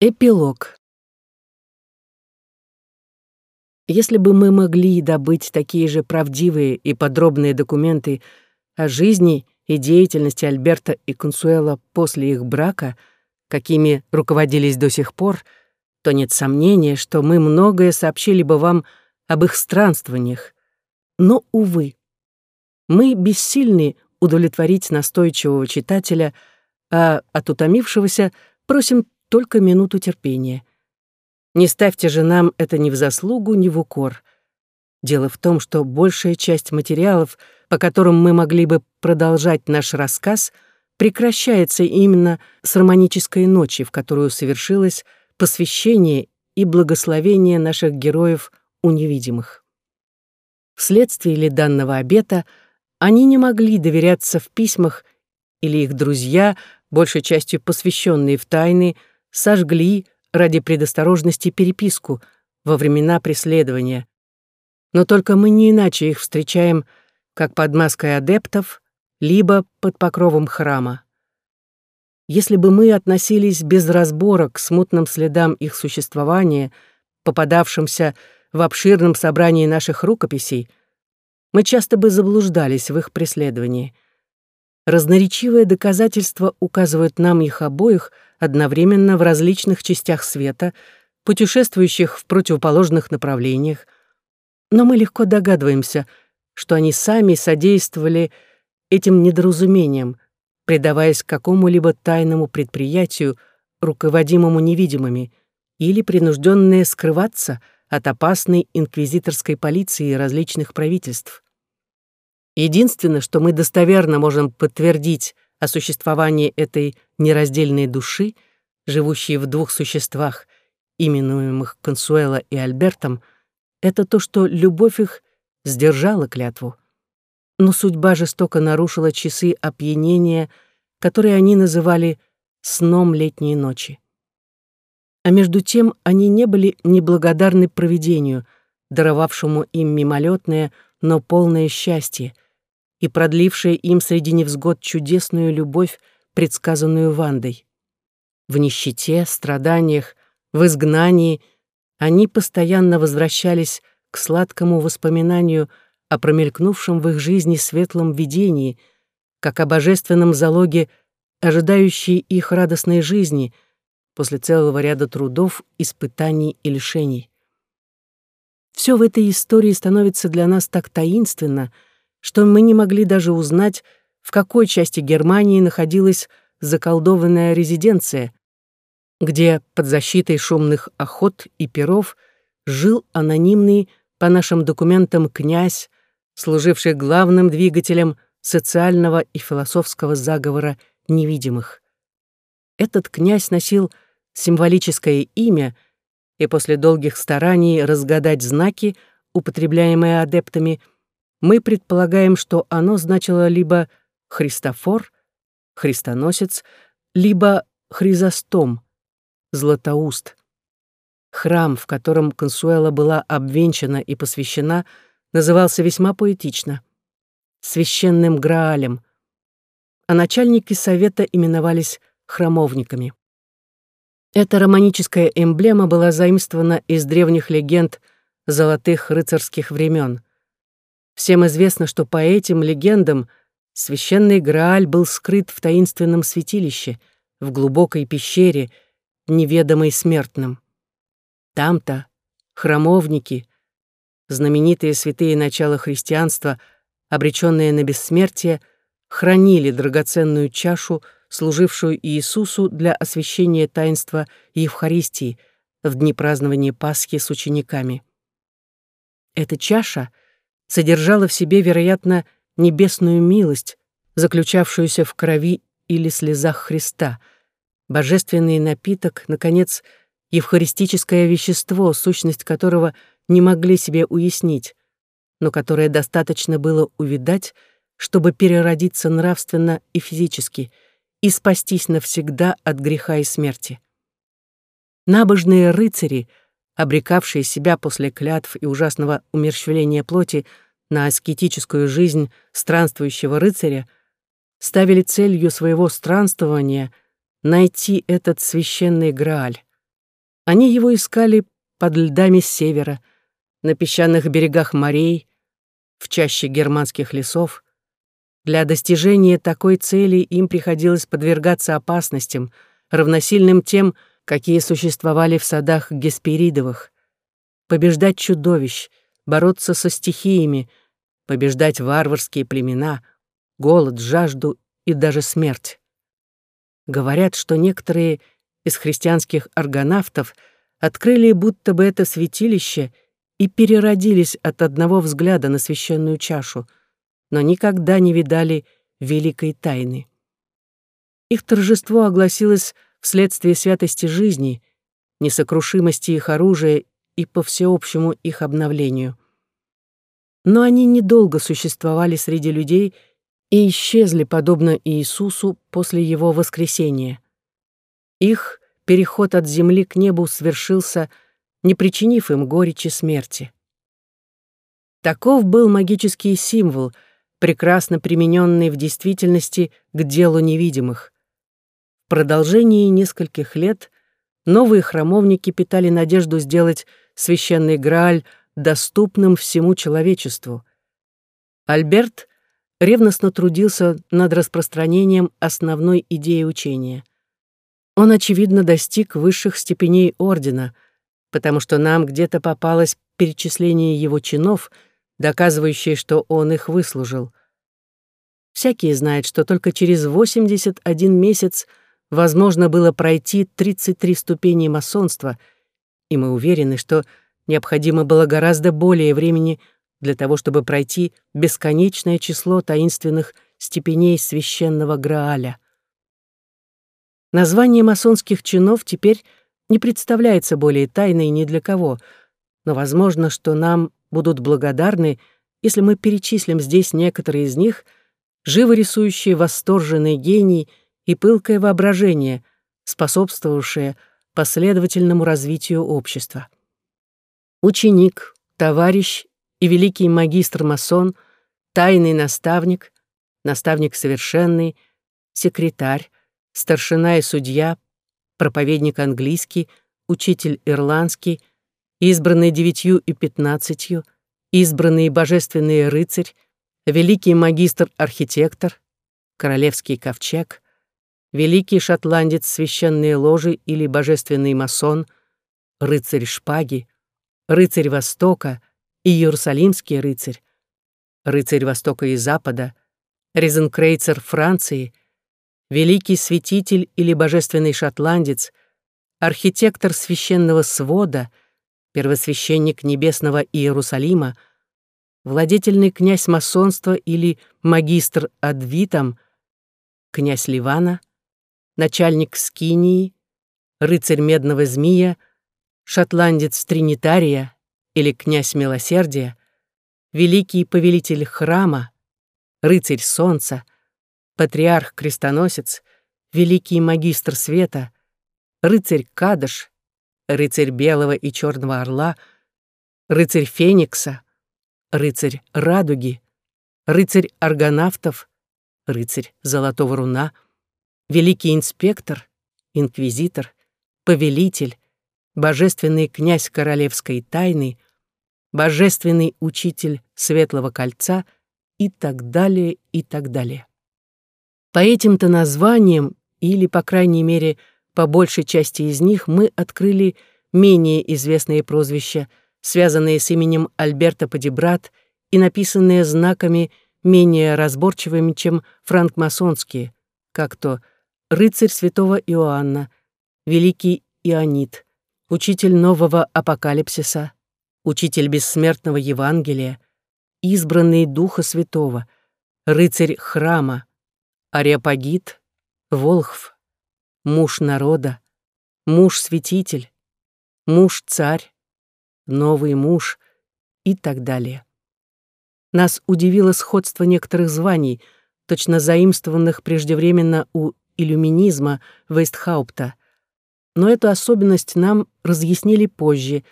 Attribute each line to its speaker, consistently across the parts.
Speaker 1: Эпилог. Если бы мы могли добыть такие же правдивые и подробные документы о жизни и деятельности Альберта и Консуэла после их брака, какими руководились до сих пор, то нет сомнения, что мы многое сообщили бы вам об их странствованиях. Но, увы, мы бессильны удовлетворить настойчивого читателя, а от утомившегося просим только минуту терпения. Не ставьте же нам это ни в заслугу, ни в укор. Дело в том, что большая часть материалов, по которым мы могли бы продолжать наш рассказ, прекращается именно с романической ночи, в которую совершилось посвящение и благословение наших героев у невидимых. Вследствие ли данного обета они не могли доверяться в письмах, или их друзья, большей частью посвященные в тайны, сожгли ради предосторожности переписку во времена преследования. Но только мы не иначе их встречаем как под маской адептов, либо под покровом храма. Если бы мы относились без разбора к смутным следам их существования, попадавшимся в обширном собрании наших рукописей, мы часто бы заблуждались в их преследовании. Разноречивые доказательства указывают нам их обоих — одновременно в различных частях света, путешествующих в противоположных направлениях, но мы легко догадываемся, что они сами содействовали этим недоразумениям, предаваясь какому-либо тайному предприятию, руководимому невидимыми, или принужденные скрываться от опасной инквизиторской полиции различных правительств. Единственное, что мы достоверно можем подтвердить о существовании этой нераздельной души, живущей в двух существах, именуемых Консуэла и Альбертом, это то, что любовь их сдержала клятву. Но судьба жестоко нарушила часы опьянения, которые они называли «сном летней ночи». А между тем они не были неблагодарны провидению, даровавшему им мимолетное, но полное счастье — и продлившая им среди невзгод чудесную любовь, предсказанную Вандой. В нищете, страданиях, в изгнании они постоянно возвращались к сладкому воспоминанию о промелькнувшем в их жизни светлом видении, как о божественном залоге, ожидающей их радостной жизни после целого ряда трудов, испытаний и лишений. Все в этой истории становится для нас так таинственно — что мы не могли даже узнать, в какой части Германии находилась заколдованная резиденция, где под защитой шумных охот и перов жил анонимный, по нашим документам, князь, служивший главным двигателем социального и философского заговора невидимых. Этот князь носил символическое имя, и после долгих стараний разгадать знаки, употребляемые адептами, мы предполагаем, что оно значило либо «Христофор», «Христоносец», либо «Хризостом», «Златоуст». Храм, в котором Консуэла была обвенчана и посвящена, назывался весьма поэтично «Священным Граалем», а начальники совета именовались храмовниками. Эта романическая эмблема была заимствована из древних легенд золотых рыцарских времен. Всем известно, что по этим легендам священный Грааль был скрыт в таинственном святилище, в глубокой пещере, неведомой смертным. Там-то храмовники, знаменитые святые начала христианства, обреченные на бессмертие, хранили драгоценную чашу, служившую Иисусу для освящения таинства Евхаристии в дни празднования Пасхи с учениками. Эта чаша — содержала в себе, вероятно, небесную милость, заключавшуюся в крови или слезах Христа, божественный напиток, наконец, евхаристическое вещество, сущность которого не могли себе уяснить, но которое достаточно было увидать, чтобы переродиться нравственно и физически и спастись навсегда от греха и смерти. Набожные рыцари — обрекавшие себя после клятв и ужасного умерщвления плоти на аскетическую жизнь странствующего рыцаря, ставили целью своего странствования найти этот священный Грааль, Они его искали под льдами севера, на песчаных берегах морей, в чаще германских лесов. Для достижения такой цели им приходилось подвергаться опасностям, равносильным тем, какие существовали в садах Гесперидовых, побеждать чудовищ, бороться со стихиями, побеждать варварские племена, голод, жажду и даже смерть. Говорят, что некоторые из христианских аргонавтов открыли будто бы это святилище и переродились от одного взгляда на священную чашу, но никогда не видали великой тайны. Их торжество огласилось вследствие святости жизни, несокрушимости их оружия и по всеобщему их обновлению. Но они недолго существовали среди людей и исчезли, подобно Иисусу, после Его воскресения. Их переход от земли к небу свершился, не причинив им горечи смерти. Таков был магический символ, прекрасно примененный в действительности к делу невидимых. Продолжении нескольких лет новые храмовники питали надежду сделать священный Грааль доступным всему человечеству. Альберт ревностно трудился над распространением основной идеи учения. Он, очевидно, достиг высших степеней ордена, потому что нам где-то попалось перечисление его чинов, доказывающее, что он их выслужил. Всякий знает, что только через 81 месяц возможно было пройти 33 ступени масонства, и мы уверены, что необходимо было гораздо более времени для того, чтобы пройти бесконечное число таинственных степеней священного Грааля. Название масонских чинов теперь не представляется более тайной ни для кого, но возможно, что нам будут благодарны, если мы перечислим здесь некоторые из них, живо рисующие восторженный гений — и пылкое воображение, способствовавшее последовательному развитию общества. Ученик, товарищ и великий магистр-масон, тайный наставник, наставник совершенный, секретарь, старшина и судья, проповедник английский, учитель ирландский, избранный девятью и пятнадцатью, избранный божественный рыцарь, великий магистр-архитектор, королевский ковчег, великий шотландец священной ложи или божественный масон, рыцарь шпаги, рыцарь Востока и Иерусалимский рыцарь, рыцарь Востока и Запада, резенкрейцер Франции, великий святитель или божественный шотландец, архитектор священного свода, первосвященник небесного Иерусалима, владетельный князь масонства или магистр Адвитам, князь Ливана, начальник Скинии, рыцарь Медного Змея, шотландец Тринитария или князь Милосердия, великий повелитель храма, рыцарь Солнца, патриарх-крестоносец, великий магистр света, рыцарь Кадыш, рыцарь Белого и Черного Орла, рыцарь Феникса, рыцарь Радуги, рыцарь Аргонавтов, рыцарь Золотого Руна — великий инспектор, инквизитор, повелитель, божественный князь королевской тайны, божественный учитель Светлого Кольца и так далее, и так далее. По этим-то названиям, или, по крайней мере, по большей части из них, мы открыли менее известные прозвища, связанные с именем Альберта Падибрат и написанные знаками менее разборчивыми, чем франкмасонские, как то рыцарь святого Иоанна, великий Ионит, учитель нового апокалипсиса, учитель бессмертного Евангелия, избранный Духа Святого, рыцарь храма, Ареопагит, Волхв, муж народа, муж-святитель, муж-царь, новый муж и так далее. Нас удивило сходство некоторых званий, точно заимствованных преждевременно у иллюминизма Вестхаупта. Но эту особенность нам разъяснили позже,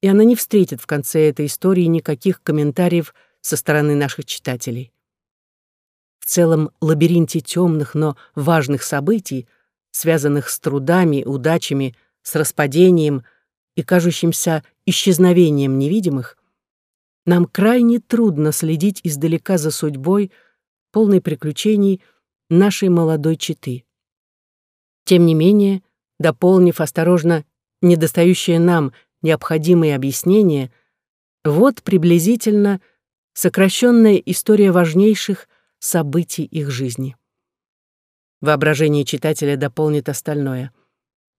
Speaker 1: и она не встретит в конце этой истории никаких комментариев со стороны наших читателей. В целом лабиринте темных, но важных событий, связанных с трудами, удачами, с распадением и кажущимся исчезновением невидимых, нам крайне трудно следить издалека за судьбой, полной приключений нашей молодой четы. Тем не менее, дополнив осторожно недостающее нам необходимые объяснения, вот приблизительно сокращенная история важнейших событий их жизни. Воображение читателя дополнит остальное.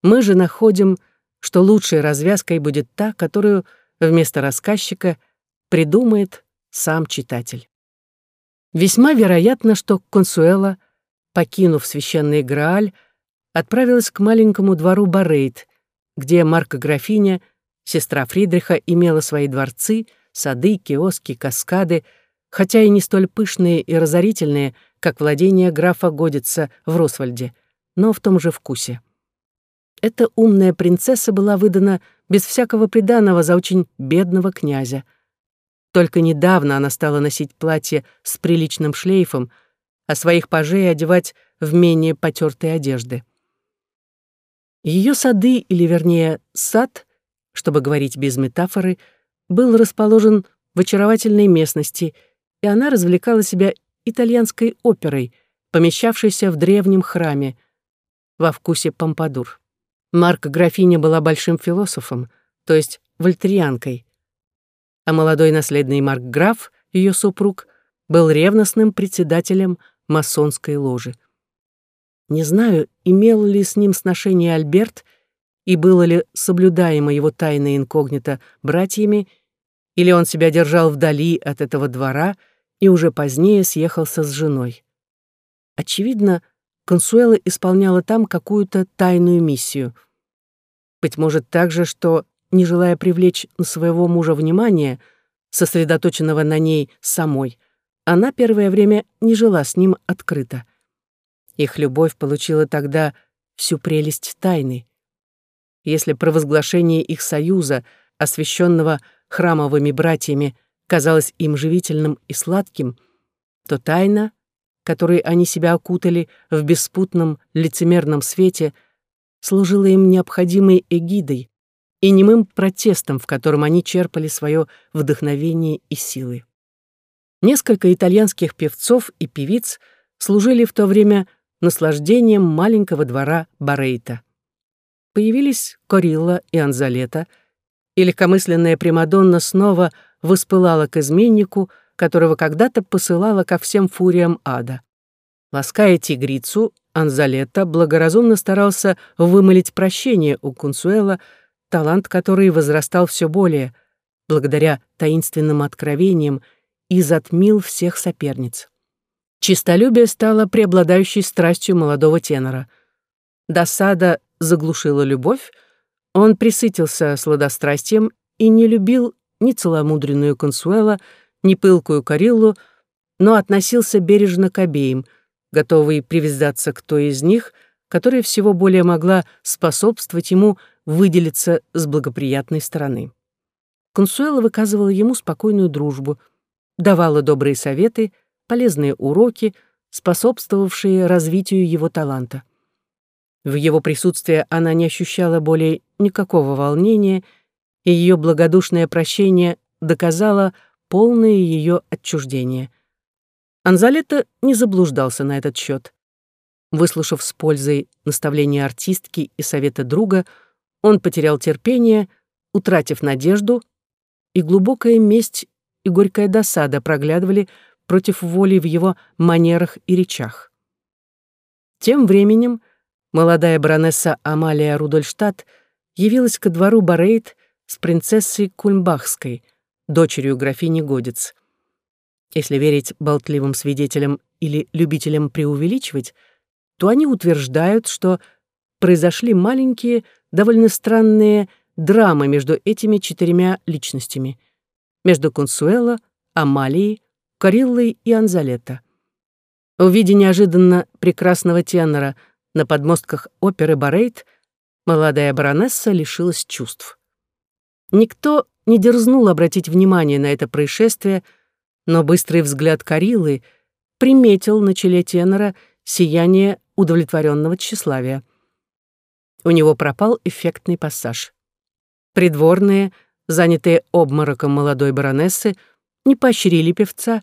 Speaker 1: Мы же находим, что лучшей развязкой будет та, которую вместо рассказчика придумает сам читатель. Весьма вероятно, что Консуэла, покинув священный Грааль, отправилась к маленькому двору Барейт, где Марка Графиня, сестра Фридриха, имела свои дворцы, сады, киоски, каскады, хотя и не столь пышные и разорительные, как владение графа Годица в Росвальде, но в том же вкусе. Эта умная принцесса была выдана без всякого приданого за очень бедного князя. Только недавно она стала носить платье с приличным шлейфом, а своих пажей одевать в менее потертые одежды. Ее сады, или вернее сад, чтобы говорить без метафоры, был расположен в очаровательной местности, и она развлекала себя итальянской оперой, помещавшейся в древнем храме во вкусе помпадур. Марка графиня была большим философом, то есть вольтерианкой, а молодой наследный Марк граф, ее супруг, был ревностным председателем масонской ложи. Не знаю, имел ли с ним сношение Альберт и было ли соблюдаемо его тайное инкогнито братьями, или он себя держал вдали от этого двора и уже позднее съехался с женой. Очевидно, Консуэла исполняла там какую-то тайную миссию. Быть может, также, что, не желая привлечь на своего мужа внимание, сосредоточенного на ней самой, она первое время не жила с ним открыто. Их любовь получила тогда всю прелесть тайны. Если провозглашение их союза, освященного храмовыми братьями, казалось им живительным и сладким, то тайна, которой они себя окутали в беспутном лицемерном свете, служила им необходимой эгидой и немым протестом, в котором они черпали свое вдохновение и силы. Несколько итальянских певцов и певиц служили в то время наслаждением маленького двора Барейта. Появились Корилла и Анзалета, и легкомысленная Примадонна снова воспылала к изменнику, которого когда-то посылала ко всем фуриям ада. Лаская тигрицу, Анзалета благоразумно старался вымолить прощение у Кунсуэла, талант который возрастал все более, благодаря таинственным откровениям, и затмил всех соперниц. Чистолюбие стало преобладающей страстью молодого тенора. Досада заглушила любовь, он присытился сладострастием и не любил ни целомудренную Консуэла, ни пылкую Кариллу, но относился бережно к обеим, готовый привязаться к той из них, которая всего более могла способствовать ему выделиться с благоприятной стороны. Консуэла выказывала ему спокойную дружбу, давала добрые советы — полезные уроки, способствовавшие развитию его таланта. В его присутствии она не ощущала более никакого волнения, и ее благодушное прощение доказало полное ее отчуждение. Анзалета не заблуждался на этот счет. Выслушав с пользой наставления артистки и совета друга, он потерял терпение, утратив надежду, и глубокая месть и горькая досада проглядывали против воли в его манерах и речах. Тем временем молодая баронесса Амалия Рудольштадт явилась ко двору Барейт с принцессой Кульмбахской, дочерью графини Годец. Если верить болтливым свидетелям или любителям преувеличивать, то они утверждают, что произошли маленькие, довольно странные драмы между этими четырьмя личностями, между Консуэло, Амалией, Кариллой и Анзалета. Увидя неожиданно прекрасного тенора на подмостках оперы Барейт, молодая баронесса лишилась чувств. Никто не дерзнул обратить внимание на это происшествие, но быстрый взгляд Кариллы приметил на челе тенора сияние удовлетворенного тщеславия. у него пропал эффектный пассаж. Придворные, занятые обмороком молодой баронессы, не поощрили певца,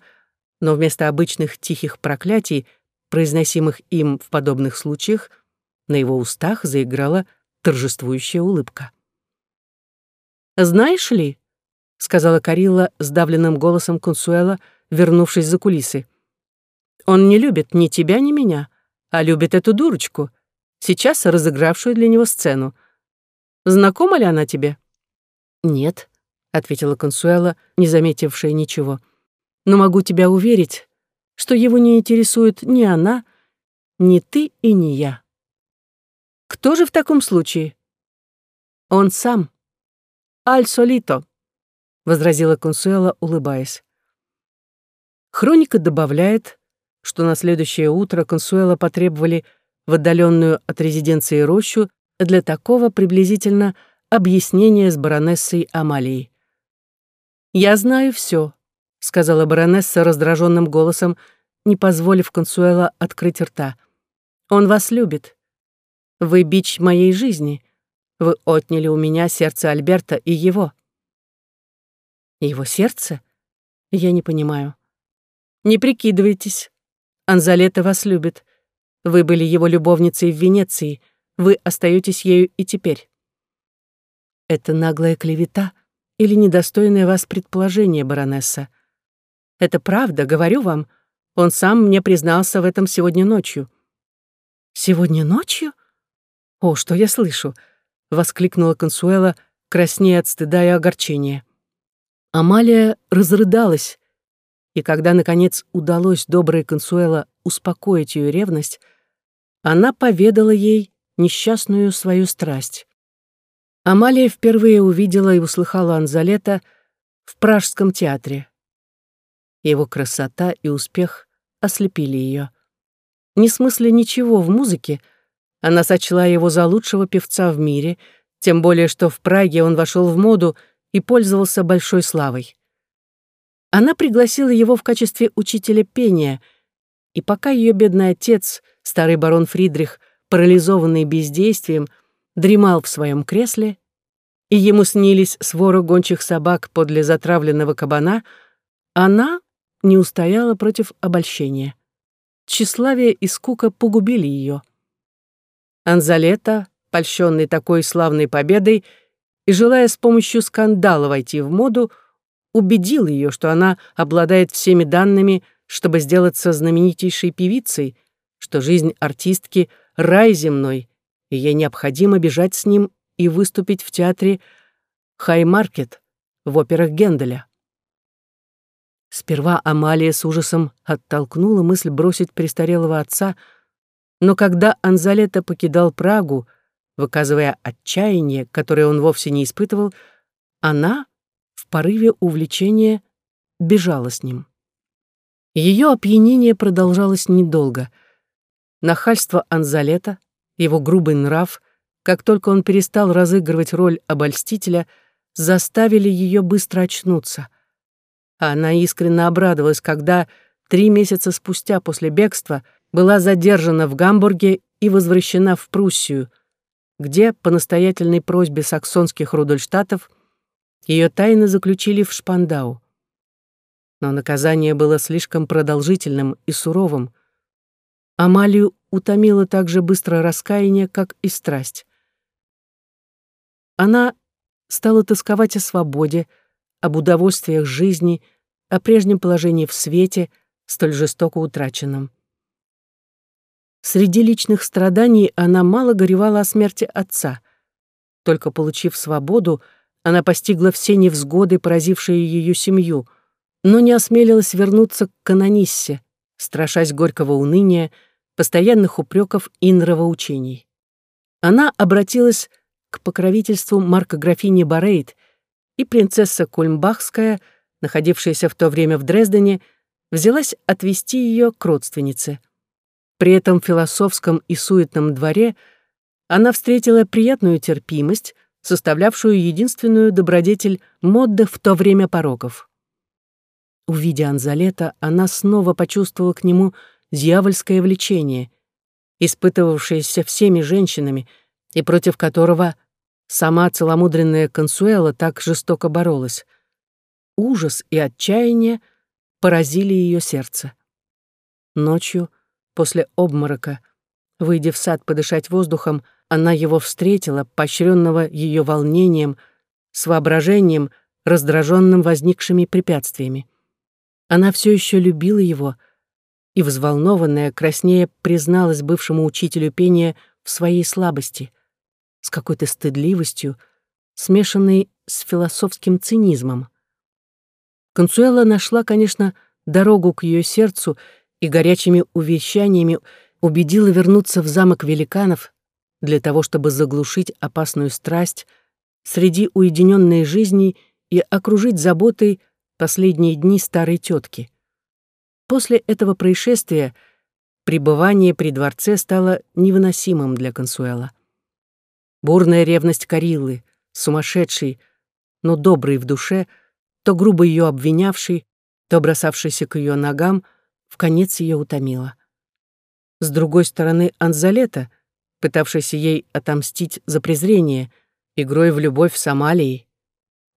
Speaker 1: но вместо обычных тихих проклятий, произносимых им в подобных случаях, на его устах заиграла торжествующая улыбка. «Знаешь ли», — сказала Карилла сдавленным голосом Консуэла, вернувшись за кулисы, «он не любит ни тебя, ни меня, а любит эту дурочку, сейчас разыгравшую для него сцену. Знакома ли она тебе?» «Нет», — ответила Консуэла, не заметившая ничего. «Но могу тебя уверить, что его не интересует ни она, ни ты и ни я». «Кто же в таком случае?» «Он сам. Аль Солито», — возразила Консуэла, улыбаясь. Хроника добавляет, что на следующее утро Консуэла потребовали в отдаленную от резиденции рощу для такого приблизительно объяснения с баронессой Амалией. «Я знаю все, сказала баронесса раздраженным голосом, не позволив Консуэла открыть рта. «Он вас любит. Вы бич моей жизни. Вы отняли у меня сердце Альберта и его». «Его сердце? Я не понимаю». «Не прикидывайтесь. Анзалета вас любит. Вы были его любовницей в Венеции. Вы остаетесь ею и теперь». «Это наглая клевета или недостойное вас предположение, баронесса?» Это правда, говорю вам. Он сам мне признался в этом сегодня ночью». «Сегодня ночью? О, что я слышу!» — воскликнула Консуэла, краснея от стыда и огорчения. Амалия разрыдалась, и когда, наконец, удалось доброй Консуэла успокоить ее ревность, она поведала ей несчастную свою страсть. Амалия впервые увидела и услыхала Анзалета в Пражском театре. Его красота и успех ослепили ее. Не смысля ничего в музыке, она сочла его за лучшего певца в мире, тем более что в Праге он вошел в моду и пользовался большой славой. Она пригласила его в качестве учителя пения, и пока ее бедный отец, старый барон Фридрих, парализованный бездействием, дремал в своем кресле, и ему снились своры гончих собак подле затравленного кабана, она не устояла против обольщения. Тщеславие и скука погубили ее. Анзалета, польщенный такой славной победой и желая с помощью скандала войти в моду, убедил ее, что она обладает всеми данными, чтобы сделаться знаменитейшей певицей, что жизнь артистки — рай земной, и ей необходимо бежать с ним и выступить в театре «Хай-маркет» в операх Генделя. Сперва Амалия с ужасом оттолкнула мысль бросить престарелого отца, но когда Анзалета покидал Прагу, выказывая отчаяние, которое он вовсе не испытывал, она, в порыве увлечения, бежала с ним. Ее опьянение продолжалось недолго. Нахальство Анзалета, его грубый нрав, как только он перестал разыгрывать роль обольстителя, заставили ее быстро очнуться — она искренне обрадовалась, когда три месяца спустя после бегства была задержана в Гамбурге и возвращена в Пруссию, где, по настоятельной просьбе саксонских Рудольштатов, ее тайно заключили в Шпандау. Но наказание было слишком продолжительным и суровым. Амалию утомило так же быстро раскаяние, как и страсть. Она стала тосковать о свободе, об удовольствиях жизни, о прежнем положении в свете, столь жестоко утраченном. Среди личных страданий она мало горевала о смерти отца. Только получив свободу, она постигла все невзгоды, поразившие ее семью, но не осмелилась вернуться к канониссе, страшась горького уныния, постоянных упреков и нравоучений. Она обратилась к покровительству марка-графини Барейт — и принцесса Кульмбахская, находившаяся в то время в Дрездене, взялась отвести ее к родственнице. При этом философском и суетном дворе она встретила приятную терпимость, составлявшую единственную добродетель Модды в то время пороков. Увидя Анзалета, она снова почувствовала к нему дьявольское влечение, испытывавшееся всеми женщинами, и против которого сама целомудренная Консуэла так жестоко боролась. Ужас и отчаяние поразили ее сердце. Ночью, после обморока, выйдя в сад подышать воздухом, она его встретила, поощренного ее волнением, с воображением, раздраженным возникшими препятствиями. Она все еще любила его и, взволнованная, краснее призналась бывшему учителю пения в своей слабости — с какой-то стыдливостью, смешанной с философским цинизмом. Консуэла нашла, конечно, дорогу к ее сердцу и горячими увещаниями убедила вернуться в замок великанов для того, чтобы заглушить опасную страсть среди уединенной жизни и окружить заботой последние дни старой тетки. После этого происшествия пребывание при дворце стало невыносимым для Консуэла. Бурная ревность Кариллы, сумасшедший, но добрый в душе, то грубо ее обвинявший, то бросавшийся к ее ногам, в конец ее утомила. С другой стороны, Анзалета, пытавшийся ей отомстить за презрение, игрой в любовь с Амалией,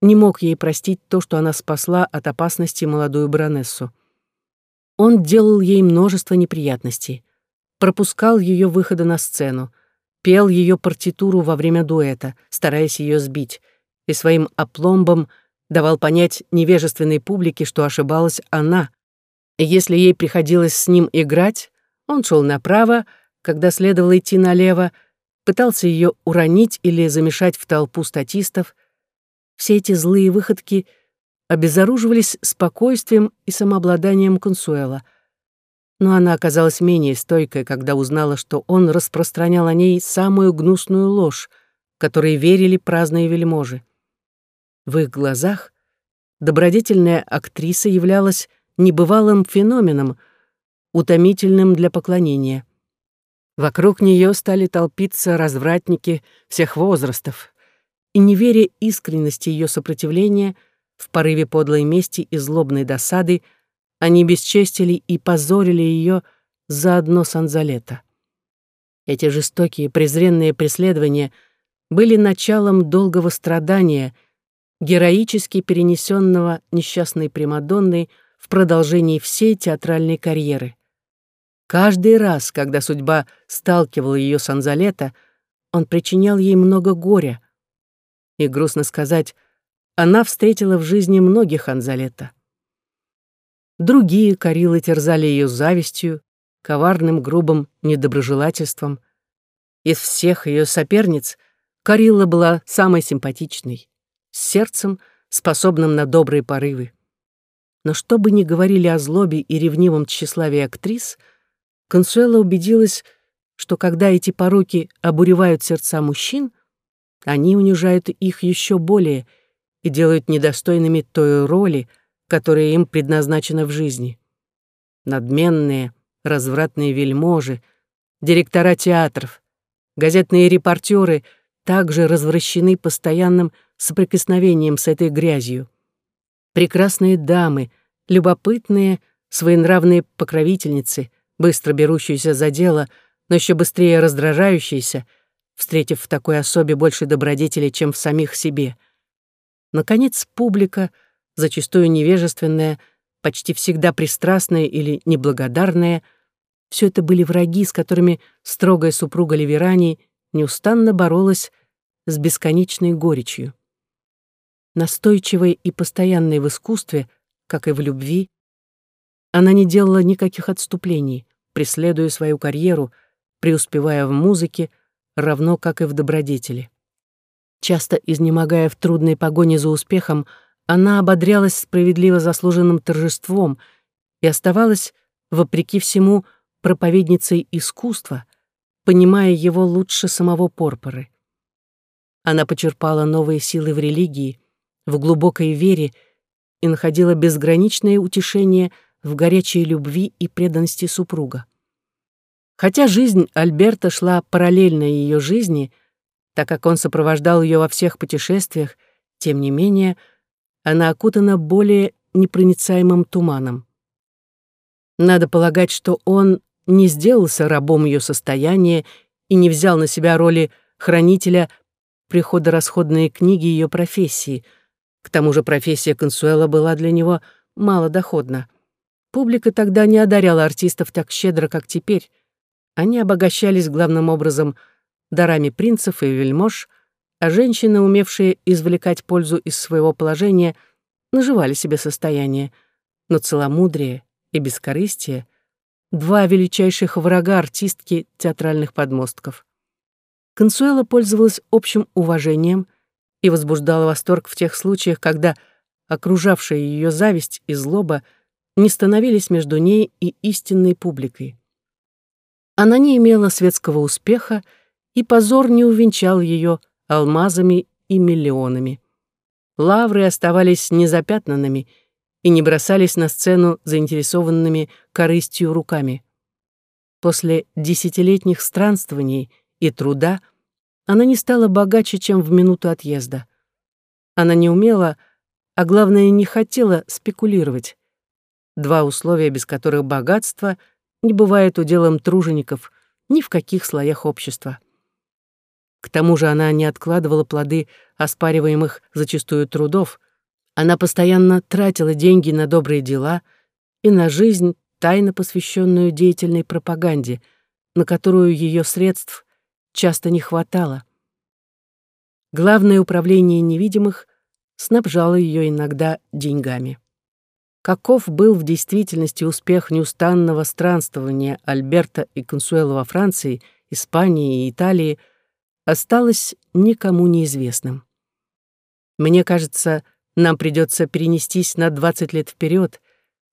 Speaker 1: не мог ей простить то, что она спасла от опасности молодую баронессу. Он делал ей множество неприятностей, пропускал ее выхода на сцену, пел ее партитуру во время дуэта, стараясь ее сбить, и своим опломбом давал понять невежественной публике, что ошибалась она. Если ей приходилось с ним играть, он шел направо, когда следовало идти налево, пытался ее уронить или замешать в толпу статистов. Все эти злые выходки обезоруживались спокойствием и самообладанием Консуэла — но она оказалась менее стойкой, когда узнала, что он распространял о ней самую гнусную ложь, которой верили праздные вельможи. В их глазах добродетельная актриса являлась небывалым феноменом, утомительным для поклонения. Вокруг нее стали толпиться развратники всех возрастов, и, не веря искренности ее сопротивления, в порыве подлой мести и злобной досады, они бесчестили и позорили ее заодно с Анзалета. Эти жестокие, презренные преследования были началом долгого страдания, героически перенесенного несчастной Примадонной в продолжении всей театральной карьеры. Каждый раз, когда судьба сталкивала ее с Анзалета, он причинял ей много горя. И, грустно сказать, она встретила в жизни многих Анзалета. Другие корилы терзали ее завистью, коварным грубым недоброжелательством. Из всех ее соперниц Карилла была самой симпатичной, с сердцем, способным на добрые порывы. Но что бы ни говорили о злобе и ревнивом тщеславии актрис, Консуэла убедилась, что когда эти пороки обуревают сердца мужчин, они унижают их еще более и делают недостойными той роли, которая им предназначена в жизни. Надменные, развратные вельможи, директора театров, газетные репортеры также развращены постоянным соприкосновением с этой грязью. Прекрасные дамы, любопытные, своенравные покровительницы, быстро берущиеся за дело, но еще быстрее раздражающиеся, встретив в такой особе больше добродетели, чем в самих себе. Наконец, публика — зачастую невежественная, почти всегда пристрастная или неблагодарная, все это были враги, с которыми строгая супруга Ливерани неустанно боролась с бесконечной горечью. Настойчивой и постоянной в искусстве, как и в любви, она не делала никаких отступлений, преследуя свою карьеру, преуспевая в музыке, равно как и в добродетели. Часто изнемогая в трудной погоне за успехом, она ободрялась справедливо заслуженным торжеством и оставалась, вопреки всему, проповедницей искусства, понимая его лучше самого Порпоры. Она почерпала новые силы в религии, в глубокой вере и находила безграничное утешение в горячей любви и преданности супруга. Хотя жизнь Альберта шла параллельно ее жизни, так как он сопровождал ее во всех путешествиях, тем не менее — она окутана более непроницаемым туманом. Надо полагать, что он не сделался рабом ее состояния и не взял на себя роли хранителя приходорасходные книги ее профессии. К тому же профессия консуэла была для него малодоходна. Публика тогда не одаряла артистов так щедро, как теперь. Они обогащались главным образом дарами принцев и вельмож, а женщины, умевшие извлекать пользу из своего положения, наживали себе состояние. Но целомудрие и бескорыстие — два величайших врага артистки театральных подмостков. Консуэла пользовалась общим уважением и возбуждала восторг в тех случаях, когда окружавшая ее зависть и злоба — не становились между ней и истинной публикой. Она не имела светского успеха, и позор не увенчал ее алмазами и миллионами. Лавры оставались незапятнанными и не бросались на сцену заинтересованными корыстью руками. После десятилетних странствований и труда она не стала богаче, чем в минуту отъезда. Она не умела, а главное, не хотела спекулировать. Два условия, без которых богатство не бывает уделом тружеников ни в каких слоях общества. К тому же она не откладывала плоды оспариваемых зачастую трудов, она постоянно тратила деньги на добрые дела и на жизнь, тайно посвященную деятельной пропаганде, на которую ее средств часто не хватало. Главное управление невидимых снабжало ее иногда деньгами. Каков был в действительности успех неустанного странствования Альберта и Консуэла во Франции, Испании и Италии, осталось никому неизвестным. Мне кажется, нам придется перенестись на 20 лет вперед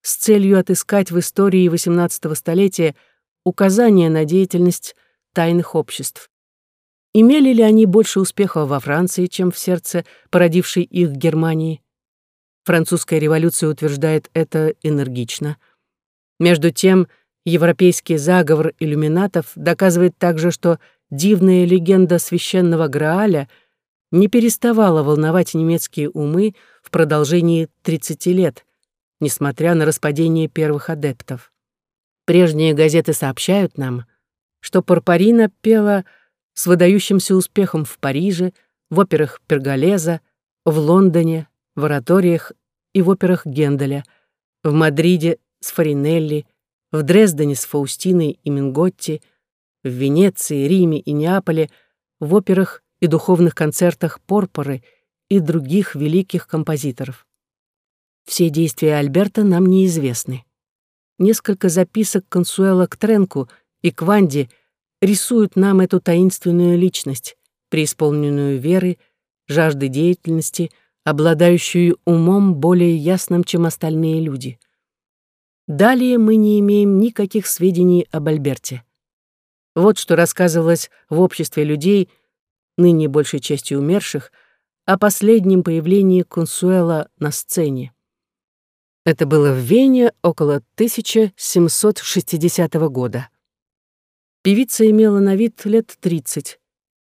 Speaker 1: с целью отыскать в истории XVIII столетия указания на деятельность тайных обществ. Имели ли они больше успеха во Франции, чем в сердце породившей их Германии? Французская революция утверждает это энергично. Между тем, европейский заговор иллюминатов доказывает также, что дивная легенда священного Грааля не переставала волновать немецкие умы в продолжении 30 лет, несмотря на распадение первых адептов. Прежние газеты сообщают нам, что Парпарина пела с выдающимся успехом в Париже, в операх Перголеза, в Лондоне, в ораториях и в операх Генделя, в Мадриде с Фаринелли, в Дрездене с Фаустиной и Минготти, в Венеции, Риме и Неаполе, в операх и духовных концертах Порпоры и других великих композиторов. Все действия Альберта нам неизвестны. Несколько записок Консуэла к Тренку и к Ванде рисуют нам эту таинственную личность, преисполненную веры, жажды деятельности, обладающую умом более ясным, чем остальные люди. Далее мы не имеем никаких сведений об Альберте. Вот что рассказывалось в обществе людей, ныне большей частью умерших, о последнем появлении Консуэла на сцене. Это было в Вене около 1760 года. Певица имела на вид лет 30.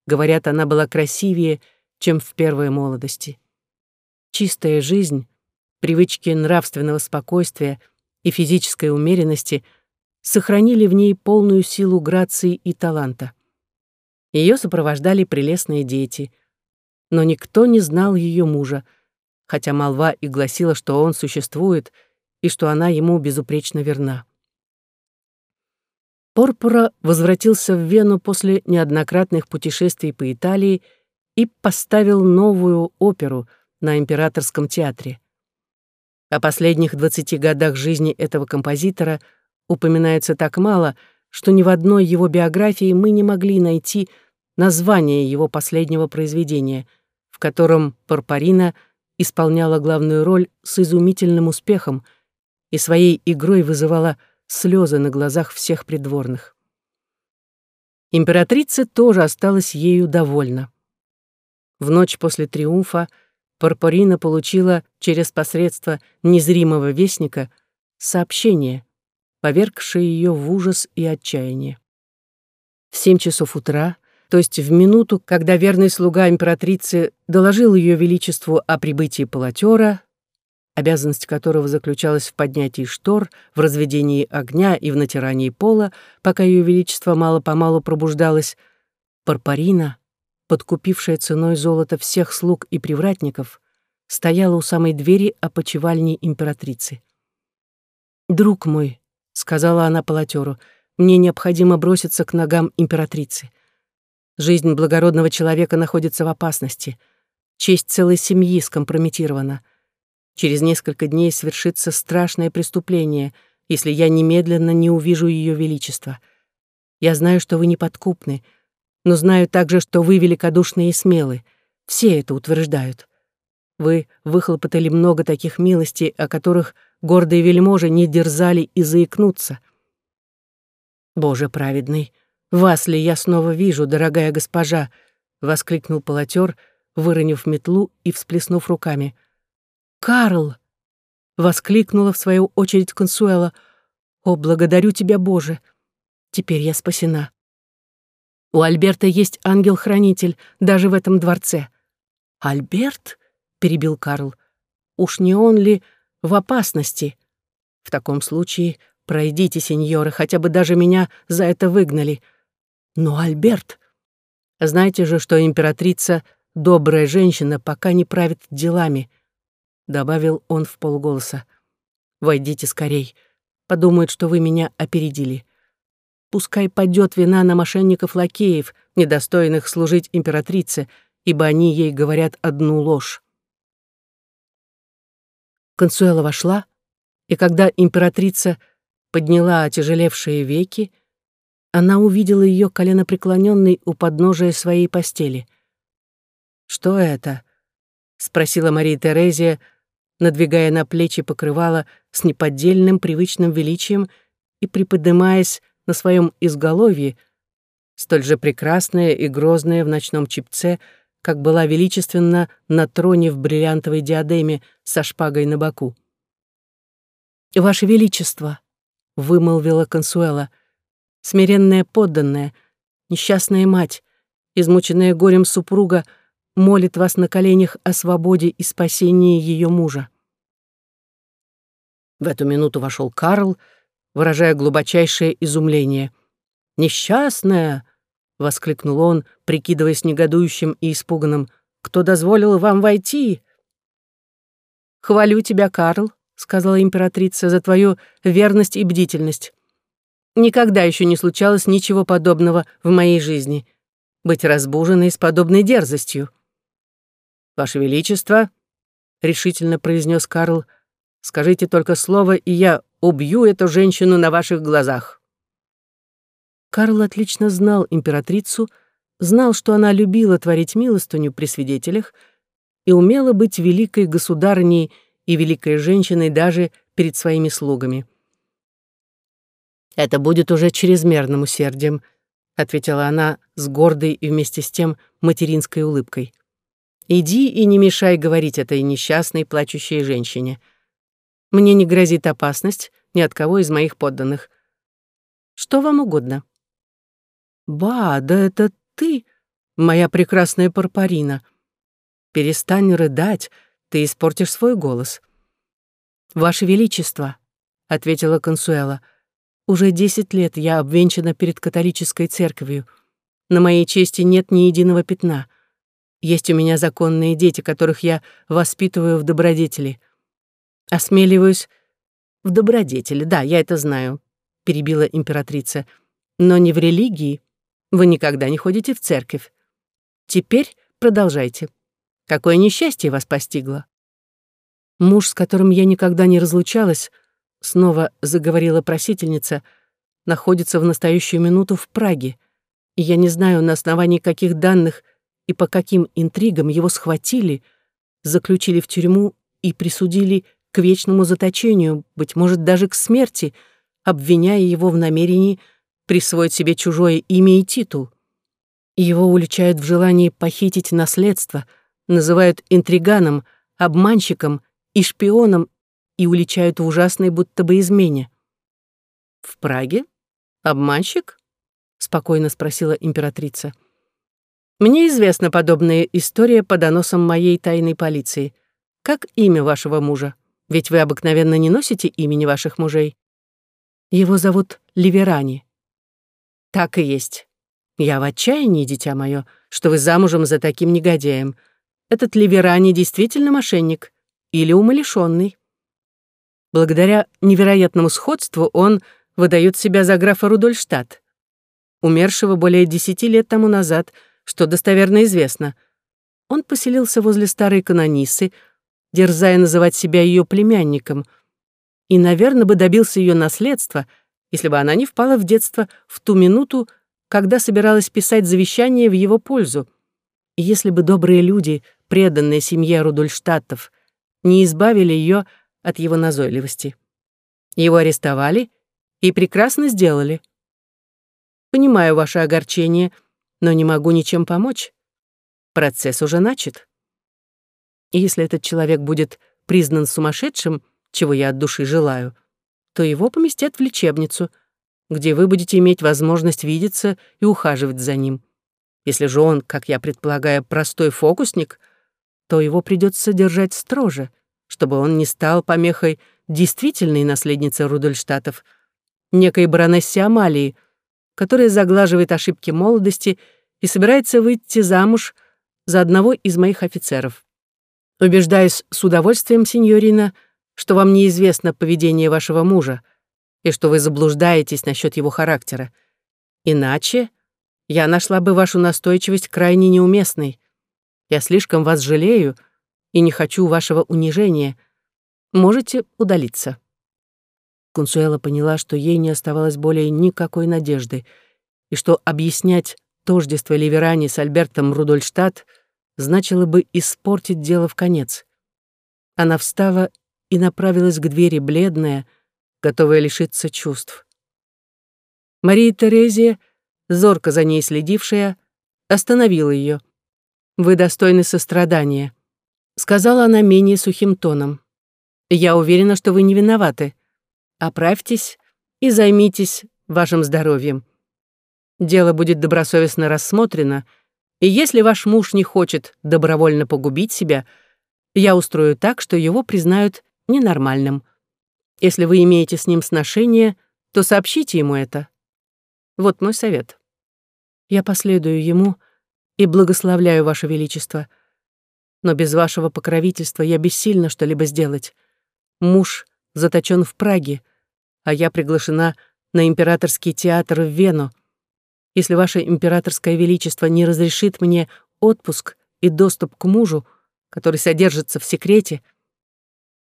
Speaker 1: Говорят, она была красивее, чем в первой молодости. Чистая жизнь, привычки нравственного спокойствия и физической умеренности сохранили в ней полную силу грации и таланта. Ее сопровождали прелестные дети, но никто не знал ее мужа, хотя молва и гласила, что он существует и что она ему безупречно верна. Порпора возвратился в Вену после неоднократных путешествий по Италии и поставил новую оперу — на Императорском театре. О последних 20 годах жизни этого композитора упоминается так мало, что ни в одной его биографии мы не могли найти название его последнего произведения, в котором Парпарина исполняла главную роль с изумительным успехом и своей игрой вызывала слезы на глазах всех придворных. Императрица тоже осталась ею довольна. В ночь после триумфа Парпорина получила через посредство незримого вестника сообщение, повергшее ее в ужас и отчаяние. В семь часов утра, то есть в минуту, когда верный слуга императрицы доложил ее величеству о прибытии полотера, обязанность которого заключалась в поднятии штор, в разведении огня и в натирании пола, пока ее величество мало-помалу пробуждалось, Парпарина, подкупившая ценой золота всех слуг и привратников, стояла у самой двери опочивальни императрицы. «Друг мой», — сказала она полотеру, — «мне необходимо броситься к ногам императрицы. Жизнь благородного человека находится в опасности. Честь целой семьи скомпрометирована. Через несколько дней свершится страшное преступление, если я немедленно не увижу Ее Величества. Я знаю, что вы неподкупны, но знаю также, что вы великодушны и смелы. Все это утверждают. Вы выхлопотали много таких милостей, о которых гордые вельможи не дерзали и заикнуться. Боже праведный, вас ли я снова вижу, дорогая госпожа? воскликнул полотер, выронив метлу и всплеснув руками. Карл! воскликнула в свою очередь Консуэла. О, благодарю тебя, Боже! Теперь я спасена. У Альберта есть ангел-хранитель даже в этом дворце. Альберт? перебил Карл. Уж не он ли в опасности? В таком случае пройдите, сеньоры, хотя бы даже меня за это выгнали. Но Альберт... Знаете же, что императрица — добрая женщина, пока не правит делами, — добавил он в полголоса. Войдите скорей. Подумают, что вы меня опередили. Пускай падет вина на мошенников-лакеев, недостойных служить императрице, ибо они ей говорят одну ложь. Консуэла вошла, и когда императрица подняла отяжелевшие веки, она увидела ее коленопреклоненной у подножия своей постели. «Что это?» — спросила Мария Терезия, надвигая на плечи покрывало с неподдельным привычным величием и приподнимаясь на своем изголовье, столь же прекрасная и грозная в ночном чипце, как была величественна на троне в бриллиантовой диадеме со шпагой на боку. «Ваше Величество», — вымолвила Консуэла, — «смиренная подданная, несчастная мать, измученная горем супруга, молит вас на коленях о свободе и спасении ее мужа». В эту минуту вошел Карл, выражая глубочайшее изумление. «Несчастная!» — воскликнул он, прикидываясь негодующим и испуганным. «Кто дозволил вам войти?» «Хвалю тебя, Карл», — сказала императрица, «за твою верность и бдительность. Никогда еще не случалось ничего подобного в моей жизни. Быть разбуженной с подобной дерзостью». «Ваше Величество», — решительно произнес Карл, «скажите только слово, и я убью эту женщину на ваших глазах». Карл отлично знал императрицу, знал, что она любила творить милостыню при свидетелях и умела быть великой государней и великой женщиной даже перед своими слугами. «Это будет уже чрезмерным усердием», — ответила она с гордой и вместе с тем материнской улыбкой. «Иди и не мешай говорить этой несчастной плачущей женщине. Мне не грозит опасность ни от кого из моих подданных. Что вам угодно?» «Ба, да это ты, моя прекрасная Парпарина. Перестань рыдать, ты испортишь свой голос». «Ваше Величество», — ответила Консуэла, — «уже десять лет я обвенчана перед католической церковью. На моей чести нет ни единого пятна. Есть у меня законные дети, которых я воспитываю в добродетели. Осмеливаюсь в добродетели, да, я это знаю», — перебила императрица, — «но не в религии». Вы никогда не ходите в церковь. Теперь продолжайте. Какое несчастье вас постигло? Муж, с которым я никогда не разлучалась, снова заговорила просительница, находится в настоящую минуту в Праге, и я не знаю, на основании каких данных и по каким интригам его схватили, заключили в тюрьму и присудили к вечному заточению, быть может, даже к смерти, обвиняя его в намерении присвоить себе чужое имя и титул. Его уличают в желании похитить наследство, называют интриганом, обманщиком и шпионом и уличают в ужасной будто бы измене. «В Праге? Обманщик?» — спокойно спросила императрица. «Мне известна подобная история по доносам моей тайной полиции. Как имя вашего мужа? Ведь вы обыкновенно не носите имени ваших мужей. Его зовут Ливерани. Так и есть. Я в отчаянии, дитя мое, что вы замужем за таким негодяем. Этот Ливерани действительно мошенник или умалишенный. Благодаря невероятному сходству он выдает себя за графа Рудольштадт, умершего более десяти лет тому назад, что достоверно известно. Он поселился возле старой канонисы, дерзая называть себя ее племянником, и, наверное, бы добился ее наследства, если бы она не впала в детство в ту минуту, когда собиралась писать завещание в его пользу. И если бы добрые люди, преданные семье Рудольштадтов, не избавили ее от его назойливости. Его арестовали и прекрасно сделали. Понимаю ваше огорчение, но не могу ничем помочь. Процесс уже начат. И если этот человек будет признан сумасшедшим, чего я от души желаю, то его поместят в лечебницу — где вы будете иметь возможность видеться и ухаживать за ним. Если же он, как я предполагаю, простой фокусник, то его придется держать строже, чтобы он не стал помехой действительной наследницы Рудольштатов, некой баронессе Амалии, которая заглаживает ошибки молодости и собирается выйти замуж за одного из моих офицеров. Убеждаюсь с удовольствием, сеньорина, что вам неизвестно поведение вашего мужа — и что вы заблуждаетесь насчет его характера. Иначе я нашла бы вашу настойчивость крайне неуместной. Я слишком вас жалею и не хочу вашего унижения. Можете удалиться». Консуэла поняла, что ей не оставалось более никакой надежды, и что объяснять тождество Ливерани с Альбертом Рудольштадт значило бы испортить дело в конец. Она встала и направилась к двери, бледная, готовая лишиться чувств. Мария Терезия, зорко за ней следившая, остановила ее. «Вы достойны сострадания», — сказала она менее сухим тоном. «Я уверена, что вы не виноваты. Оправьтесь и займитесь вашим здоровьем. Дело будет добросовестно рассмотрено, и если ваш муж не хочет добровольно погубить себя, я устрою так, что его признают ненормальным. Если вы имеете с ним сношение, то сообщите ему это. Вот мой совет. Я последую ему и благословляю Ваше Величество. Но без вашего покровительства я бессильна что-либо сделать. Муж заточен в Праге, а я приглашена на императорский театр в Вену. Если Ваше Императорское Величество не разрешит мне отпуск и доступ к мужу, который содержится в секрете,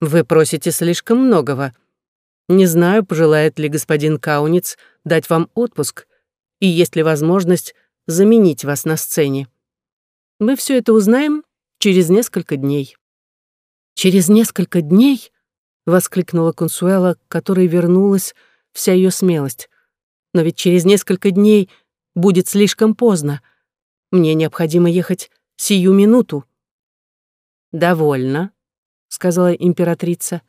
Speaker 1: вы просите слишком многого, — не знаю, пожелает ли господин Кауниц дать вам отпуск и есть ли возможность заменить вас на сцене. Мы все это узнаем через несколько дней». «Через несколько дней?» — воскликнула Консуэла, которой вернулась вся ее смелость. «Но ведь через несколько дней будет слишком поздно. Мне необходимо ехать сию минуту». «Довольно», — сказала императрица.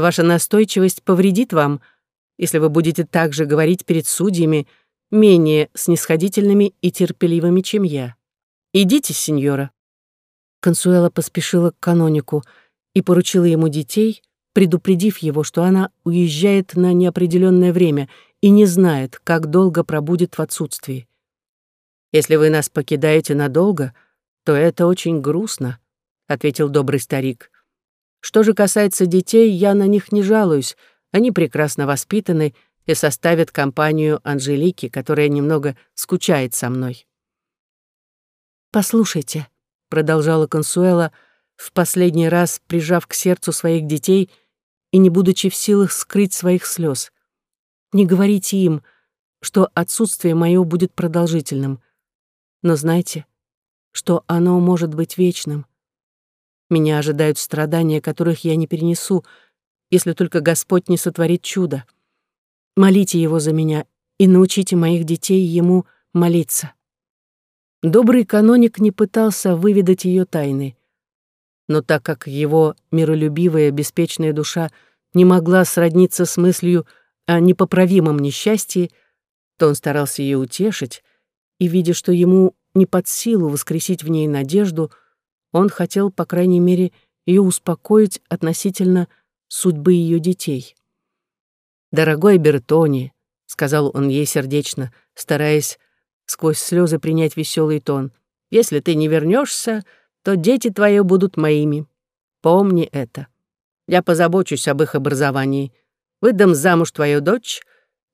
Speaker 1: Ваша настойчивость повредит вам, если вы будете также говорить перед судьями, менее снисходительными и терпеливыми, чем я. Идите, сеньора». Консуэла поспешила к канонику и поручила ему детей, предупредив его, что она уезжает на неопределенное время и не знает, как долго пробудет в отсутствии. «Если вы нас покидаете надолго, то это очень грустно», — ответил добрый старик. Что же касается детей, я на них не жалуюсь. Они прекрасно воспитаны и составят компанию Анжелики, которая немного скучает со мной. «Послушайте», — продолжала Консуэла, в последний раз прижав к сердцу своих детей и не будучи в силах скрыть своих слез. «Не говорите им, что отсутствие мое будет продолжительным. Но знайте, что оно может быть вечным. Меня ожидают страдания, которых я не перенесу, если только Господь не сотворит чудо. Молите Его за меня и научите моих детей Ему молиться». Добрый каноник не пытался выведать ее тайны, но так как его миролюбивая, беспечная душа не могла сродниться с мыслью о непоправимом несчастье, то он старался ее утешить, и, видя, что ему не под силу воскресить в ней надежду, он хотел, по крайней мере, ее успокоить относительно судьбы ее детей. «Дорогой Бертони», — сказал он ей сердечно, стараясь сквозь слезы принять веселый тон. «Если ты не вернешься, то дети твои будут моими. Помни это. Я позабочусь об их образовании. Выдам замуж твою дочь.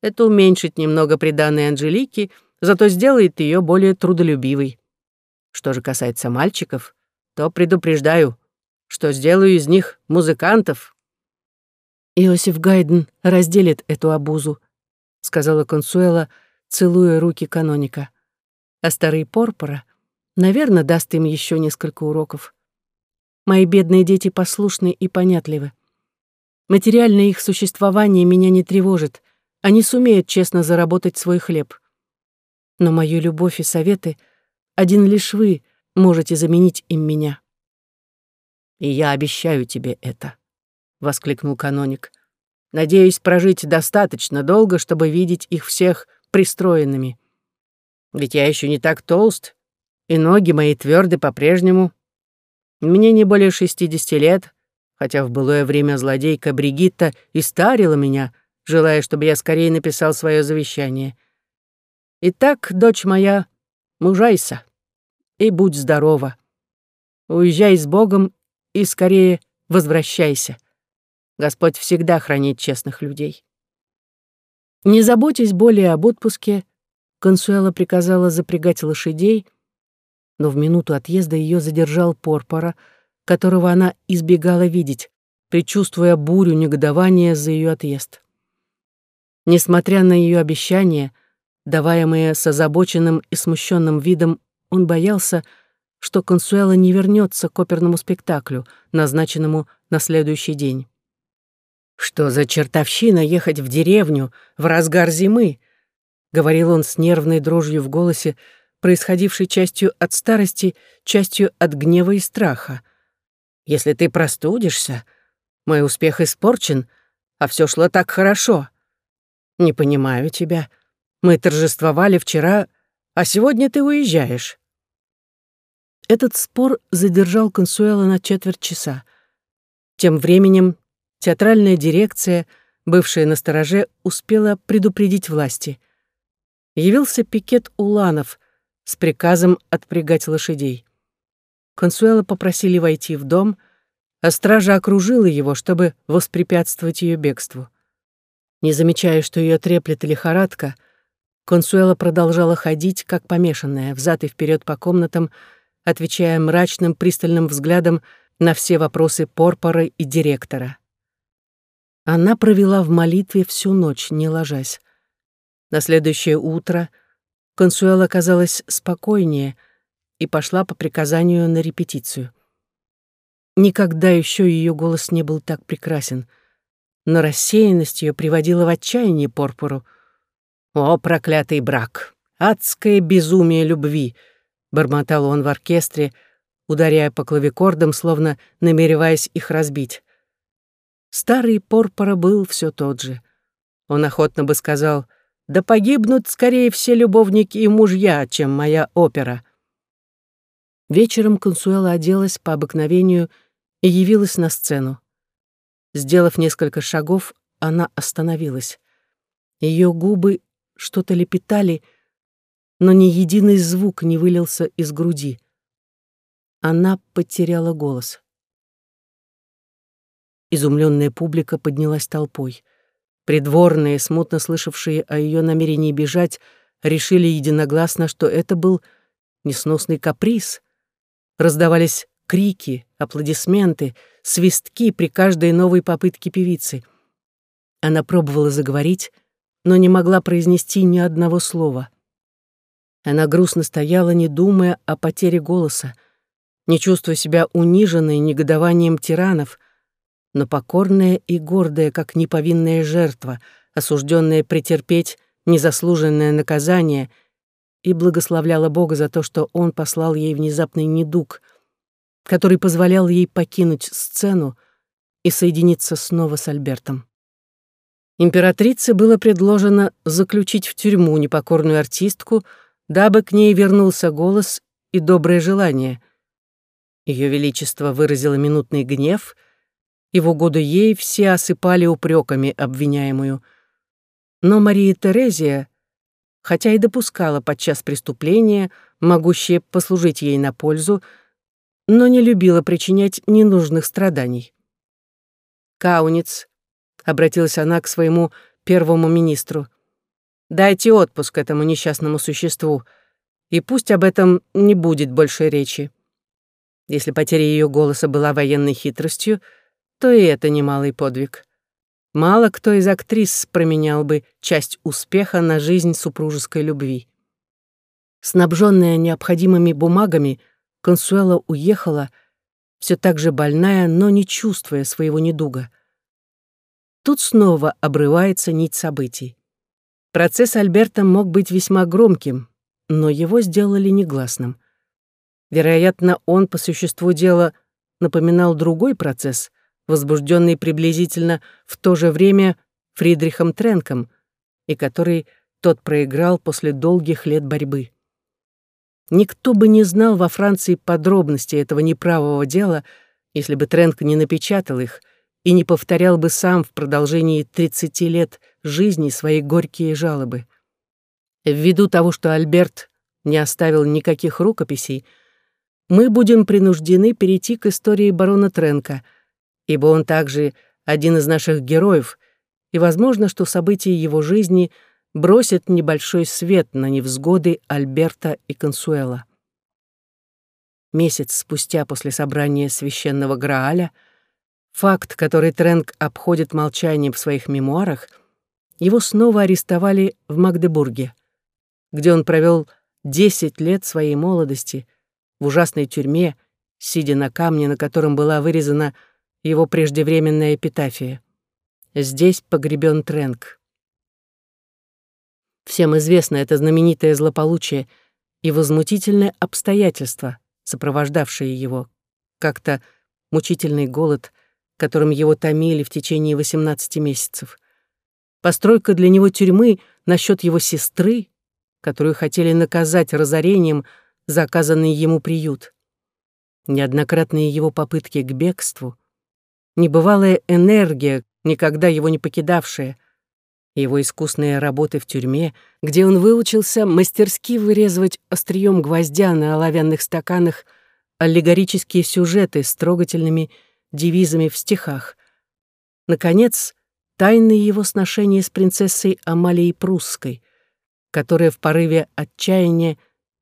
Speaker 1: Это уменьшит немного приданной Анжелики, зато сделает ее более трудолюбивой. Что же касается мальчиков, то предупреждаю, что сделаю из них музыкантов». «Иосиф Гайден разделит эту обузу», — сказала Консуэла, целуя руки каноника. «А старый Порпора, наверное, даст им еще несколько уроков. Мои бедные дети послушны и понятливы. Материальное их существование меня не тревожит, они сумеют честно заработать свой хлеб. Но мою любовь и советы один лишь вы можете заменить им меня».
Speaker 2: «И я обещаю тебе это», — воскликнул каноник. «Надеюсь прожить достаточно долго, чтобы видеть их всех пристроенными. Ведь я еще не так толст, и ноги мои тверды по-прежнему. Мне не более шестидесяти лет, хотя в былое время злодейка Бригитта и меня, желая, чтобы я скорее написал свое завещание. Итак, дочь моя, мужайся и будь здорова. Уезжай с Богом и скорее возвращайся. Господь всегда хранит честных людей. Не заботясь более об отпуске, Консуэла приказала запрягать лошадей, но в минуту отъезда ее задержал Порпора, которого она избегала видеть, предчувствуя бурю негодования за ее отъезд. Несмотря на ее обещания, даваемые с озабоченным и смущенным видом, он боялся, что Консуэла не вернется к оперному спектаклю, назначенному на следующий день. «Что за чертовщина ехать в деревню в разгар зимы?» — говорил он с нервной дрожью в голосе, происходившей частью от старости, частью от гнева и страха. «Если ты простудишься, мой успех испорчен, а все шло так хорошо. Не понимаю тебя. Мы торжествовали вчера, а сегодня ты уезжаешь». Этот спор задержал Консуэла на четверть часа. Тем временем театральная дирекция, бывшая на стороже, успела предупредить власти. Явился пикет Уланов с приказом отпрягать лошадей. Консуэла попросили войти в дом, а стража окружила его, чтобы воспрепятствовать ее бегству. Не замечая, что ее треплет лихорадка, Консуэла продолжала ходить, как помешанная, взад и вперед по комнатам, отвечая мрачным пристальным взглядом на все вопросы Порпора и директора. Она провела в молитве всю ночь, не ложась. На следующее утро Консуэла казалась спокойнее и пошла по приказанию на репетицию. Никогда еще ее голос не был так прекрасен, но рассеянность ее приводила в отчаяние Порпору. «О, проклятый брак! Адское безумие любви!» бормотал он в оркестре, ударяя по клавикордам, словно намереваясь их разбить. Старый Порпора был все тот же. Он охотно бы сказал, «Да погибнут скорее все любовники и мужья, чем моя опера». Вечером Консуэла оделась по обыкновению и явилась на сцену. Сделав несколько шагов, она остановилась. Ее губы что-то лепетали — но ни единый звук не вылился из груди. Она потеряла голос. Изумленная публика поднялась толпой. Придворные, смутно слышавшие о ее намерении бежать, решили единогласно, что это был несносный каприз. Раздавались крики, аплодисменты, свистки при каждой новой попытке певицы. Она пробовала заговорить, но не могла произнести ни одного слова. Она грустно стояла, не думая о потере голоса, не чувствуя себя униженной негодованием тиранов, но покорная и гордая, как неповинная жертва, осужденная претерпеть незаслуженное наказание, и благословляла Бога за то, что Он послал ей внезапный недуг, который позволял ей покинуть сцену и соединиться снова с Альбертом. Императрице было предложено заключить в тюрьму непокорную артистку — дабы к ней вернулся голос и доброе желание. Ее Величество выразило минутный гнев, и в угоду ей все осыпали упреками обвиняемую. Но Мария Терезия,
Speaker 1: хотя и допускала подчас преступления, могущие послужить ей на пользу, но не любила причинять ненужных страданий. «Кауниц», — обратилась она к своему первому министру, «дайте отпуск этому несчастному существу, и пусть об этом не будет больше речи». Если потеря ее голоса была военной хитростью, то и это немалый подвиг. Мало кто из актрис променял бы часть успеха на жизнь супружеской любви. Снабженная необходимыми бумагами, Консуэла уехала, все так же больная, но не чувствуя своего недуга. Тут снова обрывается нить событий. Процесс Альберта мог быть весьма громким, но его сделали негласным. Вероятно, он по существу дела напоминал другой процесс, возбужденный приблизительно в то же время Фридрихом Тренком, и который тот проиграл после долгих лет борьбы. Никто бы не знал во Франции подробностей этого неправого дела, если бы Тренк не напечатал их и не повторял бы сам в продолжении 30 лет жизни свои горькие жалобы. Ввиду того, что Альберт не оставил никаких рукописей, мы будем принуждены перейти к истории барона Тренка — ибо он также один из наших героев, и возможно, что события его жизни бросят небольшой свет на невзгоды Альберта и Консуэла. Месяц спустя после собрания священного Грааля, факт, который Тренк обходит молчанием в своих мемуарах, его снова арестовали в Магдебурге, где он провел 10 лет своей молодости в ужасной тюрьме, сидя на камне, на котором была вырезана его преждевременная эпитафия. Здесь погребен Тренк. Всем известно это знаменитое злополучие и возмутительное обстоятельство, сопровождавшее его, как-то мучительный голод, которым его томили в течение 18 месяцев. Постройка для него тюрьмы насчет его сестры, которую хотели наказать разорением за оказанный ему приют. Неоднократные его попытки к бегству — небывалая энергия, никогда его не покидавшая, его искусные работы в тюрьме, где он выучился мастерски вырезывать острием гвоздя на оловянных стаканах аллегорические сюжеты с трогательными девизами в стихах. Наконец, тайные его сношения с принцессой Амалией Прусской, которая в порыве отчаяния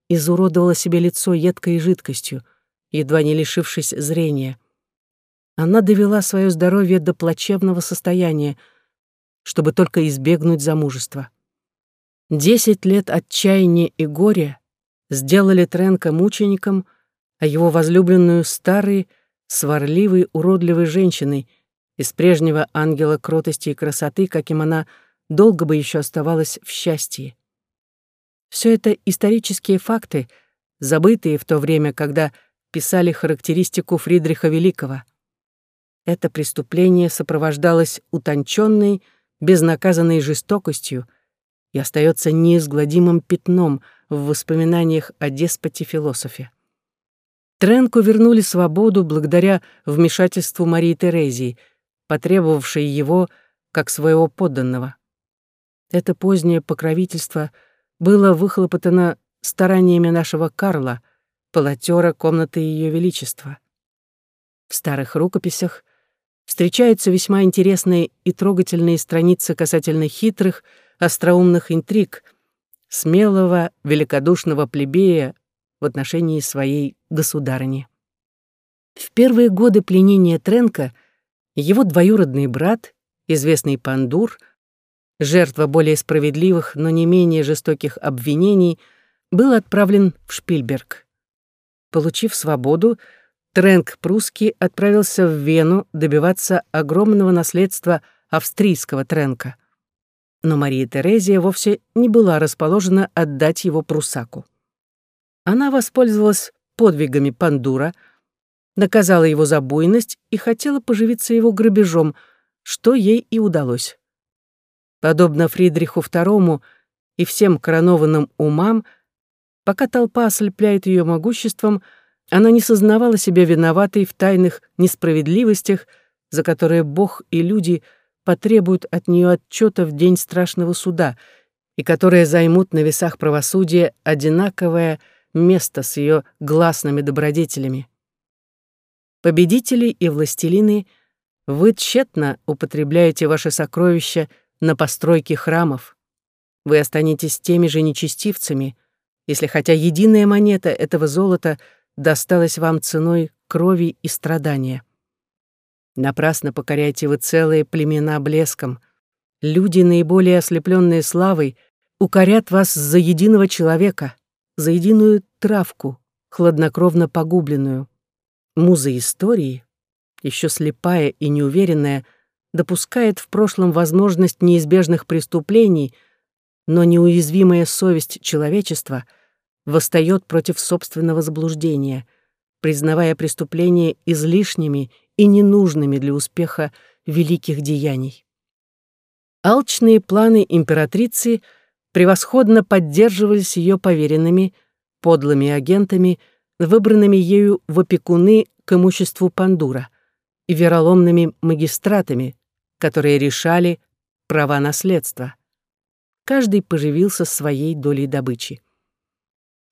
Speaker 1: изуродовала себе лицо едкой жидкостью, едва не лишившись зрения она довела свое здоровье до плачевного состояния, чтобы только избегнуть замужества. Десять лет отчаяния и горя сделали Тренка мучеником, а его возлюбленную старой, сварливой, уродливой женщиной из прежнего ангела кротости и красоты, каким она долго бы еще оставалась в счастье. Все это исторические факты, забытые в то время, когда писали характеристику Фридриха Великого — это преступление сопровождалось утонченной, безнаказанной жестокостью и остается неизгладимым пятном в воспоминаниях о деспоте-философе. Тренку вернули свободу благодаря вмешательству Марии Терезии, потребовавшей его как своего подданного. Это позднее покровительство было выхлопотано стараниями нашего Карла, полотера комнаты Ее Величества. В старых рукописях встречаются весьма интересные и трогательные страницы касательно хитрых, остроумных интриг, смелого, великодушного плебея в отношении своей государыни. В первые годы пленения Тренка его двоюродный брат, известный Пандур, жертва более справедливых, но не менее жестоких обвинений, был отправлен в Шпильберг. Получив свободу, Тренк Прусский отправился в Вену добиваться огромного наследства австрийского Тренка. Но Мария Терезия вовсе не была расположена отдать его Прусаку. Она воспользовалась подвигами Пандура, наказала его за буйность и хотела поживиться его грабежом, что ей и удалось. Подобно Фридриху II и всем коронованным умам, пока толпа ослепляет ее могуществом, она не сознавала себя виноватой в тайных несправедливостях, за которые Бог и люди потребуют от нее отчета в день страшного суда, и которые займут на весах правосудия одинаковое место с ее гласными добродетелями. Победители и властелины, вы тщетно употребляете ваши сокровища на постройке храмов. Вы останетесь теми же нечестивцами, если хотя единая монета этого золота досталась вам ценой крови и страдания. Напрасно покоряете вы целые племена блеском. Люди, наиболее ослепленные славой, укорят вас за единого человека, за единую травку, хладнокровно погубленную. Муза истории, еще слепая и неуверенная, допускает в прошлом возможность неизбежных преступлений, но неуязвимая совесть человечества восстает против собственного заблуждения, признавая преступления излишними и ненужными для успеха великих деяний. Алчные планы императрицы превосходно поддерживались ее поверенными, подлыми агентами, выбранными ею в опекуны к имуществу Пандура, и вероломными магистратами, которые решали права наследства. Каждый поживился своей долей добычи.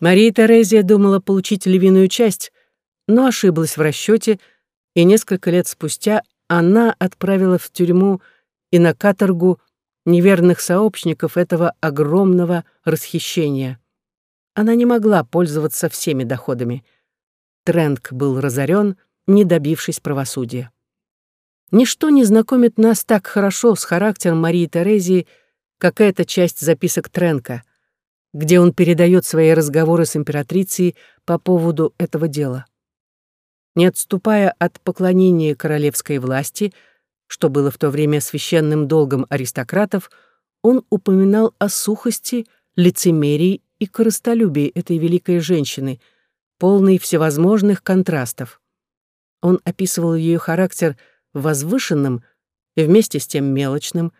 Speaker 1: Мария Терезия думала получить львиную часть, но ошиблась в расчете, и несколько лет спустя она отправила в тюрьму и на каторгу неверных сообщников этого огромного расхищения. Она не могла пользоваться всеми доходами. Тренк был разорен, не добившись правосудия. Ничто не знакомит нас так хорошо с характером Марии Терезии, как эта часть записок Тренка, где он передает свои разговоры с императрицей по поводу этого дела. Не отступая от поклонения королевской власти, что было в то время священным долгом аристократов, он упоминал о сухости, лицемерии и корыстолюбии этой великой женщины, полной всевозможных контрастов. Он описывал ее характер возвышенным и вместе с тем мелочным,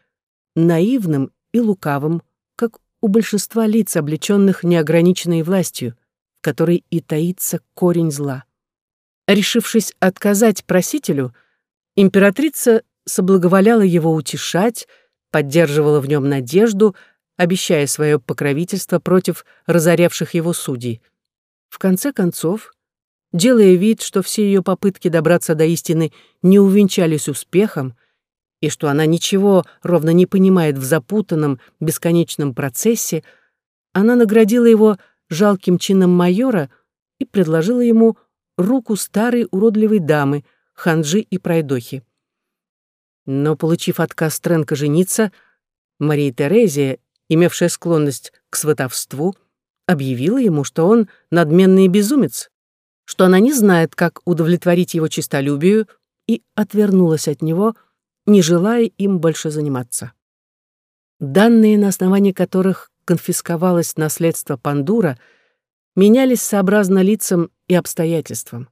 Speaker 1: наивным и лукавым, как у большинства лиц, облеченных неограниченной властью, в которой и таится корень зла. Решившись отказать просителю, императрица соблаговоляла его утешать, поддерживала в нем надежду, обещая свое покровительство против разорявших его судей. В конце концов, делая вид, что все ее попытки добраться до истины не увенчались успехом, и что она ничего ровно не понимает в запутанном, бесконечном процессе, она наградила его жалким чином майора и предложила ему руку старой уродливой дамы, ханжи и пройдохи. Но, получив отказ Тренка жениться, Мария Терезия, имевшая склонность к сватовству, объявила ему, что он надменный безумец, что она не знает, как удовлетворить его честолюбию, и отвернулась от него, не желая им больше заниматься. Данные, на основании которых конфисковалось наследство Пандура, менялись сообразно лицам и обстоятельствам.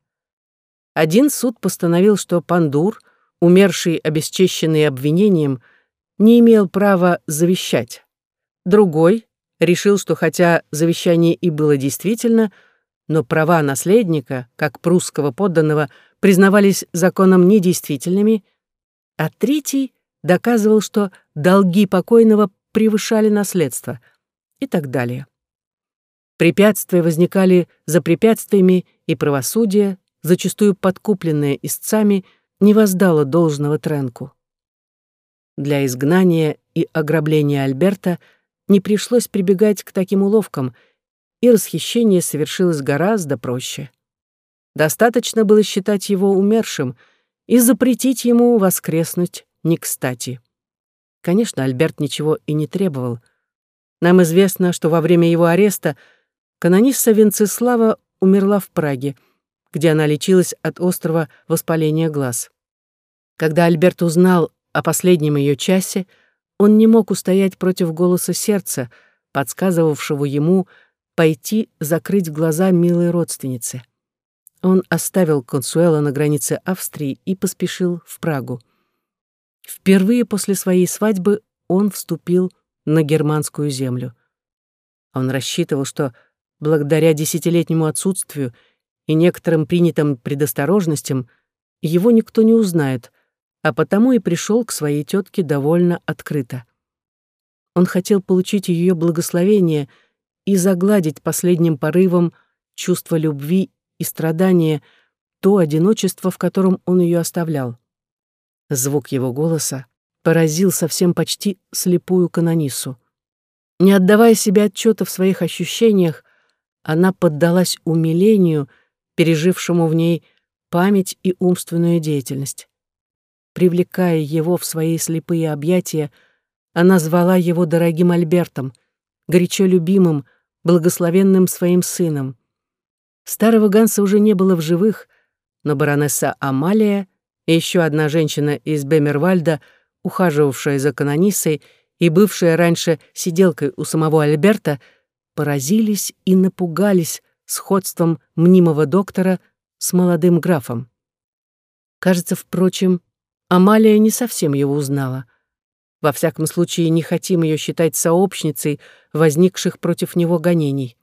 Speaker 1: Один суд постановил, что Пандур, умерший обесчещенный обвинением, не имел права завещать. Другой решил, что хотя завещание и было действительно, но права наследника, как прусского подданного, признавались законом недействительными, а третий доказывал, что долги покойного превышали наследство и так далее. Препятствия возникали за препятствиями, и правосудие, зачастую подкупленное истцами, не воздало должного Тренку. Для изгнания и ограбления Альберта не пришлось прибегать к таким уловкам, и расхищение совершилось гораздо проще. Достаточно было считать его умершим и запретить ему воскреснуть не кстати. Конечно, Альберт ничего и не требовал. Нам известно, что во время его ареста Канонисса Венцеслава умерла в Праге, где она лечилась от острого воспаления глаз. Когда Альберт узнал о последнем ее часе, он не мог устоять против голоса сердца, подсказывавшего ему пойти закрыть глаза милой родственнице. Он оставил Консуэла на границе Австрии и поспешил в Прагу. Впервые после своей свадьбы он вступил на германскую землю. Он рассчитывал, что благодаря десятилетнему отсутствию и некоторым принятым предосторожностям, его никто не узнает, а потому и пришел к своей тетке довольно открыто. Он хотел получить ее благословение и загладить последним порывом чувство любви и страдания то одиночество, в котором он ее оставлял. Звук его голоса поразил совсем почти слепую канонису. Не отдавая себе отчета в своих ощущениях, она поддалась умилению, пережившему в ней память и умственную деятельность. Привлекая его в свои слепые объятия, она звала его дорогим Альбертом, горячо любимым, благословенным своим сыном. Старого Ганса уже не было в живых, но баронесса Амалия и еще одна женщина из Бемервальда, ухаживавшая за канонисой и бывшая раньше сиделкой у самого Альберта, поразились и напугались сходством мнимого доктора с молодым графом. Кажется, впрочем, Амалия не совсем его узнала. Во всяком случае, не хотим ее считать сообщницей возникших против него гонений.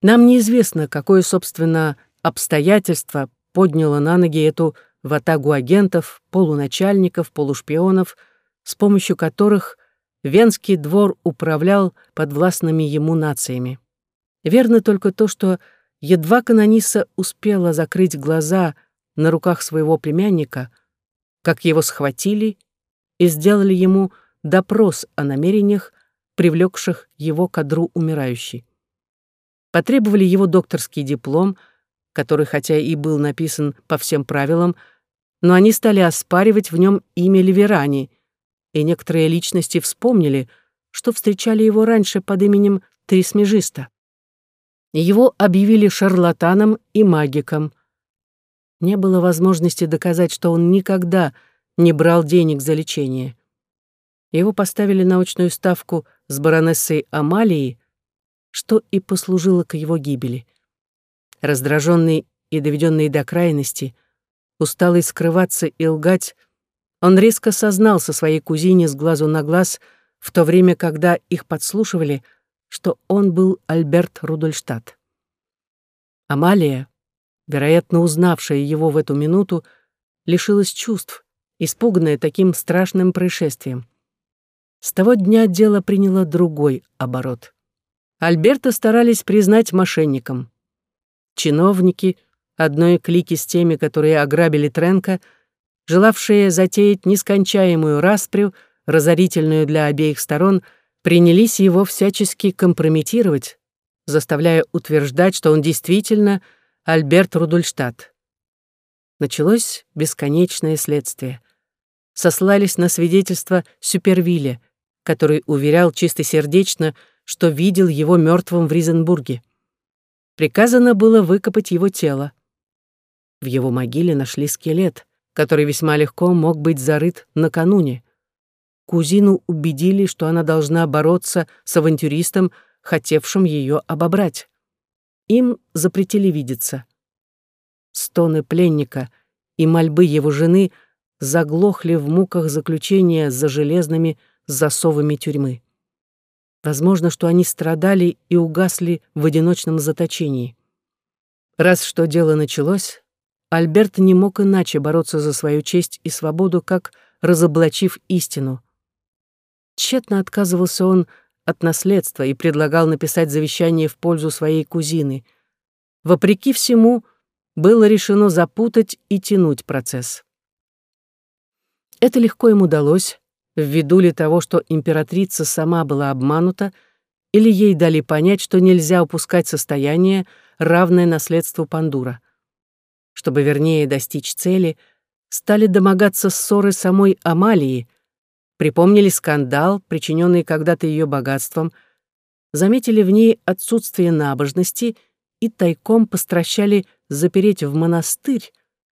Speaker 1: Нам неизвестно, какое, собственно, обстоятельство подняло на ноги эту ватагу агентов, полуначальников, полушпионов, с помощью которых Венский двор управлял подвластными ему нациями. Верно только то, что едва канониса успела закрыть глаза на руках своего племянника, как его схватили и сделали ему допрос о намерениях, привлекших его к одру умирающей. Потребовали его докторский диплом, который хотя и был написан по всем правилам, но они стали оспаривать в нем имя Ливерани, и некоторые личности вспомнили, что встречали его раньше под именем Трисмежиста. Его объявили шарлатаном и магиком. Не было возможности доказать, что он никогда не брал денег за лечение. Его поставили на очную ставку с баронессой Амалией, что и послужило к его гибели. Раздраженный и доведенный до крайности, усталый скрываться и лгать, он резко сознался своей кузине с глазу на глаз в то время, когда их подслушивали, что он был Альберт Рудольштадт. Амалия, вероятно, узнавшая его в эту минуту, лишилась чувств, испуганная таким страшным происшествием. С того дня дело приняло другой оборот. Альберта старались признать мошенником. Чиновники, одной клики с теми, которые ограбили Тренка, желавшие затеять нескончаемую распрю, разорительную для обеих сторон, принялись его всячески компрометировать, заставляя утверждать, что он действительно Альберт Рудольштадт. Началось бесконечное следствие. Сослались на свидетельство Супервилля, который уверял чистосердечно, что видел его мертвым в Ризенбурге. Приказано было выкопать его тело. В его могиле нашли скелет, который весьма легко мог быть зарыт накануне. Кузину убедили, что она должна бороться с авантюристом, хотевшим ее обобрать. Им запретили видеться. Стоны пленника и мольбы его жены заглохли в муках заключения за железными засовами тюрьмы. Возможно, что они страдали и угасли в одиночном заточении. Раз что дело началось, Альберт не мог иначе бороться за свою честь и свободу, как разоблачив истину. Тщетно отказывался он от наследства и предлагал написать завещание в пользу своей кузины. Вопреки всему, было решено запутать и тянуть процесс. Это легко им удалось, ввиду ли того, что императрица сама была обманута, или ей дали понять, что нельзя упускать состояние, равное наследству Пандура. Чтобы вернее достичь цели, стали домогаться ссоры самой Амалии, припомнили скандал, причиненный когда-то ее богатством, заметили в ней отсутствие набожности и тайком постращали запереть в монастырь,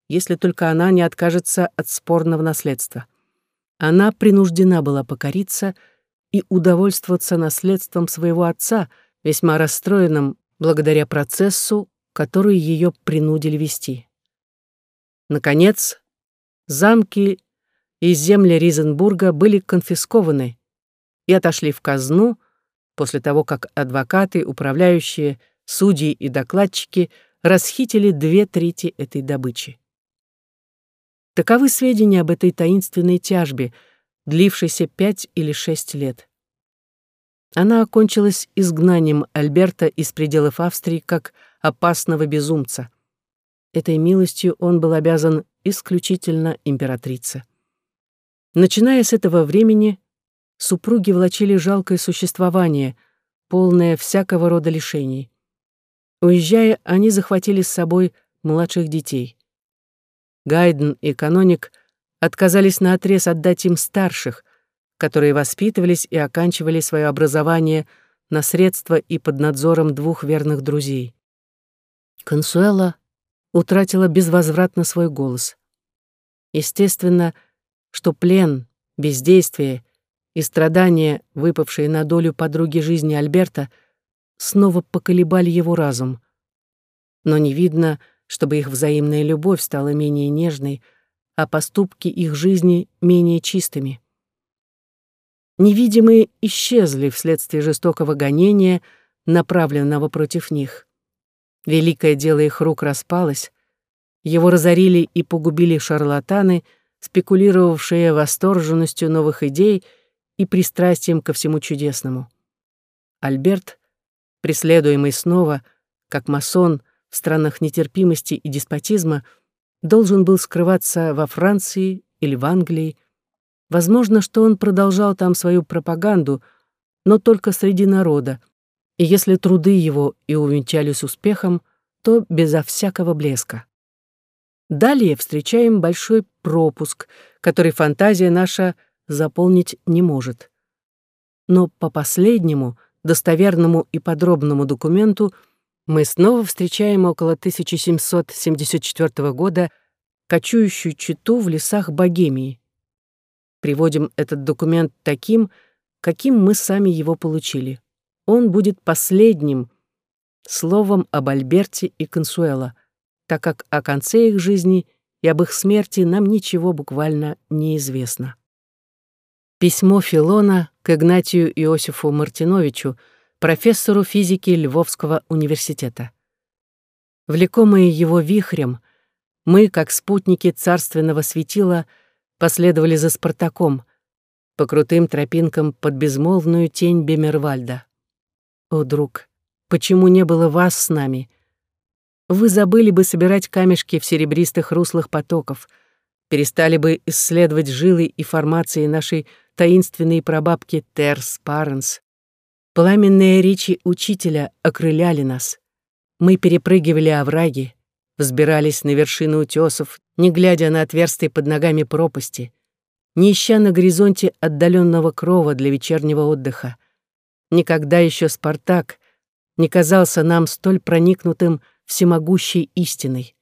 Speaker 1: если только она не откажется от спорного наследства она принуждена была покориться и удовольствоваться наследством своего отца, весьма расстроенным благодаря процессу, который ее принудили вести. Наконец, замки и земли Ризенбурга были конфискованы и отошли в казну после того, как адвокаты, управляющие, судьи и докладчики расхитили две трети этой добычи. Таковы сведения об этой таинственной тяжбе, длившейся пять или шесть лет. Она окончилась изгнанием Альберта из пределов Австрии как опасного безумца. Этой милостью он был обязан исключительно императрице. Начиная с этого времени, супруги влачили жалкое существование, полное всякого рода лишений. Уезжая, они захватили с собой младших детей. Гайден и каноник отказались наотрез отдать им старших, которые воспитывались и оканчивали свое образование на средства и под надзором двух верных друзей. Консуэла утратила безвозвратно свой голос. Естественно, что плен, бездействие и страдания, выпавшие на долю подруги жизни Альберта, снова поколебали его разум. Но не видно, чтобы их взаимная любовь стала менее нежной, а поступки их жизни менее чистыми. Невидимые исчезли вследствие жестокого гонения, направленного против них. Великое дело их рук распалось, его разорили и погубили шарлатаны, спекулировавшие восторженностью новых идей и пристрастием ко всему чудесному. Альберт, преследуемый снова, как масон странах нетерпимости и деспотизма, должен был скрываться во Франции или в Англии, Возможно, что он продолжал там свою пропаганду, но только среди народа, и если труды его и увенчались успехом, то безо всякого блеска. Далее встречаем большой пропуск, который фантазия наша заполнить не может. Но по последнему, достоверному и подробному документу мы снова встречаем около 1774 года кочующую читу в лесах Богемии приводим этот документ таким, каким мы сами его получили. Он будет последним словом об Альберте и Консуэла, так как о конце их жизни и об их смерти нам ничего буквально не известно. Письмо Филона к Игнатию Иосифу Мартиновичу, профессору физики Львовского университета. Влекомые его вихрем, мы, как спутники царственного светила, — последовали за Спартаком по крутым тропинкам под безмолвную тень Бемервальда. О, друг, почему не было вас с нами? Вы забыли бы собирать камешки в серебристых руслах потоков, перестали бы исследовать жилы и формации нашей таинственной прабабки Терс Паренс. Пламенные речи учителя окрыляли нас. Мы перепрыгивали овраги, взбирались на вершины утесов, не глядя на отверстие под ногами пропасти, не ища на горизонте отдаленного крова для вечернего отдыха. Никогда еще Спартак не казался нам столь проникнутым всемогущей истиной.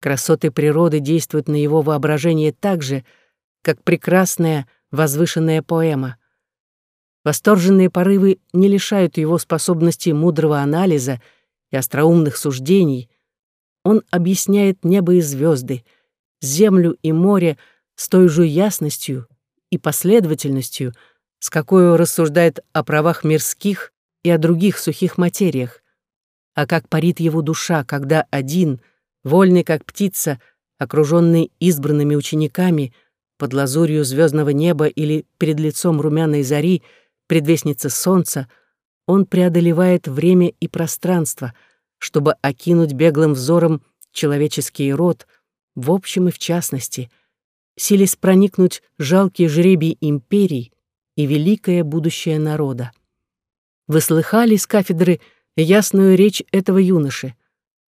Speaker 1: Красоты природы действуют на его воображение так же, как прекрасная возвышенная поэма. Восторженные порывы не лишают его способности мудрого анализа и остроумных суждений, он объясняет небо и звезды, землю и море с той же ясностью и последовательностью, с какой рассуждает о правах мирских и о других сухих материях. А как парит его душа, когда один, вольный как птица, окруженный избранными учениками, под лазурью звездного неба или перед лицом румяной зари, предвестницы солнца, он преодолевает время и пространство — чтобы окинуть беглым взором человеческий род, в общем и в частности, силясь проникнуть жалкий жребий империй и великое будущее народа. Вы слыхали с кафедры ясную речь этого юноши?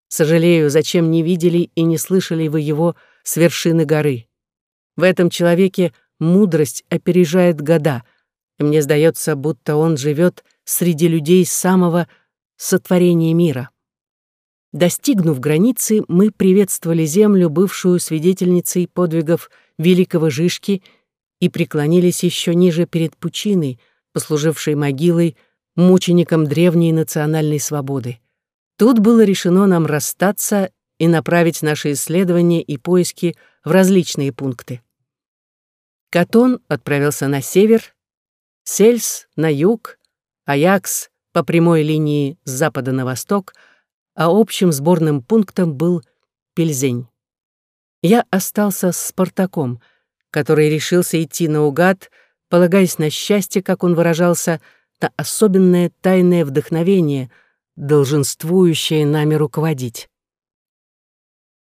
Speaker 1: Сожалею, зачем не видели и не слышали вы его с вершины горы. В этом человеке мудрость опережает года, мне сдается, будто он живет среди людей самого сотворения мира. Достигнув границы, мы приветствовали землю, бывшую свидетельницей подвигов великого Жишки, и преклонились еще ниже перед пучиной, послужившей могилой мученикам древней национальной свободы. Тут было решено нам расстаться и направить наши исследования и поиски в различные пункты. Катон отправился на север, Сельс — на юг, Аякс — по прямой линии с запада на восток — а общим сборным пунктом был Пельзень. Я остался с Спартаком, который решился идти наугад, полагаясь на счастье, как он выражался, на особенное тайное вдохновение, долженствующее нами руководить.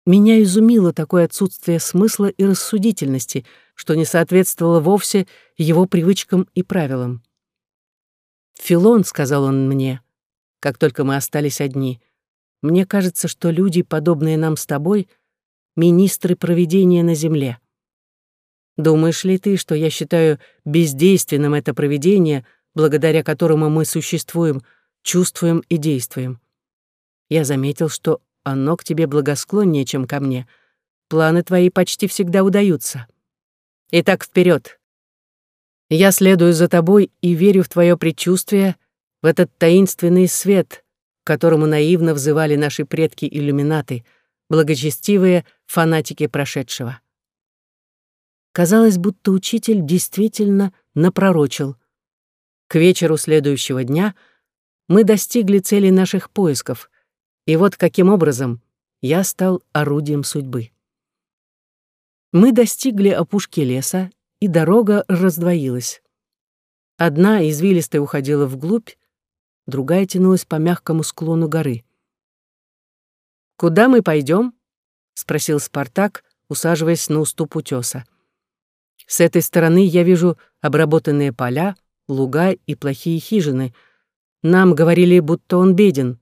Speaker 1: Меня изумило такое отсутствие смысла и рассудительности, что не соответствовало вовсе его привычкам и правилам. «Филон», — сказал он мне, как только мы остались одни, — «мне кажется, что люди, подобные нам с тобой, — министры проведения на земле. Думаешь ли ты, что я считаю бездейственным это проведение, благодаря которому мы существуем, чувствуем и действуем? Я заметил, что оно к тебе благосклоннее, чем ко мне. Планы твои почти всегда удаются. Итак, вперед. Я следую за тобой и верю в твое предчувствие, в этот таинственный свет, к которому наивно взывали наши предки-иллюминаты, благочестивые фанатики прошедшего. Казалось, будто учитель действительно напророчил. К вечеру следующего дня мы достигли цели наших поисков, и вот каким образом я стал орудием судьбы. Мы достигли опушки леса, и дорога раздвоилась. Одна извилистая уходила вглубь, другая тянулась по мягкому склону горы. «Куда мы пойдем? спросил Спартак, усаживаясь на уступ утеса. «С этой стороны я вижу обработанные поля, луга и плохие хижины. Нам говорили, будто он беден.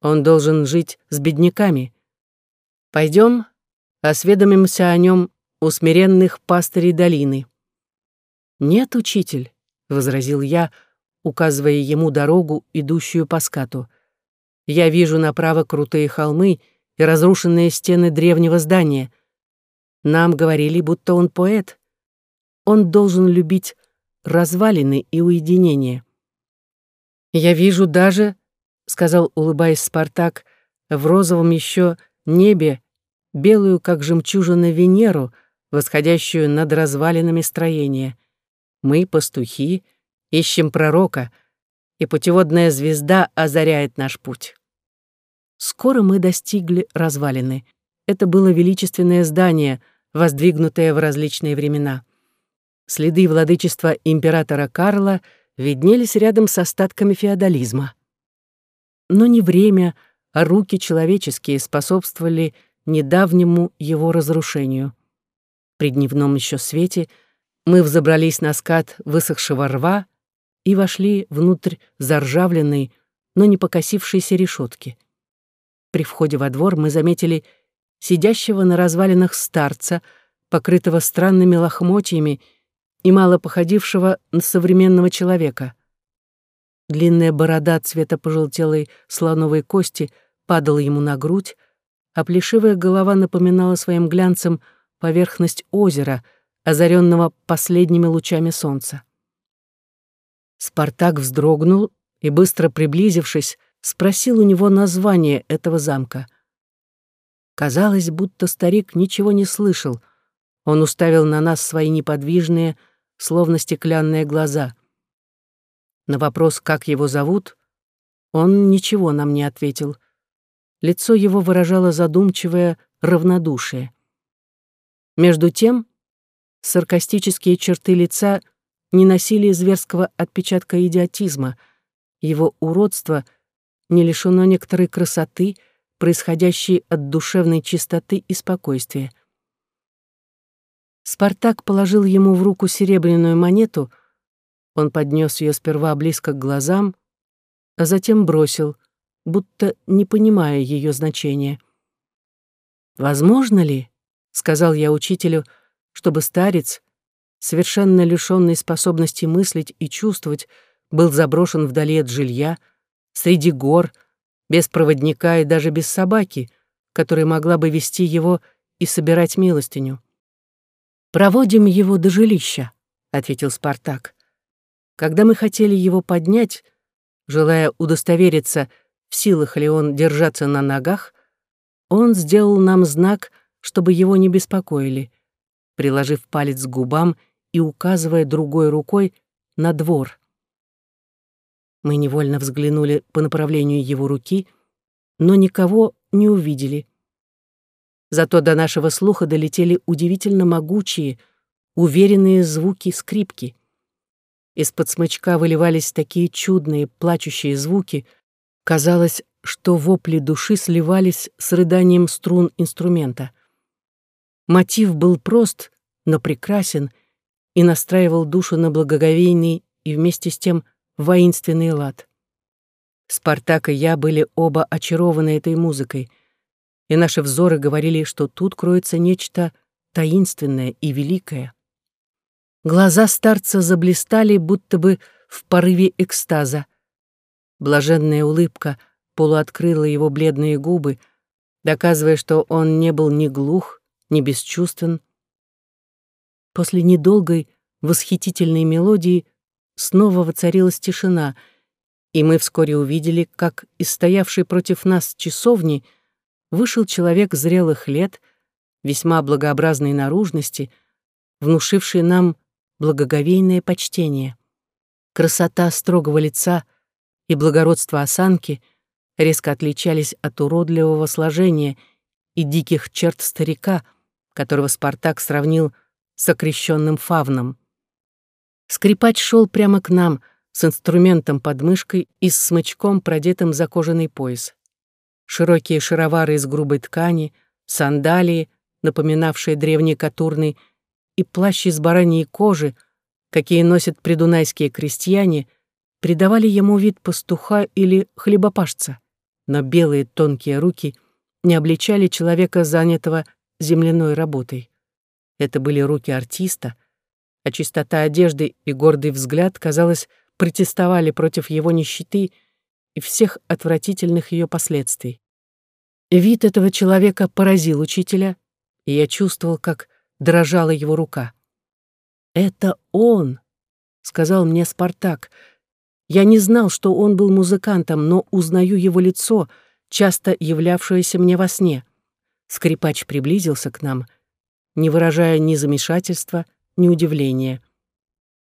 Speaker 1: Он должен жить с бедняками. Пойдем, осведомимся о нем у смиренных пастырей долины. «Нет, учитель», — возразил я, указывая ему дорогу, идущую по скату. «Я вижу направо крутые холмы и разрушенные стены древнего здания. Нам говорили, будто он поэт. Он должен любить развалины и уединение. Я вижу даже, — сказал, улыбаясь Спартак, — в розовом еще небе белую, как жемчужина, Венеру, восходящую над развалинами строения. Мы, пастухи, ищем пророка, и путеводная звезда озаряет наш путь. Скоро мы достигли развалины. Это было величественное здание, воздвигнутое в различные времена. Следы владычества императора Карла виднелись рядом с остатками феодализма но не время, а руки человеческие способствовали недавнему его разрушению. При дневном еще свете мы взобрались на скат высохшего рва и вошли внутрь заржавленной, но не покосившейся решетки. При входе во двор мы заметили сидящего на развалинах старца, покрытого странными лохмотьями и мало походившего на современного человека — Длинная борода цвета пожелтелой слоновой кости падала ему на грудь, а плешивая голова напоминала своим глянцем поверхность озера, озаренного последними лучами солнца. Спартак вздрогнул и, быстро приблизившись, спросил у него название этого замка. Казалось, будто старик ничего не слышал. Он уставил на нас свои неподвижные, словно стеклянные глаза. На вопрос, как его зовут, он ничего нам не ответил. Лицо его выражало задумчивое равнодушие. Между тем, саркастические черты лица не носили зверского отпечатка идиотизма. Его уродство не лишено некоторой красоты, происходящей от душевной чистоты и спокойствия. Спартак положил ему в руку серебряную монету — он поднес ее сперва близко к глазам, а затем бросил, будто не понимая ее значения. «Возможно ли, — сказал я учителю, — чтобы старец, совершенно лишенный способности мыслить и чувствовать, был заброшен вдали от жилья, среди гор, без проводника и даже без собаки, которая могла бы вести его и собирать милостыню. «Проводим его до жилища», — ответил Спартак. Когда мы хотели его поднять, желая удостовериться, в силах ли он держаться на ногах, он сделал нам знак, чтобы его не беспокоили, приложив палец к губам и указывая другой рукой на двор. Мы невольно взглянули по направлению его руки, но никого не увидели. Зато до нашего слуха долетели удивительно могучие, уверенные звуки скрипки — Из-под смычка выливались такие чудные плачущие звуки, казалось, что вопли души сливались с рыданием струн инструмента. Мотив был прост, но прекрасен и настраивал душу на благоговейный и вместе с тем воинственный лад. Спартак и я были оба очарованы этой музыкой, и наши взоры говорили, что тут кроется нечто таинственное и великое. Глаза старца заблистали, будто бы в порыве экстаза. Блаженная улыбка полуоткрыла его бледные губы, доказывая, что он не был ни глух, ни бесчувствен. После недолгой восхитительной мелодии снова воцарилась тишина, и мы вскоре увидели, как из стоявшей против нас часовни вышел человек зрелых лет, весьма благообразной наружности, внушивший нам благоговейное почтение. Красота строгого лица и благородство осанки резко отличались от уродливого сложения и диких черт старика, которого Спартак сравнил с окрещенным фавном. Скрипач шел прямо к нам с инструментом под мышкой и с смычком, продетым за кожаный пояс. Широкие шаровары из грубой ткани, сандалии, напоминавшие древний катурный, и плащ из бараньей кожи, какие носят придунайские крестьяне, придавали ему вид пастуха или хлебопашца, но белые тонкие руки не обличали человека, занятого земляной работой. Это были руки артиста, а чистота одежды и гордый взгляд, казалось, протестовали против его нищеты и всех отвратительных ее последствий. Вид этого человека поразил учителя, и я чувствовал, как дрожала его рука. «Это он», — сказал мне Спартак. Я не знал, что он был музыкантом, но узнаю его лицо, часто являвшееся мне во сне. Скрипач приблизился к нам, не выражая ни замешательства, ни удивления.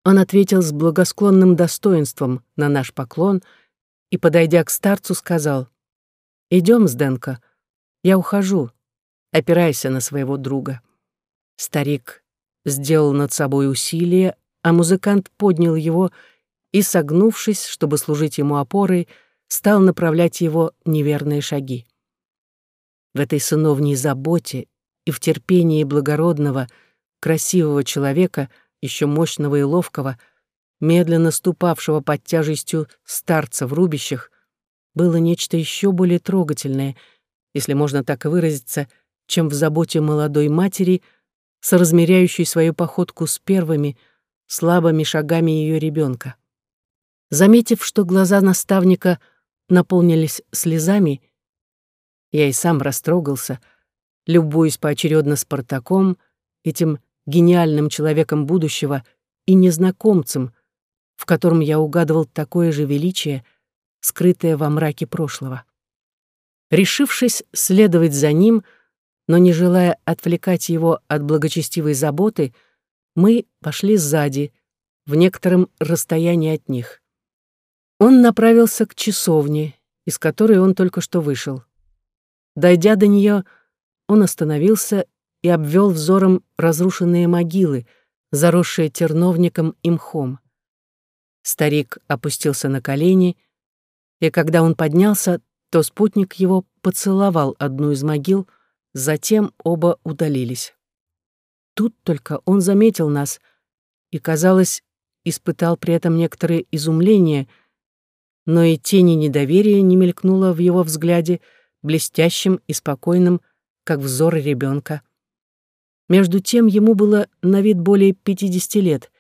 Speaker 1: Он ответил с благосклонным достоинством на наш поклон и, подойдя к старцу, сказал, «Идем, Сденко, я ухожу, опирайся на своего друга». Старик сделал над собой усилие, а музыкант поднял его и, согнувшись, чтобы служить ему опорой, стал направлять его неверные шаги. В этой сыновней заботе и в терпении благородного, красивого человека, еще мощного и ловкого, медленно ступавшего под тяжестью старца в рубищах, было нечто еще более трогательное, если можно так выразиться, чем в заботе молодой матери — соразмеряющей свою походку с первыми, слабыми шагами ее ребенка. Заметив, что глаза наставника наполнились слезами, я и сам растрогался, любуясь поочередно Спартаком, этим гениальным человеком будущего и незнакомцем, в котором я угадывал такое же величие, скрытое во мраке прошлого. Решившись следовать за ним, — но не желая отвлекать его от благочестивой заботы, мы пошли сзади, в некотором расстоянии от них. Он направился к часовне, из которой он только что вышел. Дойдя до нее, он остановился и обвел взором разрушенные могилы, заросшие терновником и мхом. Старик опустился на колени, и когда он поднялся, то спутник его поцеловал одну из могил — Затем оба удалились. Тут только он заметил нас и, казалось, испытал при этом некоторое изумление, но и тени недоверия не мелькнуло в его взгляде, блестящим и спокойным, как взор ребенка. Между тем ему было на вид более пятидесяти лет,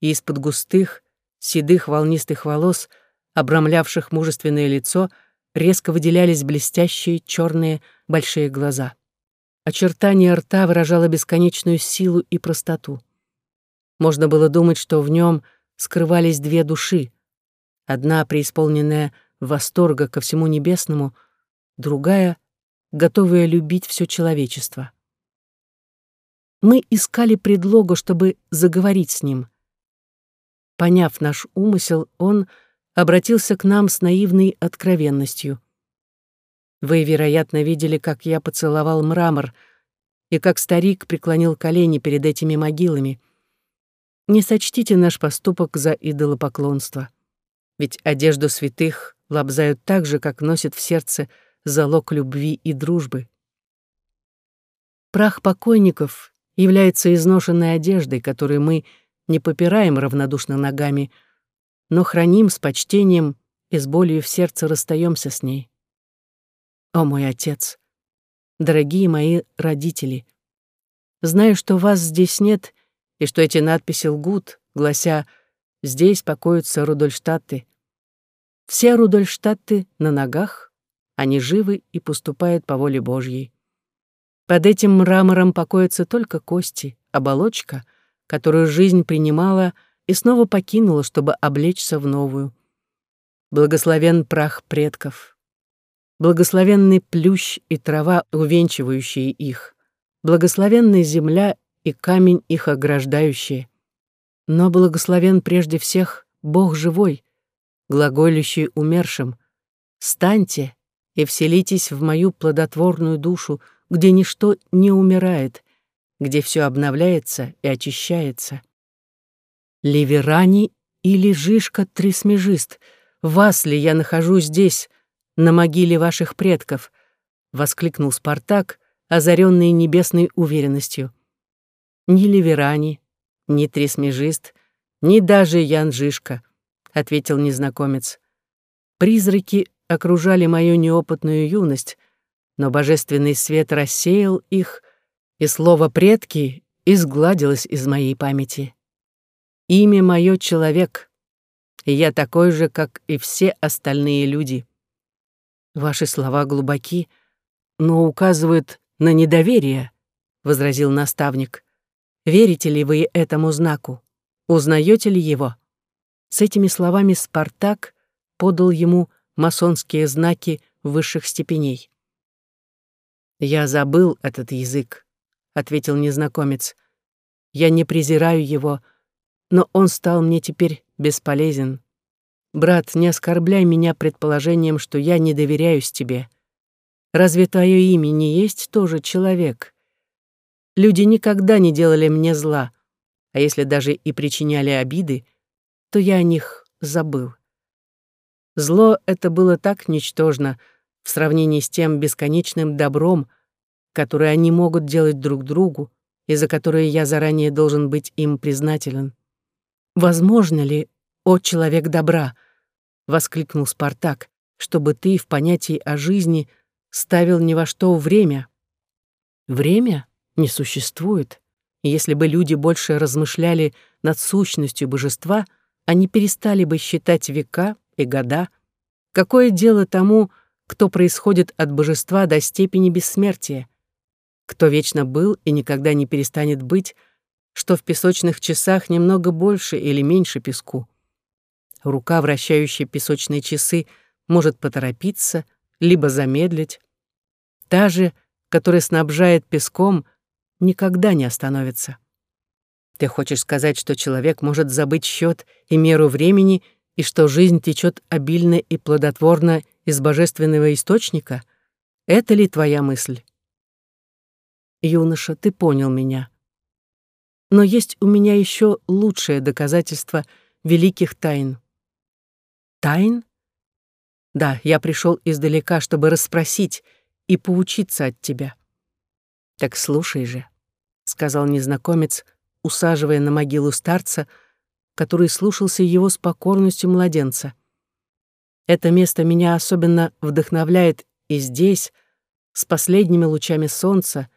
Speaker 1: и из-под густых, седых волнистых волос, обрамлявших мужественное лицо, резко выделялись блестящие черные большие глаза. Очертание рта выражало бесконечную силу и простоту. Можно было думать, что в нем скрывались две души. Одна, преисполненная восторга ко всему небесному, другая, готовая любить все человечество. Мы искали предлога, чтобы заговорить с ним. Поняв наш умысел, он обратился к нам с наивной откровенностью. Вы, вероятно, видели, как я поцеловал мрамор и как старик преклонил колени перед этими могилами. Не сочтите наш поступок за идолопоклонство, ведь одежду святых лобзают так же, как носит в сердце залог любви и дружбы. Прах покойников является изношенной одеждой, которую мы не попираем равнодушно ногами, но храним с почтением и с болью в сердце расстаемся с ней. О мой отец, дорогие мои родители, знаю, что вас здесь нет и что эти надписи лгут, глася «Здесь покоятся Рудольштадты». Все Рудольштадты на ногах, они живы и поступают по воле Божьей. Под этим мрамором покоятся только кости, оболочка, которую жизнь принимала и снова покинула, чтобы облечься в новую. Благословен прах предков благословенный плющ и трава, увенчивающие их, благословенная земля и камень их ограждающие. Но благословен прежде всех Бог живой, глаголющий умершим. Станьте и вселитесь в мою плодотворную душу, где ничто не умирает, где все обновляется и очищается. Ливерани или Жишка Трисмежист, вас ли я нахожу здесь, на могиле ваших предков», — воскликнул Спартак, озаренный небесной уверенностью. «Ни Ливерани, ни Трисмежист, ни даже Ян Жишка», — ответил незнакомец. «Призраки окружали мою неопытную юность, но божественный свет рассеял их, и слово «предки» изгладилось из моей памяти. Имя мое — человек, и я такой же, как и все остальные люди. Ваши слова глубоки, но указывают на недоверие, возразил наставник. Верите ли вы этому знаку? Узнаете ли его? С этими словами Спартак подал ему масонские знаки высших степеней. «Я забыл этот язык», — ответил незнакомец. «Я не презираю его, но он стал мне теперь бесполезен. Брат, не оскорбляй меня предположением, что я не доверяюсь тебе. Разве твое имя не есть тоже человек? Люди никогда не делали мне зла, а если даже и причиняли обиды, то я о них забыл. Зло это было так ничтожно в сравнении с тем бесконечным добром, которое они могут делать друг другу, и за которое я заранее должен быть им признателен. Возможно ли, о человек добра, — воскликнул Спартак, «чтобы ты в понятии о жизни ставил ни во что время». Время не существует. Если бы люди больше размышляли над сущностью божества, они перестали бы считать века и года. Какое дело тому, кто происходит от божества до степени бессмертия? Кто вечно был и никогда не перестанет быть, что в песочных часах немного больше или меньше песку? Рука, вращающая песочные часы, может поторопиться, либо замедлить. Та же, которая снабжает песком, никогда не остановится. Ты хочешь сказать, что человек может забыть счет и меру времени, и что жизнь течет обильно и плодотворно из божественного источника? Это ли твоя мысль? Юноша, ты понял меня. Но есть у меня еще лучшее доказательство великих тайн. Тайн? Да, я пришел издалека, чтобы расспросить и поучиться от тебя. Так слушай же, сказал незнакомец, усаживая на могилу старца, который слушался его с покорностью младенца. Это место меня особенно вдохновляет и здесь, с последними лучами солнца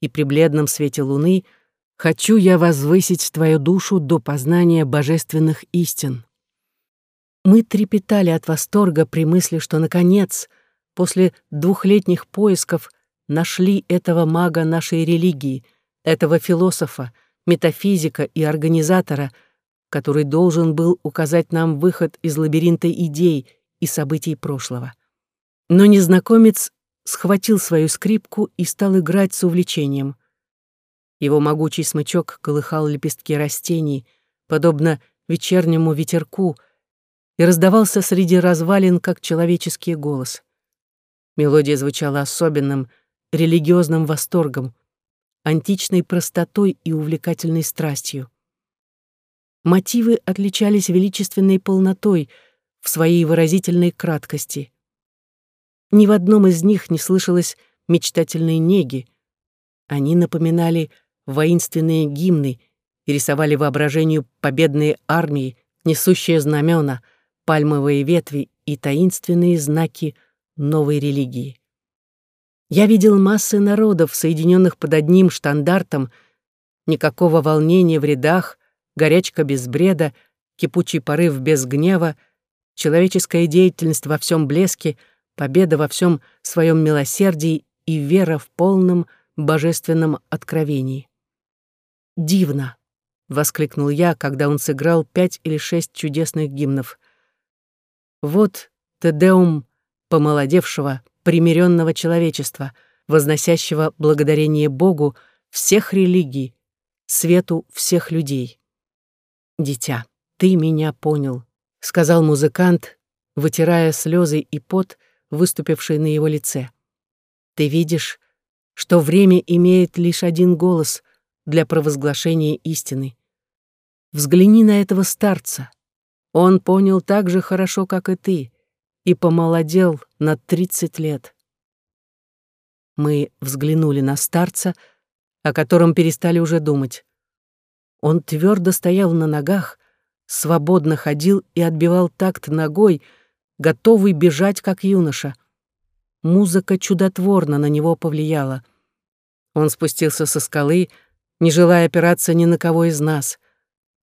Speaker 1: и при бледном свете луны, хочу я возвысить твою душу до познания божественных истин. Мы трепетали от восторга при мысли, что, наконец, после двухлетних поисков нашли этого мага нашей религии, этого философа, метафизика и организатора, который должен был указать нам выход из лабиринта идей и событий прошлого. Но незнакомец схватил свою скрипку и стал играть с увлечением. Его могучий смычок колыхал лепестки растений, подобно вечернему ветерку — и раздавался среди развалин, как человеческий голос. Мелодия звучала особенным, религиозным восторгом, античной простотой и увлекательной страстью. Мотивы отличались величественной полнотой в своей выразительной краткости. Ни в одном из них не слышалось мечтательной неги. Они напоминали воинственные гимны и рисовали воображению победные армии, несущие знамена, пальмовые ветви и таинственные знаки новой религии. Я видел массы народов, соединенных под одним штандартом, никакого волнения в рядах, горячка без бреда, кипучий порыв без гнева, человеческая деятельность во всем блеске, победа во всем своем милосердии и вера в полном божественном откровении. «Дивно!» — воскликнул я, когда он сыграл пять или шесть чудесных гимнов. «Вот Тедеум помолодевшего, примиренного человечества, возносящего благодарение Богу всех религий, свету всех людей. «Дитя, ты меня понял», — сказал музыкант, вытирая слезы и пот, выступивший на его лице. «Ты видишь, что время имеет лишь один голос для провозглашения истины. Взгляни на этого старца. Он понял так же хорошо, как и ты, и помолодел на тридцать лет. Мы взглянули на старца, о котором перестали уже думать. Он твердо стоял на ногах, свободно ходил и отбивал такт ногой, готовый бежать, как юноша. Музыка чудотворно на него повлияла. Он спустился со скалы, не желая опираться ни на кого из нас.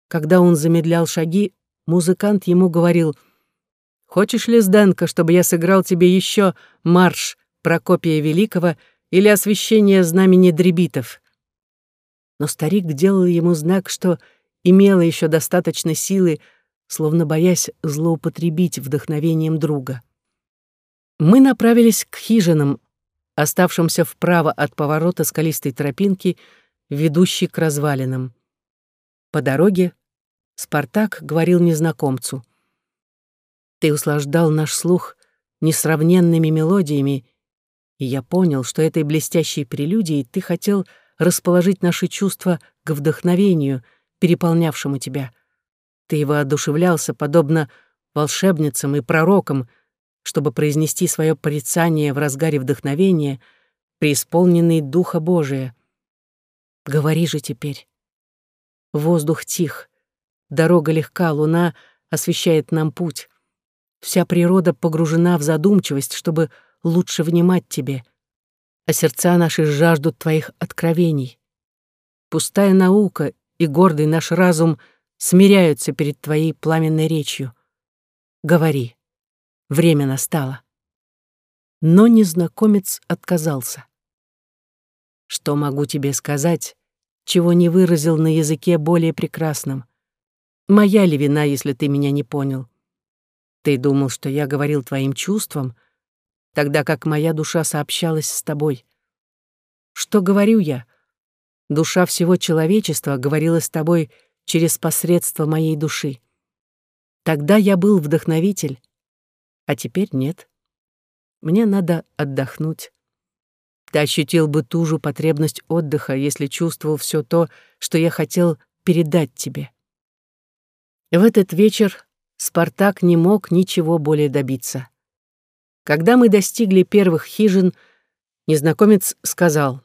Speaker 1: Когда он замедлял шаги, музыкант ему говорил — Хочешь ли, Сденко, чтобы я сыграл тебе еще марш Прокопия Великого или освящение знамени дребитов?» Но старик делал ему знак, что имела еще достаточно силы, словно боясь злоупотребить вдохновением друга. Мы направились к хижинам, оставшимся вправо от поворота скалистой тропинки, ведущей к развалинам. По дороге Спартак говорил незнакомцу — ты услаждал наш слух несравненными мелодиями, и я понял, что этой блестящей прелюдией ты хотел расположить наши чувства к вдохновению, переполнявшему тебя. Ты воодушевлялся, подобно волшебницам и пророкам, чтобы произнести свое порицание в разгаре вдохновения, преисполненный Духа Божия. Говори же теперь. Воздух тих, дорога легка, луна освещает нам путь. Вся природа погружена в задумчивость, чтобы лучше внимать тебе, а сердца наши жаждут твоих откровений. Пустая наука и гордый наш разум смиряются перед твоей пламенной речью. Говори, время настало. Но незнакомец отказался. Что могу тебе сказать, чего не выразил на языке более прекрасном? Моя ли вина, если ты меня не понял? Ты думал, что я говорил твоим чувствам, тогда как моя душа сообщалась с тобой. Что говорю я? Душа всего человечества говорила с тобой через посредство моей души. Тогда я был вдохновитель, а теперь нет. Мне надо отдохнуть. Ты ощутил бы ту же потребность отдыха, если чувствовал все то, что я хотел передать тебе. В этот вечер Спартак не мог ничего более добиться. Когда мы достигли первых хижин, незнакомец сказал,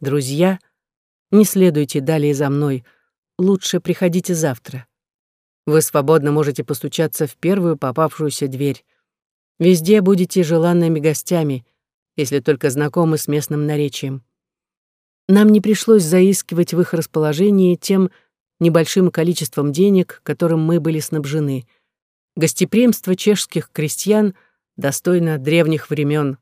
Speaker 1: «Друзья, не следуйте далее за мной, лучше приходите завтра. Вы свободно можете постучаться в первую попавшуюся дверь. Везде будете желанными гостями, если только знакомы с местным наречием. Нам не пришлось заискивать в их расположении тем, небольшим количеством денег, которым мы были снабжены. Гостеприимство чешских крестьян достойно древних времен.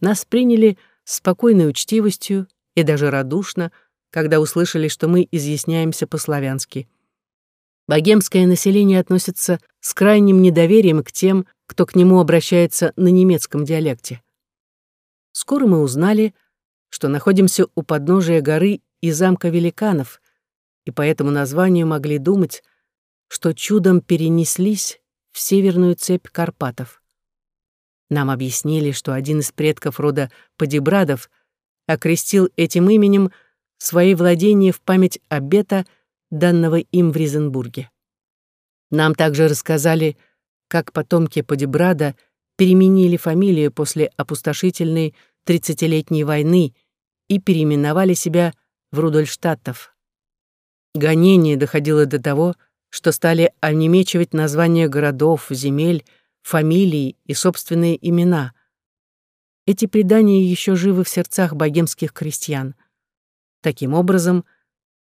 Speaker 1: Нас приняли с спокойной учтивостью и даже радушно, когда услышали, что мы изъясняемся по-славянски. Богемское население относится с крайним недоверием к тем, кто к нему обращается на немецком диалекте. Скоро мы узнали, что находимся у подножия горы и замка великанов, и по этому названию могли думать, что чудом перенеслись в северную цепь Карпатов. Нам объяснили, что один из предков рода Подибрадов окрестил этим именем свои владения в память обета, данного им в Ризенбурге. Нам также рассказали, как потомки Подибрада переменили фамилию после опустошительной тридцатилетней войны и переименовали себя в Рудольштадтов. Гонение доходило до того, что стали онемечивать названия городов, земель, фамилии и собственные имена. Эти предания еще живы в сердцах богемских крестьян. Таким образом,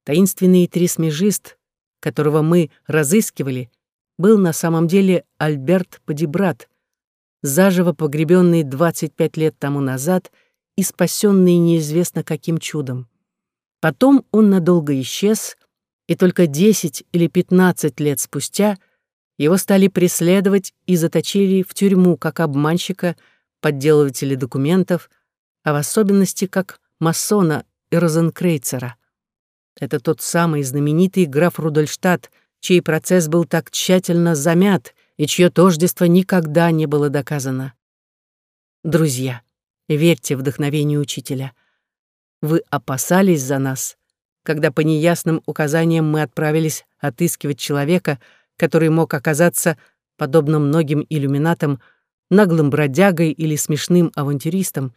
Speaker 1: таинственный трисмежист, которого мы разыскивали, был на самом деле Альберт Падибрат, заживо погребенный 25 лет тому назад и спасенный неизвестно каким чудом. Потом он надолго исчез, и только 10 или 15 лет спустя его стали преследовать и заточили в тюрьму как обманщика, подделывателя документов, а в особенности как масона и розенкрейцера. Это тот самый знаменитый граф Рудольштадт, чей процесс был так тщательно замят и чье тождество никогда не было доказано. Друзья, верьте вдохновению учителя. Вы опасались за нас, когда по неясным указаниям мы отправились отыскивать человека, который мог оказаться, подобно многим иллюминатам, наглым бродягой или смешным авантюристом.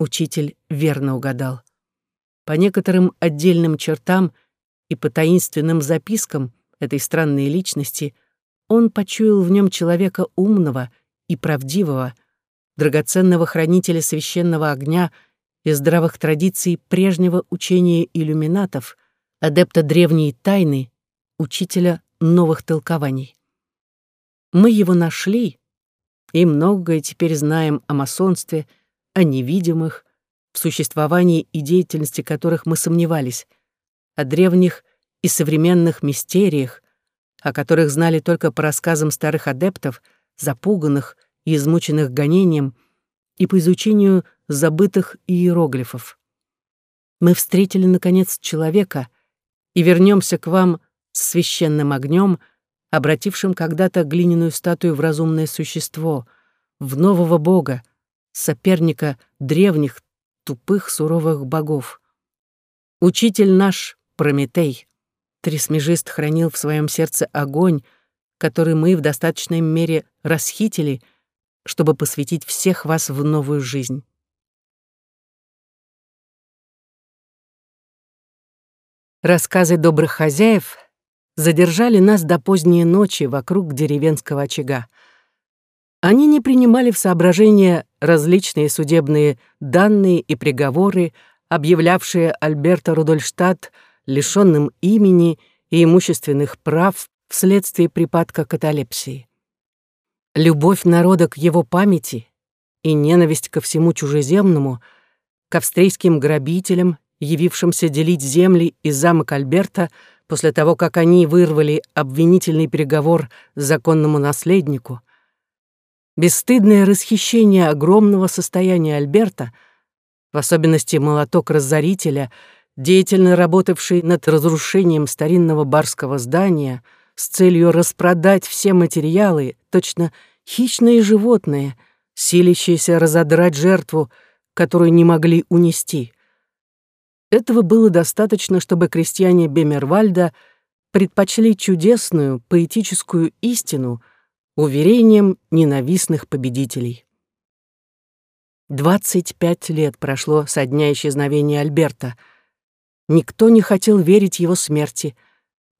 Speaker 1: Учитель верно угадал. По некоторым отдельным чертам и по таинственным запискам этой странной личности он почуял в нем человека умного и правдивого, драгоценного хранителя священного огня и здравых традиций прежнего учения иллюминатов, адепта древней тайны, учителя новых толкований. Мы его нашли и многое теперь знаем о масонстве, о невидимых, в существовании и деятельности которых мы сомневались, о древних и современных мистериях, о которых знали только по рассказам старых адептов, запуганных и измученных гонением, и по изучению забытых иероглифов. Мы встретили, наконец, человека и вернемся к вам с священным огнем, обратившим когда-то глиняную статую в разумное существо, в нового бога, соперника древних тупых суровых богов. Учитель наш, Прометей, трисмежист хранил в своем сердце огонь, который мы в достаточной мере расхитили, чтобы посвятить всех вас в новую жизнь. Рассказы добрых хозяев задержали нас до поздней ночи вокруг деревенского очага. Они не принимали в соображение различные судебные данные и приговоры, объявлявшие Альберта Рудольштадт лишенным имени и имущественных прав вследствие припадка каталепсии. Любовь народа к его памяти и ненависть ко всему чужеземному, к австрийским грабителям, явившимся делить земли и замок Альберта после того, как они вырвали обвинительный переговор законному наследнику — Бесстыдное расхищение огромного состояния Альберта, в особенности молоток разорителя, деятельно работавший над разрушением старинного барского здания с целью распродать все материалы, точно хищные животные, силящиеся разодрать жертву, которую не могли унести. Этого было достаточно, чтобы крестьяне Бемервальда предпочли чудесную поэтическую истину — уверением ненавистных победителей. 25 лет прошло со дня исчезновения Альберта. Никто не хотел верить его смерти,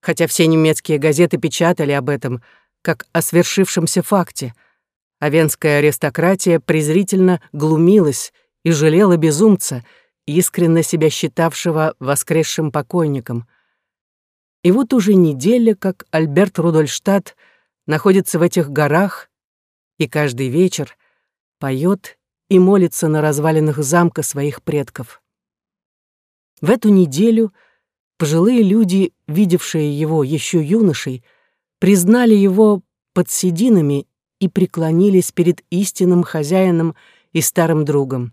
Speaker 1: хотя все немецкие газеты печатали об этом, как о свершившемся факте, а венская аристократия презрительно глумилась и жалела безумца, искренне себя считавшего воскресшим покойником. И вот уже неделя, как Альберт Рудольштадт находится в этих горах и каждый вечер поет и молится на развалинах замка своих предков. В эту неделю пожилые люди, видевшие его еще юношей, признали его под сединами и преклонились перед истинным хозяином и старым другом.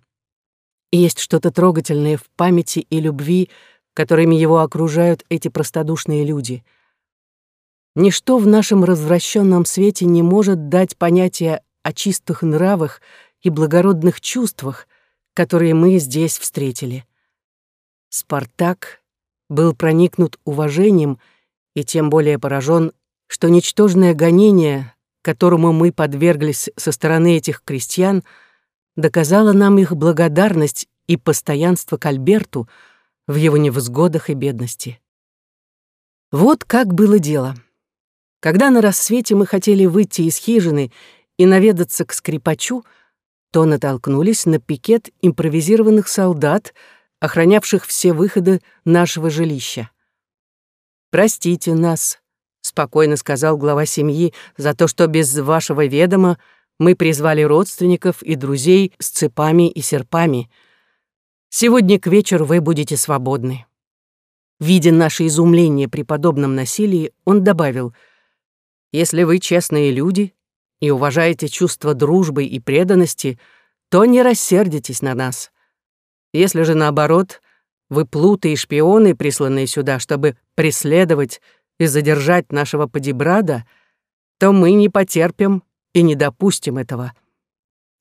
Speaker 1: И есть что-то трогательное в памяти и любви, которыми его окружают эти простодушные люди — Ничто в нашем развращенном свете не может дать понятия о чистых нравах и благородных чувствах, которые мы здесь встретили. Спартак, был проникнут уважением и тем более поражен, что ничтожное гонение, которому мы подверглись со стороны этих крестьян, доказало нам их благодарность и постоянство к Альберту в его невзгодах и бедности. Вот как было дело. Когда на рассвете мы хотели выйти из хижины и наведаться к скрипачу, то натолкнулись на пикет импровизированных солдат, охранявших все выходы нашего жилища. «Простите нас», — спокойно сказал глава семьи, «за то, что без вашего ведома мы призвали родственников и друзей с цепами и серпами. Сегодня к вечеру вы будете свободны». Видя наше изумление при подобном насилии, он добавил, «Если вы честные люди и уважаете чувство дружбы и преданности, то не рассердитесь на нас. Если же наоборот, вы плуты и шпионы, присланные сюда, чтобы преследовать и задержать нашего подибрада, то мы не потерпим и не допустим этого.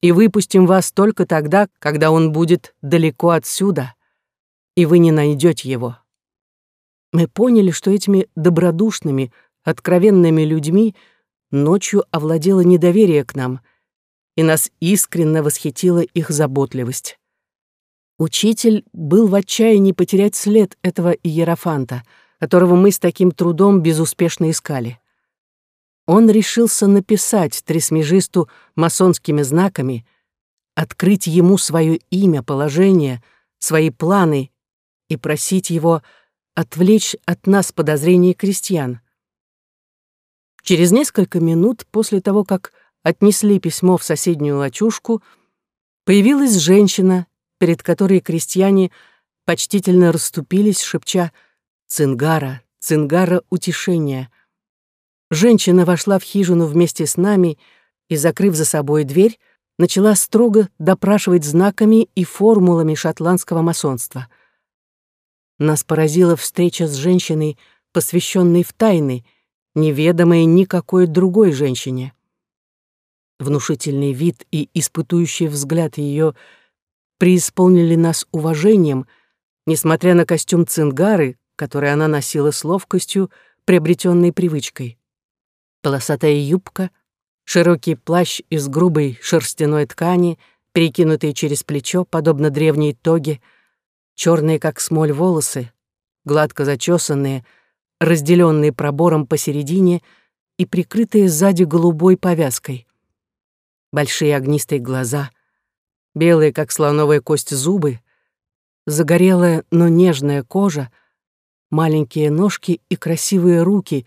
Speaker 1: И выпустим вас только тогда, когда он будет далеко отсюда, и вы не найдете его. Мы поняли, что этими добродушными, откровенными людьми ночью овладело недоверие к нам, и нас искренне восхитила их заботливость. Учитель был в отчаянии потерять след этого иерофанта, которого мы с таким трудом безуспешно искали. Он решился написать тресмежисту масонскими знаками, открыть ему свое имя, положение, свои планы и просить его отвлечь от нас подозрения крестьян. Через несколько минут после того, как отнесли письмо в соседнюю лачушку, появилась женщина перед которой крестьяне почтительно расступились, шепча «Цингара, цингара утешения». Женщина вошла в хижину вместе с нами и, закрыв за собой дверь, начала строго допрашивать знаками и формулами шотландского масонства. Нас поразила встреча с женщиной, посвященной в тайны, неведомой никакой другой женщине. Внушительный вид и испытующий взгляд ее — преисполнили нас уважением, несмотря на костюм цингары, который она носила с ловкостью, приобретенной привычкой. Полосатая юбка, широкий плащ из грубой шерстяной ткани, перекинутый через плечо, подобно древней тоге, черные, как смоль, волосы, гладко зачесанные, разделенные пробором посередине и прикрытые сзади голубой повязкой. Большие огнистые глаза — белые, как слоновая кость, зубы, загорелая, но нежная кожа, маленькие ножки и красивые руки,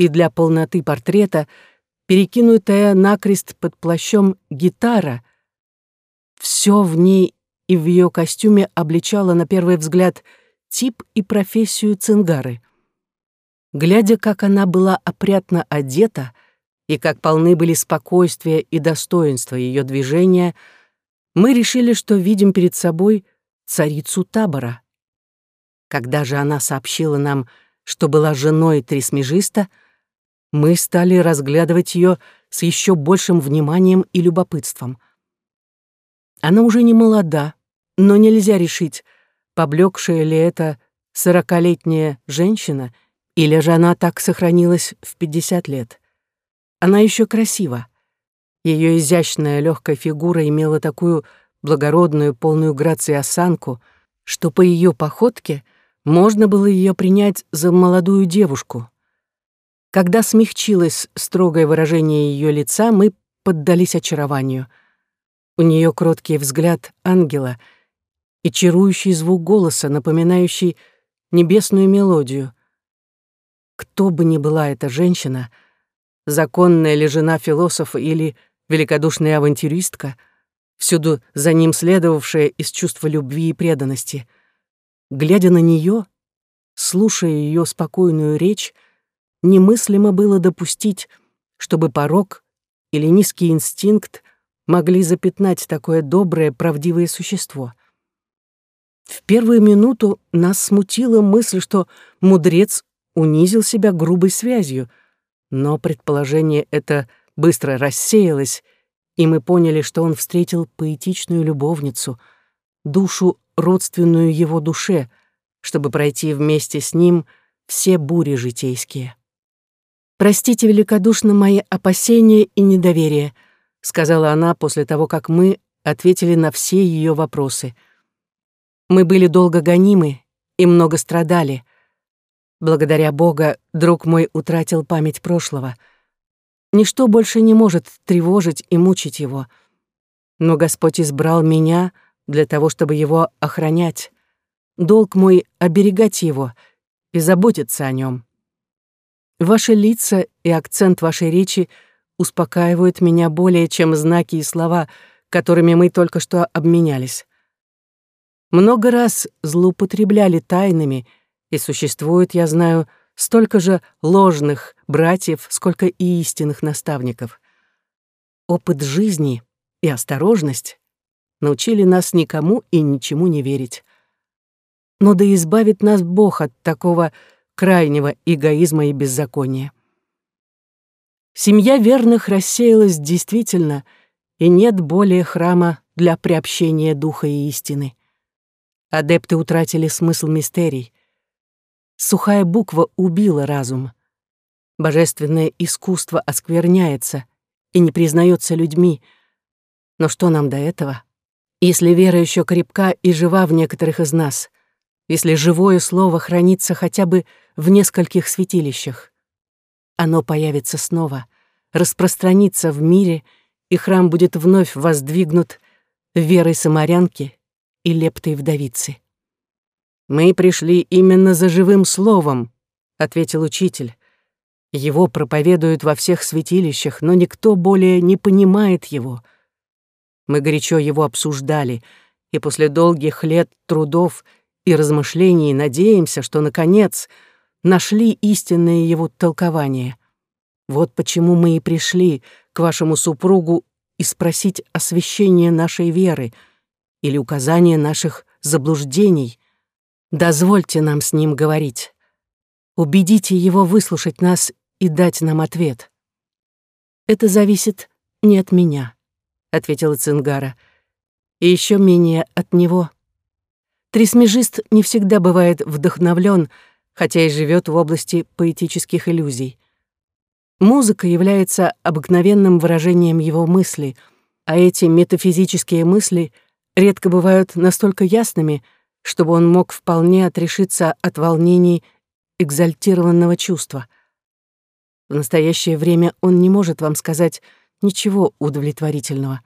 Speaker 1: и для полноты портрета перекинутая накрест под плащом гитара. Все в ней и в ее костюме обличало на первый взгляд тип и профессию цингары. Глядя, как она была опрятно одета и как полны были спокойствия и достоинства ее движения — мы решили, что видим перед собой царицу табора. Когда же она сообщила нам, что была женой трисмежиста, мы стали разглядывать ее с еще большим вниманием и любопытством. Она уже не молода, но нельзя решить, поблекшая ли это сорокалетняя женщина, или же она так сохранилась в пятьдесят лет. Она еще красива. Ее изящная легкая фигура имела такую благородную, полную грации осанку, что по ее походке можно было ее принять за молодую девушку. Когда смягчилось строгое выражение ее лица, мы поддались очарованию. У нее кроткий взгляд ангела и чарующий звук голоса, напоминающий небесную мелодию. Кто бы ни была эта женщина, законная ли жена философа или великодушная авантюристка, всюду за ним следовавшая из чувства любви и преданности. Глядя на нее, слушая ее спокойную речь, немыслимо было допустить, чтобы порог или низкий инстинкт могли запятнать такое доброе, правдивое существо. В первую минуту нас смутила мысль, что мудрец унизил себя грубой связью, но предположение это — быстро рассеялась, и мы поняли, что он встретил поэтичную любовницу, душу, родственную его душе, чтобы пройти вместе с ним все бури житейские. «Простите великодушно мои опасения и недоверие», — сказала она после того, как мы ответили на все ее вопросы. «Мы были долго гонимы и много страдали. Благодаря Бога, друг мой утратил память прошлого. Ничто больше не может тревожить и мучить его. Но Господь избрал меня для того, чтобы его охранять. Долг мой — оберегать его и заботиться о нем. Ваши лица и акцент вашей речи успокаивают меня более, чем знаки и слова, которыми мы только что обменялись. Много раз злоупотребляли тайнами, и существует, я знаю, столько же ложных братьев, сколько и истинных наставников. Опыт жизни и осторожность научили нас никому и ничему не верить. Но да избавит нас Бог от такого крайнего эгоизма и беззакония. Семья верных рассеялась действительно, и нет более храма для приобщения духа и истины. Адепты утратили смысл мистерий. Сухая буква убила разум. Божественное искусство оскверняется и не признается людьми. Но что нам до этого, если вера еще крепка и жива в некоторых из нас — если живое слово хранится хотя бы в нескольких святилищах. Оно появится снова, распространится в мире, и храм будет вновь воздвигнут верой самарянки и лептой вдовицы. «Мы пришли именно за живым словом», — ответил учитель. «Его проповедуют во всех святилищах, но никто более не понимает его. Мы горячо его обсуждали, и после долгих лет трудов — и размышлений надеемся, что, наконец, нашли истинное его толкование. Вот почему мы и пришли к вашему супругу и спросить освящение нашей веры или указание наших заблуждений. Дозвольте нам с ним говорить. Убедите его выслушать нас и дать нам ответ. Это зависит не от меня, ответила Цингара, и еще менее от него. Трисмежист не всегда бывает вдохновлен, хотя и живет в области поэтических иллюзий. Музыка является обыкновенным выражением его мысли, а эти метафизические мысли редко бывают настолько ясными, чтобы он мог вполне отрешиться от волнений экзальтированного чувства. В настоящее время он не может вам сказать ничего удовлетворительного.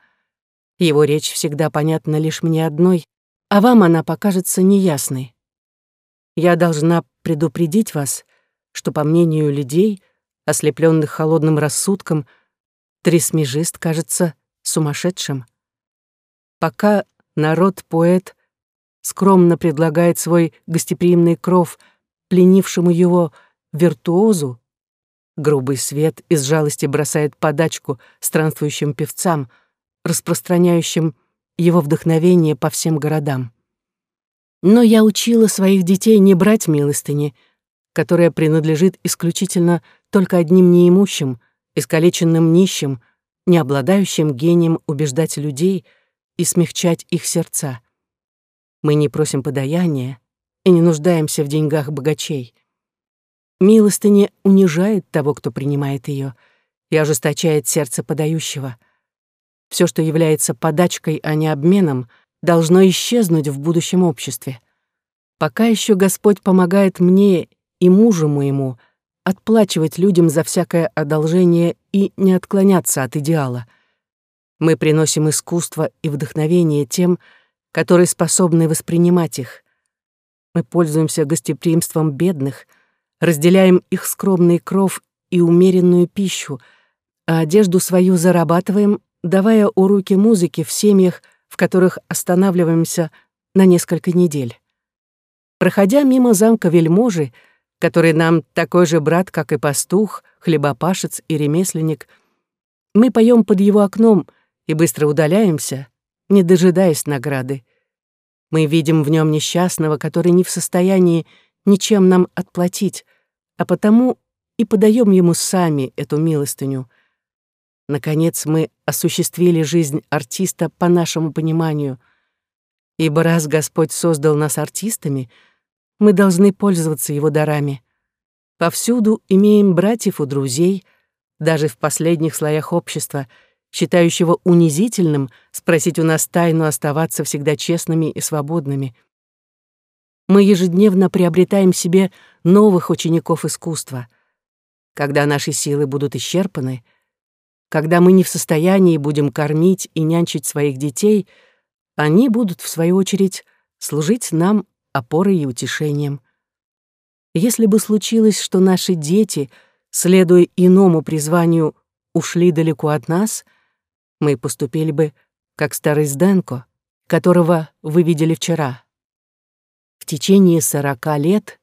Speaker 1: Его речь всегда понятна лишь мне одной, а вам она покажется неясной. Я должна предупредить вас, что, по мнению людей, ослепленных холодным рассудком, трисмежист кажется сумасшедшим. Пока народ-поэт скромно предлагает свой гостеприимный кров пленившему его виртуозу, грубый свет из жалости бросает подачку странствующим певцам, распространяющим его вдохновение по всем городам. Но я учила своих детей не брать милостыни, которая принадлежит исключительно только одним неимущим, искалеченным нищим, не обладающим гением убеждать людей и смягчать их сердца. Мы не просим подаяния и не нуждаемся в деньгах богачей. Милостыня унижает того, кто принимает ее, и ожесточает сердце подающего — все, что является подачкой, а не обменом, должно исчезнуть в будущем обществе. Пока еще Господь помогает мне и мужу моему отплачивать людям за всякое одолжение и не отклоняться от идеала. Мы приносим искусство и вдохновение тем, которые способны воспринимать их. Мы пользуемся гостеприимством бедных, разделяем их скромный кров и умеренную пищу, а одежду свою зарабатываем давая уроки музыки в семьях, в которых останавливаемся на несколько недель. Проходя мимо замка вельможи, который нам такой же брат, как и пастух, хлебопашец и ремесленник, мы поем под его окном и быстро удаляемся, не дожидаясь награды. Мы видим в нем несчастного, который не в состоянии ничем нам отплатить, а потому и подаем ему сами эту милостыню — Наконец мы осуществили жизнь артиста по нашему пониманию. Ибо раз Господь создал нас артистами, Мы должны пользоваться его дарами. Повсюду имеем братьев у друзей, даже в последних слоях общества, считающего унизительным спросить у нас тайну оставаться всегда честными и свободными. Мы ежедневно приобретаем себе новых учеников искусства. Когда наши силы будут исчерпаны, когда мы не в состоянии будем кормить и нянчить своих детей, они будут, в свою очередь, служить нам опорой и утешением. Если бы случилось, что наши дети, следуя иному призванию, ушли далеко от нас, мы поступили бы, как старый Сденко, которого вы видели вчера. В течение сорока лет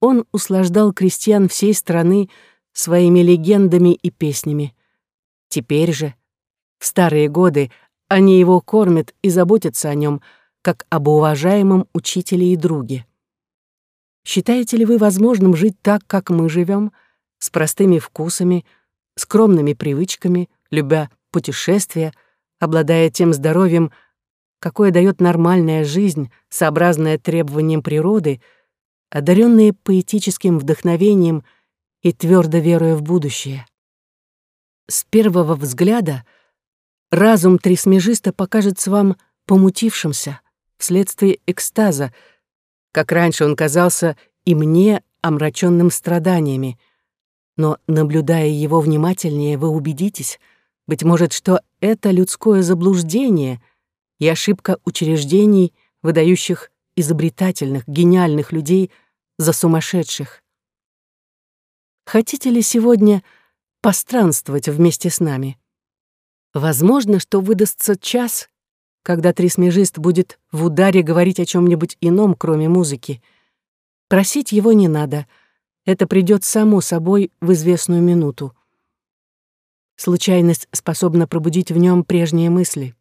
Speaker 1: он услаждал крестьян всей страны своими легендами и песнями. Теперь же, в старые годы, они его кормят и заботятся о нем, как об уважаемом учителе и друге. Считаете ли вы возможным жить так, как мы живем, с простыми вкусами, скромными привычками, любя путешествия, обладая тем здоровьем, какое дает нормальная жизнь, сообразная требованиям природы, одаренные поэтическим вдохновением и твердо веруя в будущее? С первого взгляда разум трисмежиста покажется вам помутившимся вследствие экстаза, как раньше он казался и мне омраченным страданиями. Но, наблюдая его внимательнее, вы убедитесь, быть может, что это людское заблуждение и ошибка учреждений, выдающих изобретательных, гениальных людей за сумасшедших. Хотите ли сегодня постранствовать вместе с нами? Возможно, что выдастся час, когда трисмежист будет в ударе говорить о чем нибудь ином, кроме музыки. Просить его не надо. Это придет само собой в известную минуту. Случайность способна пробудить в нем прежние мысли.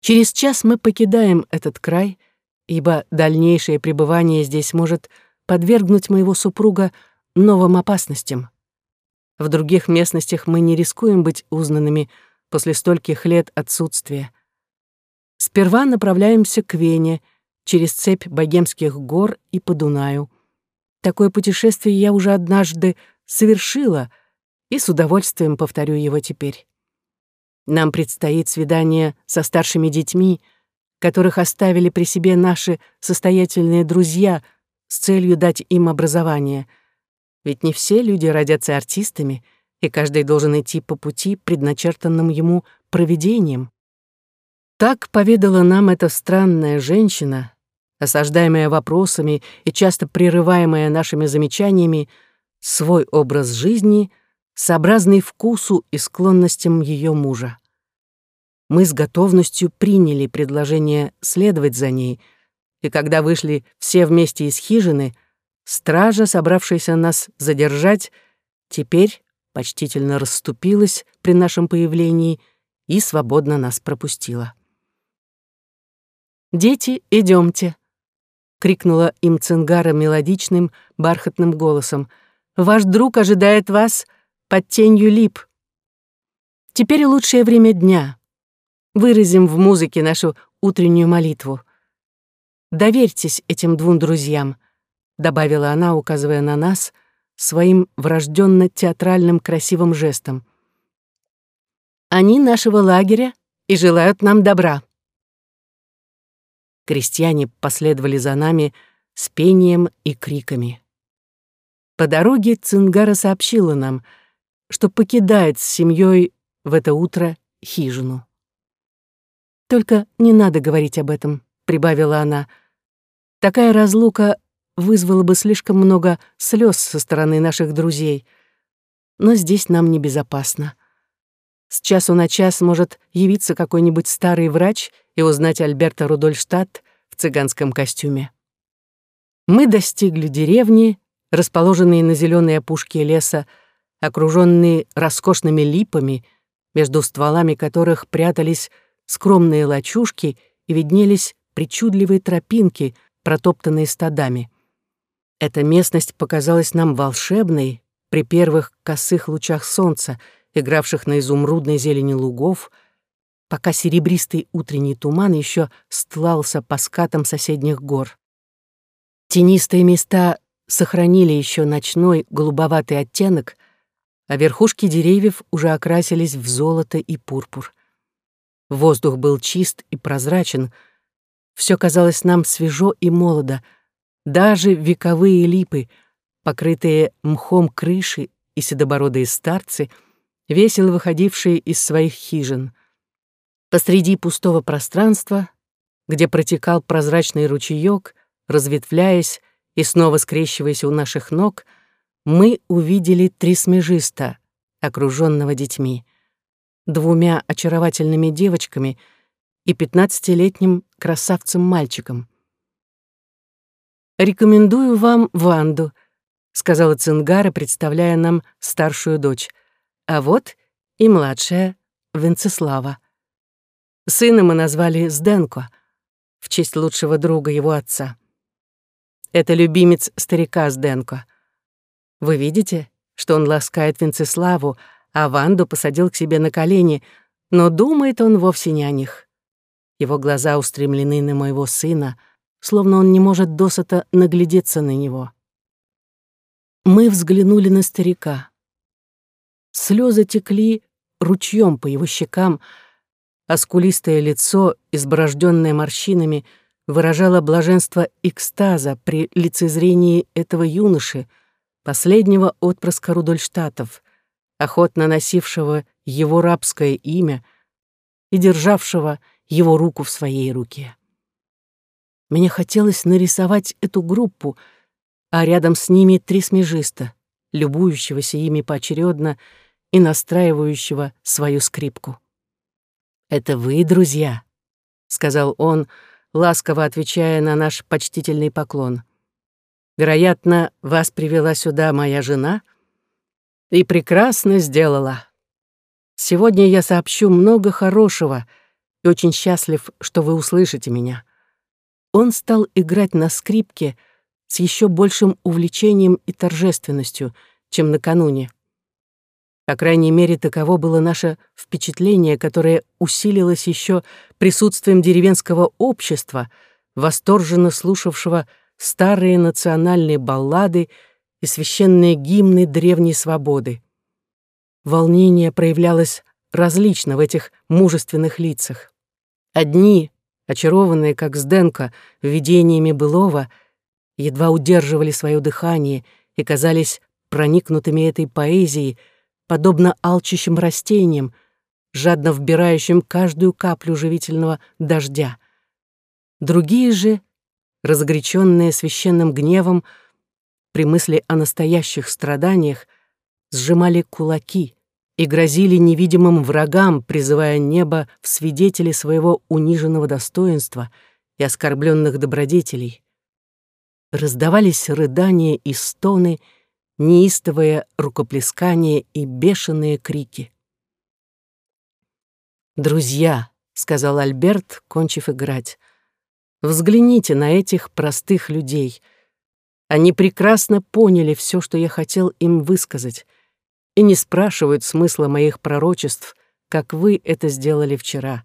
Speaker 1: Через час мы покидаем этот край, ибо дальнейшее пребывание здесь может подвергнуть моего супруга новым опасностям. В других местностях мы не рискуем быть узнанными — после стольких лет отсутствия. Сперва направляемся к Вене, через цепь богемских гор и по Дунаю. Такое путешествие я уже однажды совершила и с удовольствием повторю его теперь. Нам предстоит свидание со старшими детьми, которых оставили при себе наши состоятельные друзья с целью дать им образование. Ведь не все люди родятся артистами — и каждый должен идти по пути, предначертанным ему провидением. Так поведала нам эта странная женщина, осаждаемая вопросами и часто прерываемая нашими замечаниями, свой образ жизни, сообразный вкусу и склонностям ее мужа. Мы с готовностью приняли предложение следовать за ней, и когда вышли все вместе из хижины, стража, собравшаяся нас задержать, теперь почтительно расступилась при нашем появлении и свободно нас пропустила. «Дети, идемте!» — крикнула им Цингара мелодичным, бархатным голосом. «Ваш друг ожидает вас под тенью лип. Теперь лучшее время дня. Выразим в музыке нашу утреннюю молитву. Доверьтесь этим двум друзьям», — добавила она, указывая на нас — своим врожденно-театральным красивым жестом. «Они нашего лагеря и желают нам добра». Крестьяне последовали за нами с пением и криками. По дороге Цингара сообщила нам, что покидает с семьей в это утро хижину. «Только не надо говорить об этом», — прибавила она. «Такая разлука вызвало бы слишком много слез со стороны наших друзей. Но здесь нам небезопасно. С часу на час может явиться какой-нибудь старый врач и узнать Альберта Рудольштадт в цыганском костюме. Мы достигли деревни, расположенной на зеленой опушке леса, окруженные роскошными липами, между стволами которых прятались скромные лачушки и виднелись причудливые тропинки, протоптанные стадами. Эта местность показалась нам волшебной при первых косых лучах солнца, игравших на изумрудной зелени лугов, пока серебристый утренний туман еще стлался по скатам соседних гор. Тенистые места сохранили еще ночной голубоватый оттенок, а верхушки деревьев уже окрасились в золото и пурпур. Воздух был чист и прозрачен, все казалось нам свежо и молодо, даже вековые липы, покрытые мхом крыши и седобородые старцы, весело выходившие из своих хижин. Посреди пустого пространства, где протекал прозрачный ручеёк, разветвляясь и снова скрещиваясь у наших ног, мы увидели трисмежиста, окруженного детьми, двумя очаровательными девочками и пятнадцатилетним красавцем-мальчиком. «Рекомендую вам Ванду», — сказала Цингара, представляя нам старшую дочь. «А вот и младшая Венцеслава. Сына мы назвали Сденко, в честь лучшего друга его отца. Это любимец старика Сденко. Вы видите, что он ласкает Венцеславу, а Ванду посадил к себе на колени, но думает он вовсе не о них. Его глаза устремлены на моего сына, словно он не может досыта наглядеться на него. Мы взглянули на старика. Слезы текли ручьем по его щекам, а скулистое лицо, изборожденное морщинами, выражало блаженство экстаза при лицезрении этого юноши, последнего отпрыска Рудольштатов, охотно носившего его рабское имя и державшего его руку в своей руке. Мне хотелось нарисовать эту группу, а рядом с ними три смежиста, любующегося ими поочередно и настраивающего свою скрипку. «Это вы, друзья», — сказал он, ласково отвечая на наш почтительный поклон. «Вероятно, вас привела сюда моя жена и прекрасно сделала. Сегодня я сообщу много хорошего и очень счастлив, что вы услышите меня он стал играть на скрипке с еще большим увлечением и торжественностью, чем накануне. По крайней мере, таково было наше впечатление, которое усилилось еще присутствием деревенского общества, восторженно слушавшего старые национальные баллады и священные гимны древней свободы. Волнение проявлялось различно в этих мужественных лицах. Одни очарованные, как Сденко, видениями былого, едва удерживали свое дыхание и казались проникнутыми этой поэзией, подобно алчущим растениям, жадно вбирающим каждую каплю живительного дождя. Другие же, разгоряченные священным гневом, при мысли о настоящих страданиях, сжимали кулаки, и грозили невидимым врагам, призывая небо в свидетели своего униженного достоинства и оскорбленных добродетелей. Раздавались рыдания и стоны, неистовое рукоплескание и бешеные крики. «Друзья», — сказал Альберт, кончив играть, — «взгляните на этих простых людей. Они прекрасно поняли все, что я хотел им высказать и не спрашивают смысла моих пророчеств, как вы это сделали вчера.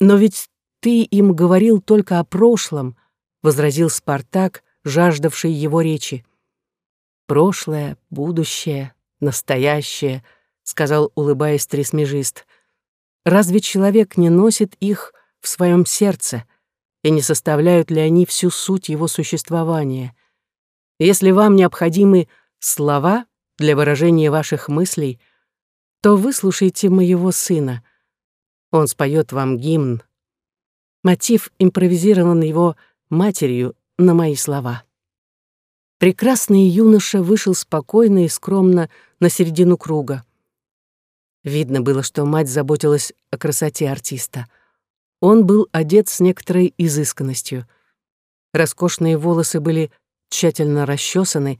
Speaker 1: Но ведь ты им говорил только о прошлом, возразил Спартак, жаждавший его речи. Прошлое, будущее, настоящее, сказал, улыбаясь тресмежист. Разве человек не носит их в своем сердце, и не составляют ли они всю суть его существования? Если вам необходимы слова, для выражения ваших мыслей, то выслушайте моего сына. Он споет вам гимн. Мотив импровизирован его матерью на мои слова. Прекрасный юноша вышел спокойно и скромно на середину круга. Видно было, что мать заботилась о красоте артиста. Он был одет с некоторой изысканностью. Роскошные волосы были тщательно расчесаны,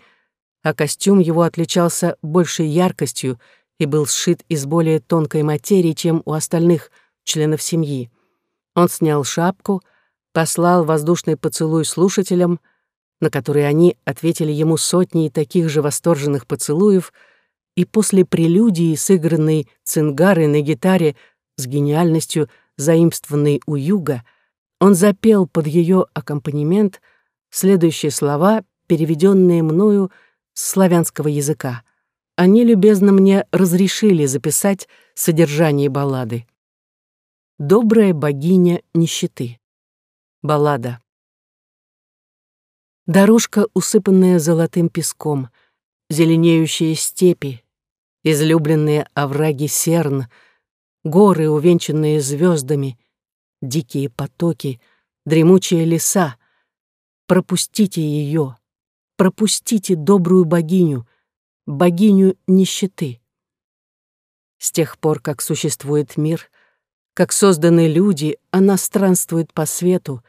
Speaker 1: а костюм его отличался большей яркостью и был сшит из более тонкой материи, чем у остальных членов семьи. Он снял шапку, послал воздушный поцелуй слушателям, на который они ответили ему сотней таких же восторженных поцелуев, и после прелюдии, сыгранной цингарой на гитаре с гениальностью, заимствованной у юга, он запел под ее аккомпанемент следующие слова, переведенные мною с славянского языка. Они любезно мне разрешили записать содержание баллады. «Добрая богиня нищеты». Баллада. Дорожка, усыпанная золотым песком, зеленеющие степи, излюбленные овраги серн, горы, увенчанные звездами, дикие потоки, дремучие леса. Пропустите ее, пропустите добрую богиню, богиню нищеты. С тех пор, как существует мир, как созданы люди, она странствует по свету,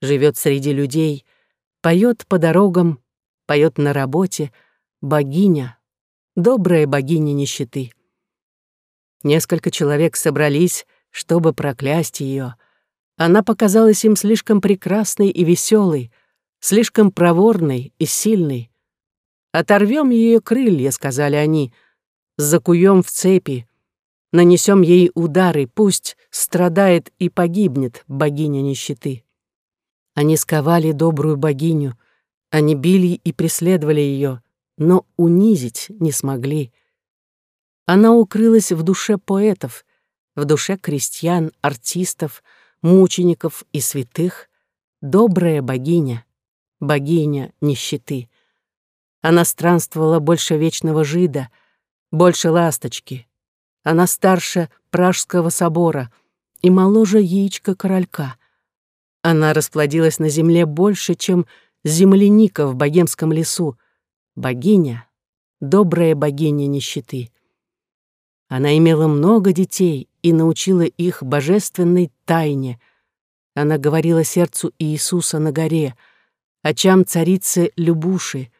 Speaker 1: живет среди людей, поет по дорогам, поет на работе, богиня, добрая богиня нищеты. Несколько человек собрались, чтобы проклясть ее. Она показалась им слишком прекрасной и веселой, слишком проворной и сильной. «Оторвем ее крылья», — сказали они, — «закуем в цепи, нанесем ей удары, пусть страдает и погибнет богиня нищеты». Они сковали добрую богиню, они били и преследовали ее, но унизить не смогли. Она укрылась в душе поэтов, в душе крестьян, артистов, мучеников и святых, добрая богиня, богиня нищеты. Она странствовала больше вечного жида, больше ласточки. Она старше Пражского собора и моложе яичка королька. Она расплодилась на земле больше, чем земляника в богемском лесу. Богиня, добрая богиня нищеты. Она имела много детей и научила их божественной тайне. Она говорила сердцу Иисуса на горе, очам царицы Любуши,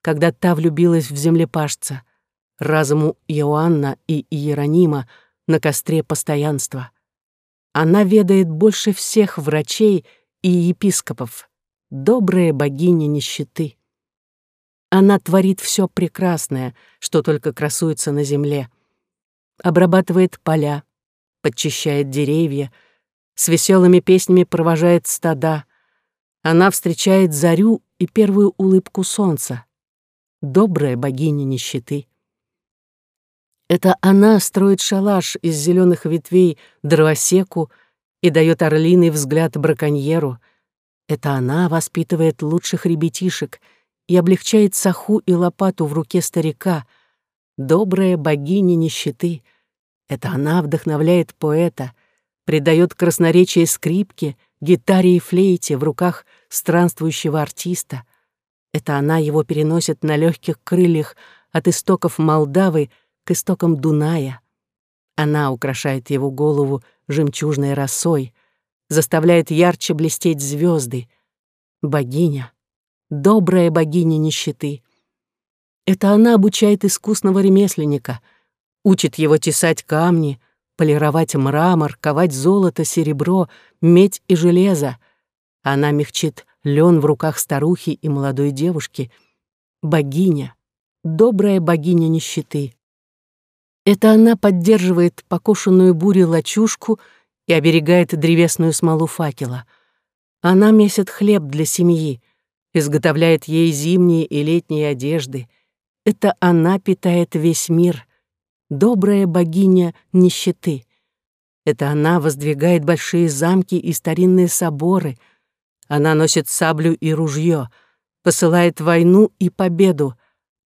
Speaker 1: когда та влюбилась в землепашца, разуму Иоанна и Иеронима на костре постоянства. Она ведает больше всех врачей и епископов, добрая богиня нищеты. Она творит все прекрасное, что только красуется на земле. Обрабатывает поля, подчищает деревья, с веселыми песнями провожает стада. Она встречает зарю и первую улыбку солнца добрая богиня нищеты. Это она строит шалаш из зеленых ветвей дровосеку и дает орлиный взгляд браконьеру. Это она воспитывает лучших ребятишек и облегчает саху и лопату в руке старика. Добрая богиня нищеты. Это она вдохновляет поэта, придает красноречие скрипке, гитаре и флейте в руках странствующего артиста — это она его переносит на легких крыльях от истоков Молдавы к истокам Дуная. Она украшает его голову жемчужной росой, заставляет ярче блестеть звезды. Богиня, добрая богиня нищеты. Это она обучает искусного ремесленника, учит его тесать камни, полировать мрамор, ковать золото, серебро, медь и железо. Она мягчит лен в руках старухи и молодой девушки, богиня, добрая богиня нищеты. Это она поддерживает покошенную бурей лачушку и оберегает древесную смолу факела. Она месит хлеб для семьи, изготовляет ей зимние и летние одежды. Это она питает весь мир, добрая богиня нищеты. Это она воздвигает большие замки и старинные соборы — она носит саблю и ружье, посылает войну и победу.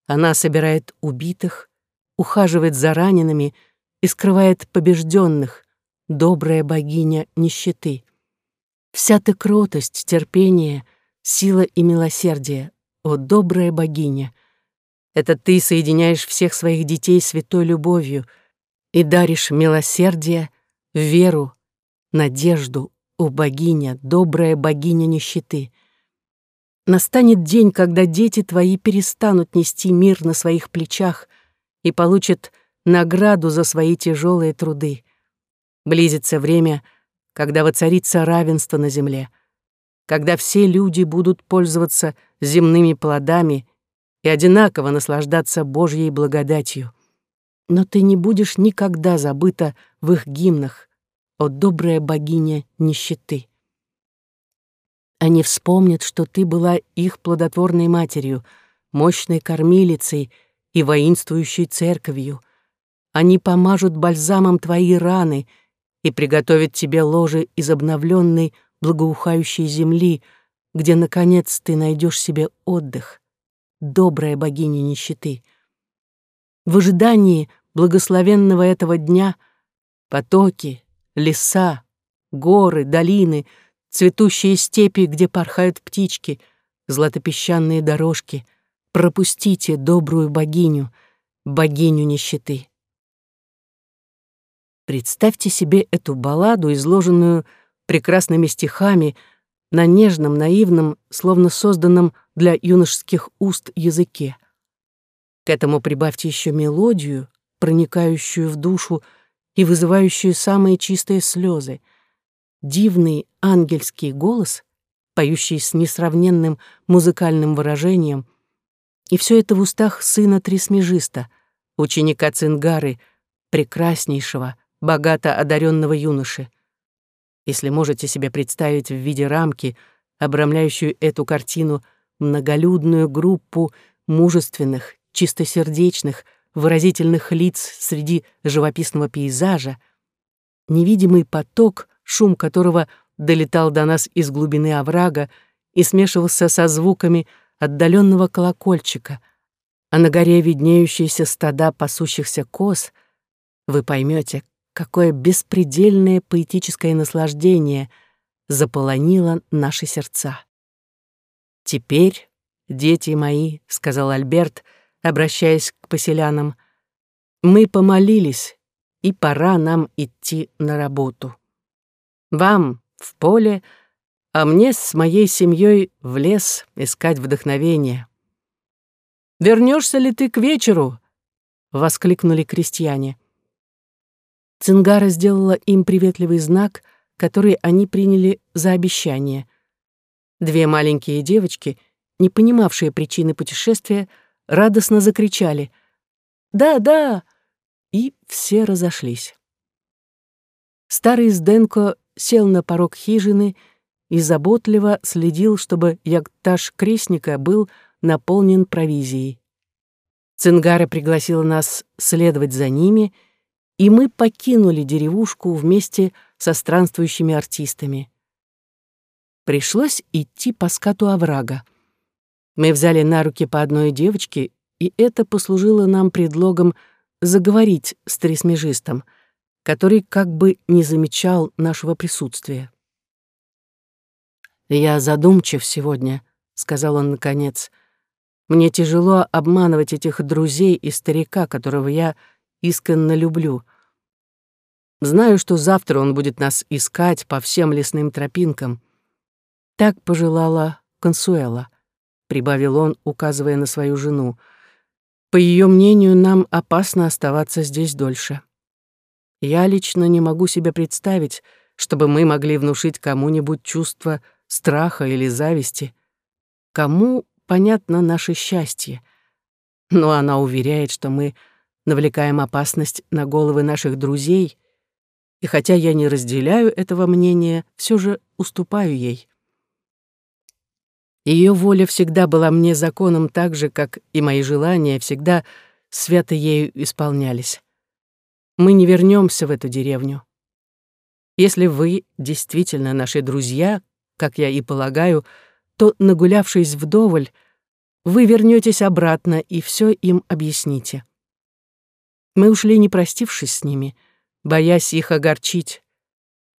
Speaker 1: Она собирает убитых, ухаживает за ранеными и скрывает побежденных, добрая богиня нищеты. Вся ты кротость, терпение, сила и милосердие, о добрая богиня. Это ты соединяешь всех своих детей святой любовью и даришь милосердие, веру, надежду, о богиня, добрая богиня нищеты! Настанет день, когда дети твои перестанут нести мир на своих плечах и получат награду за свои тяжелые труды. Близится время, когда воцарится равенство на земле, когда все люди будут пользоваться земными плодами и одинаково наслаждаться Божьей благодатью. Но ты не будешь никогда забыта в их гимнах, о добрая богиня нищеты. Они вспомнят, что ты была их плодотворной матерью, мощной кормилицей и воинствующей церковью. Они помажут бальзамом твои раны и приготовят тебе ложе из обновленной благоухающей земли, где, наконец, ты найдешь себе отдых, добрая богиня нищеты. В ожидании благословенного этого дня потоки, леса, горы, долины — цветущие степи, где порхают птички, златопесчаные дорожки. Пропустите добрую богиню, богиню нищеты. Представьте себе эту балладу, изложенную прекрасными стихами, на нежном, наивном, словно созданном для юношеских уст языке. К этому прибавьте еще мелодию, проникающую в душу и вызывающую самые чистые слезы — дивный ангельский голос, поющий с несравненным музыкальным выражением, и все это в устах сына Трисмежиста, ученика Цингары, прекраснейшего, богато одаренного юноши. Если можете себе представить в виде рамки, обрамляющую эту картину, многолюдную группу мужественных, чистосердечных, выразительных лиц среди живописного пейзажа, невидимый поток шум которого долетал до нас из глубины оврага и смешивался со звуками отдаленного колокольчика, а на горе виднеющиеся стада пасущихся коз, вы поймете, какое беспредельное поэтическое наслаждение заполонило наши сердца. «Теперь, дети мои», — сказал Альберт, обращаясь к поселянам, — «мы помолились, и пора нам идти на работу». Вам в поле, а мне с моей семьей в лес искать вдохновение. Вернешься ли ты к вечеру? воскликнули крестьяне. Цингара сделала им приветливый знак, который они приняли за обещание. Две маленькие девочки, не понимавшие причины путешествия, радостно закричали «Да, да!» и все разошлись. Старый Сденко сел на порог хижины и заботливо следил, чтобы ягтаж крестника был наполнен провизией. Цингара пригласила нас следовать за ними, и мы покинули деревушку вместе со странствующими артистами. Пришлось идти по скату оврага. Мы взяли на руки по одной девочке, и это послужило нам предлогом заговорить с трисмежистом — который как бы не замечал нашего присутствия. «Я задумчив сегодня», — сказал он наконец. «Мне тяжело обманывать этих друзей и старика, которого я искренне люблю. Знаю, что завтра он будет нас искать по всем лесным тропинкам. Так пожелала Консуэла», — прибавил он, указывая на свою жену. «По ее мнению, нам опасно оставаться здесь дольше». Я лично не могу себе представить, чтобы мы могли внушить кому-нибудь чувство страха или зависти. Кому понятно наше счастье? Но она уверяет, что мы навлекаем опасность на головы наших друзей, и хотя я не разделяю этого мнения, все же уступаю ей. Ее воля всегда была мне законом так же, как и мои желания всегда свято ею исполнялись мы не вернемся в эту деревню. Если вы действительно наши друзья, как я и полагаю, то, нагулявшись вдоволь, вы вернетесь обратно и все им объясните. Мы ушли, не простившись с ними, боясь их огорчить.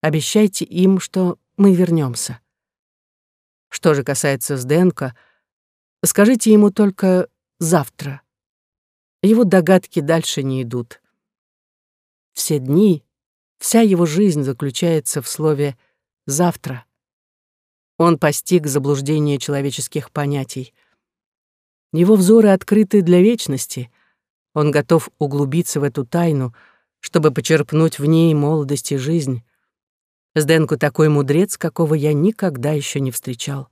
Speaker 1: Обещайте им, что мы вернемся. Что же касается Сденко, скажите ему только завтра. Его догадки дальше не идут. Все дни, вся его жизнь заключается в слове «завтра». Он постиг заблуждение человеческих понятий. Его взоры открыты для вечности. Он готов углубиться в эту тайну, чтобы почерпнуть в ней молодость и жизнь. Сденку такой мудрец, какого я никогда еще не встречал.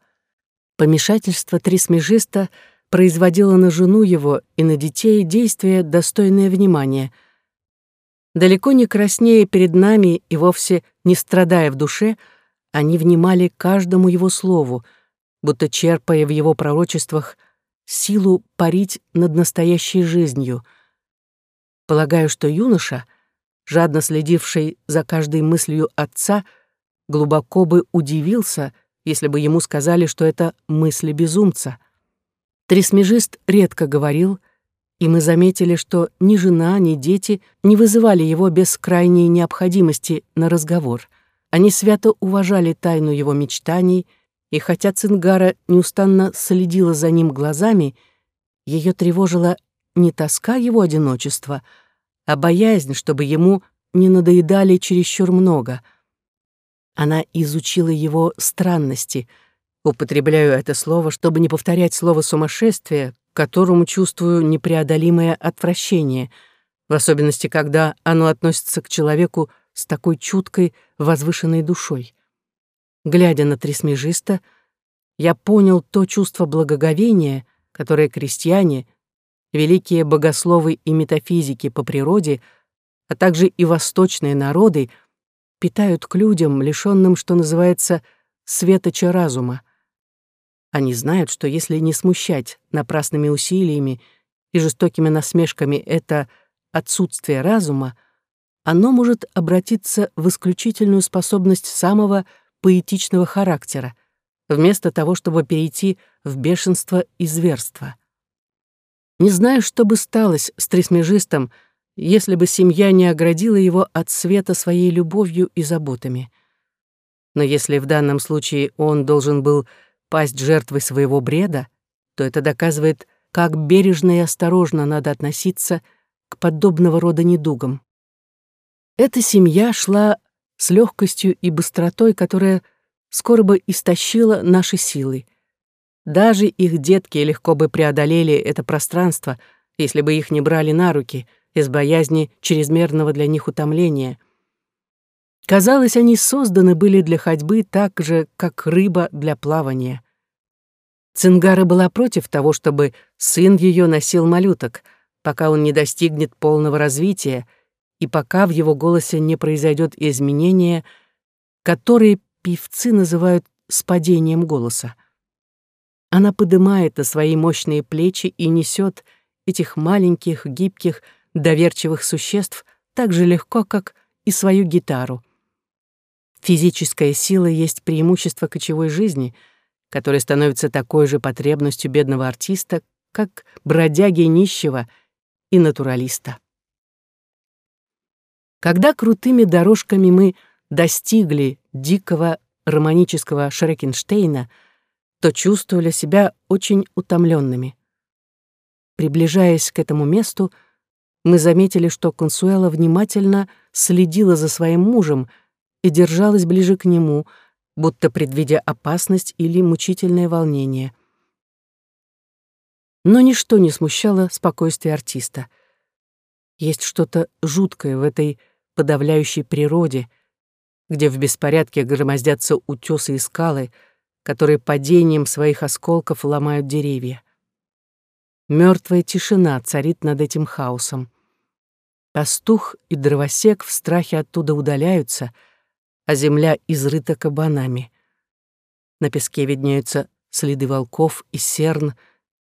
Speaker 1: Помешательство трисмежиста производило на жену его и на детей действия, достойное внимания — далеко не краснее перед нами и вовсе не страдая в душе, Они внимали каждому его слову, будто черпая в его пророчествах силу парить над настоящей жизнью. Полагаю, что юноша, жадно следивший за каждой мыслью отца, глубоко бы удивился, если бы ему сказали, что это мысли безумца. Трисмежист редко говорил, и мы заметили, что ни жена, ни дети не вызывали его без крайней необходимости на разговор. Они свято уважали тайну его мечтаний, и хотя Цингара неустанно следила за ним глазами, ее тревожила не тоска его одиночества, а боязнь, чтобы ему не надоедали чересчур много. Она изучила его странности. Употребляю это слово, чтобы не повторять слово «сумасшествие», которому чувствую непреодолимое отвращение, в особенности, когда оно относится к человеку с такой чуткой, возвышенной душой. Глядя на трисмежиста, я понял то чувство благоговения, которое крестьяне, великие богословы и метафизики по природе, а также и восточные народы питают к людям, лишенным, что называется, светоча разума. Они знают, что если не смущать напрасными усилиями и жестокими насмешками это отсутствие разума, оно может обратиться в исключительную способность самого поэтичного характера, вместо того, чтобы перейти в бешенство и зверство. Не знаю, что бы сталось с трисмежистом, если бы семья не оградила его от света своей любовью и заботами. Но если в данном случае он должен был пасть жертвой своего бреда, то это доказывает, как бережно и осторожно надо относиться к подобного рода недугам. Эта семья шла с легкостью и быстротой, которая скоро бы истощила наши силы. Даже их детки легко бы преодолели это пространство, если бы их не брали на руки из боязни чрезмерного для них утомления. Казалось, они созданы были для ходьбы так же, как рыба для плавания. Цингара была против того, чтобы сын ее носил малюток, пока он не достигнет полного развития и пока в его голосе не произойдет изменения, которые певцы называют спадением голоса. Она поднимает на свои мощные плечи и несет этих маленьких, гибких, доверчивых существ так же легко, как и свою гитару. Физическая сила есть преимущество кочевой жизни — которая становится такой же потребностью бедного артиста, как бродяги нищего и натуралиста. Когда крутыми дорожками мы достигли дикого романического Шрекенштейна, то чувствовали себя очень утомленными. Приближаясь к этому месту, мы заметили, что Консуэла внимательно следила за своим мужем и держалась ближе к нему, будто предвидя опасность или мучительное волнение. Но ничто не смущало спокойствие артиста. Есть что-то жуткое в этой подавляющей природе, где в беспорядке громоздятся утесы и скалы, которые падением своих осколков ломают деревья. Мертвая тишина царит над этим хаосом. Пастух и дровосек в страхе оттуда удаляются — а земля изрыта кабанами. На песке виднеются следы волков и серн,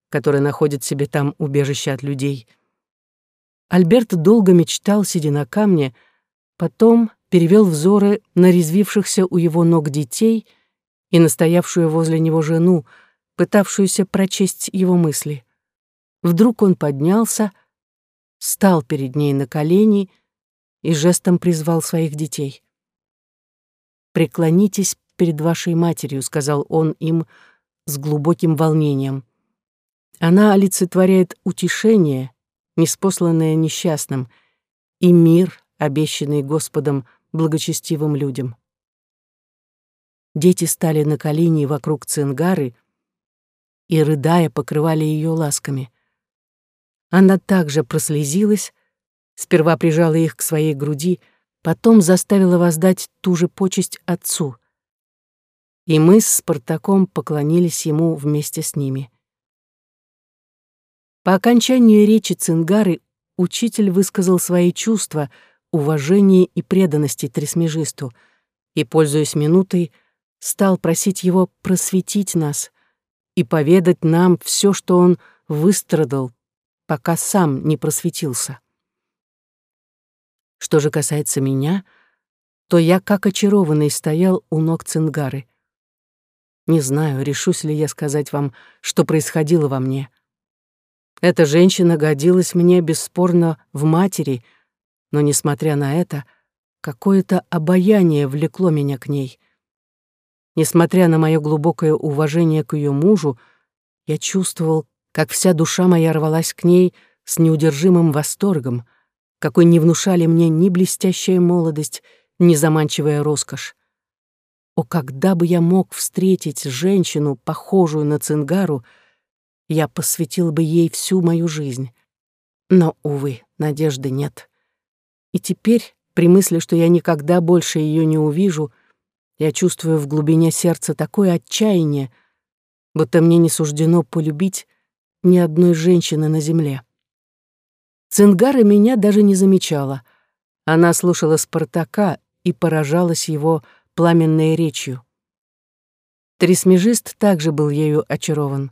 Speaker 1: которые находят себе там убежище от людей. Альберт долго мечтал, сидя на камне, потом перевел взоры на резвившихся у его ног детей и настоявшую возле него жену, пытавшуюся прочесть его мысли. Вдруг он поднялся, стал перед ней на колени и жестом призвал своих детей. «Преклонитесь перед вашей матерью», — сказал он им с глубоким волнением. Она олицетворяет утешение, неспосланное несчастным, и мир, обещанный Господом благочестивым людям. Дети стали на колени вокруг цингары и, рыдая, покрывали ее ласками. Она также прослезилась, сперва прижала их к своей груди, потом заставила воздать ту же почесть отцу. И мы с Спартаком поклонились ему вместе с ними. По окончанию речи Цингары учитель высказал свои чувства, уважение и преданности Трисмежисту, и, пользуясь минутой, стал просить его просветить нас и поведать нам все, что он выстрадал, пока сам не просветился. Что же касается меня, то я, как очарованный, стоял у ног Цингары. Не знаю, решусь ли я сказать вам, что происходило во мне. Эта женщина годилась мне бесспорно в матери, но, несмотря на это, какое-то обаяние влекло меня к ней. Несмотря на мое глубокое уважение к ее мужу, я чувствовал, как вся душа моя рвалась к ней с неудержимым восторгом — какой не внушали мне ни блестящая молодость, ни заманчивая роскошь. О, когда бы я мог встретить женщину, похожую на Цингару, я посвятил бы ей всю мою жизнь. Но, увы, надежды нет. И теперь, при мысли, что я никогда больше ее не увижу, я чувствую в глубине сердца такое отчаяние, будто мне не суждено полюбить ни одной женщины на земле. Цингара меня даже не замечала. Она слушала Спартака и поражалась его пламенной речью. Трисмежист также был ею очарован.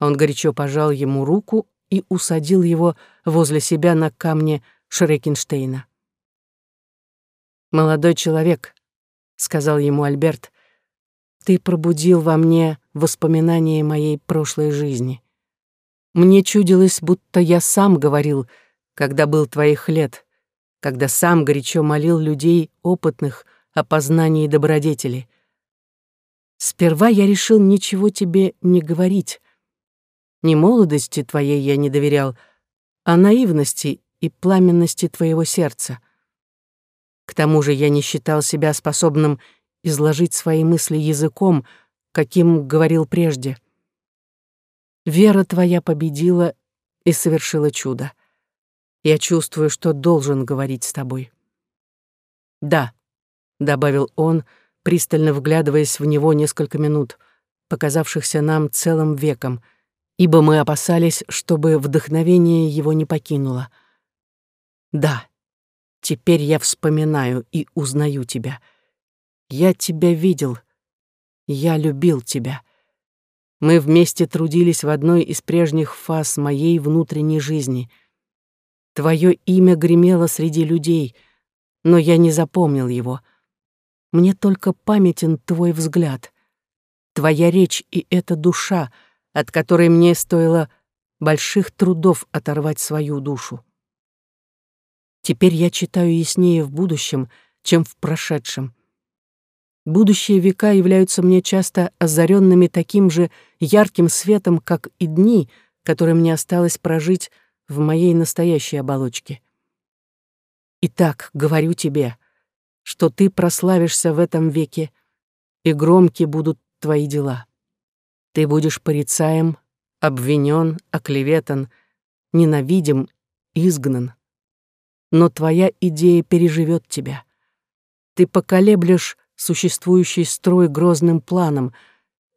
Speaker 1: Он горячо пожал ему руку и усадил его возле себя на камне Шрекенштейна. «Молодой человек», — сказал ему Альберт, — «ты пробудил во мне воспоминания моей прошлой жизни. Мне чудилось, будто я сам говорил, когда был твоих лет, когда сам горячо молил людей опытных о познании добродетели. Сперва я решил ничего тебе не говорить. Не молодости твоей я не доверял, а наивности и пламенности твоего сердца. К тому же я не считал себя способным изложить свои мысли языком, каким говорил прежде. Вера твоя победила и совершила чудо. Я чувствую, что должен говорить с тобой. Да, добавил он, пристально вглядываясь в него несколько минут, показавшихся нам целым веком, ибо мы опасались, чтобы вдохновение его не покинуло. Да, теперь я вспоминаю и узнаю тебя. Я тебя видел, я любил тебя. Мы вместе трудились в одной из прежних фаз моей внутренней жизни. Твое имя гремело среди людей, но я не запомнил его. Мне только памятен твой взгляд, твоя речь и эта душа, от которой мне стоило больших трудов оторвать свою душу. Теперь я читаю яснее в будущем, чем в прошедшем. Будущие века являются мне часто озаренными таким же ярким светом, как и дни, которые мне осталось прожить в моей настоящей оболочке. Итак, говорю тебе, что ты прославишься в этом веке, и громки будут твои дела. Ты будешь порицаем, обвинен, оклеветан, ненавидим, изгнан. Но твоя идея переживет тебя. Ты поколеблешь существующий строй грозным планом,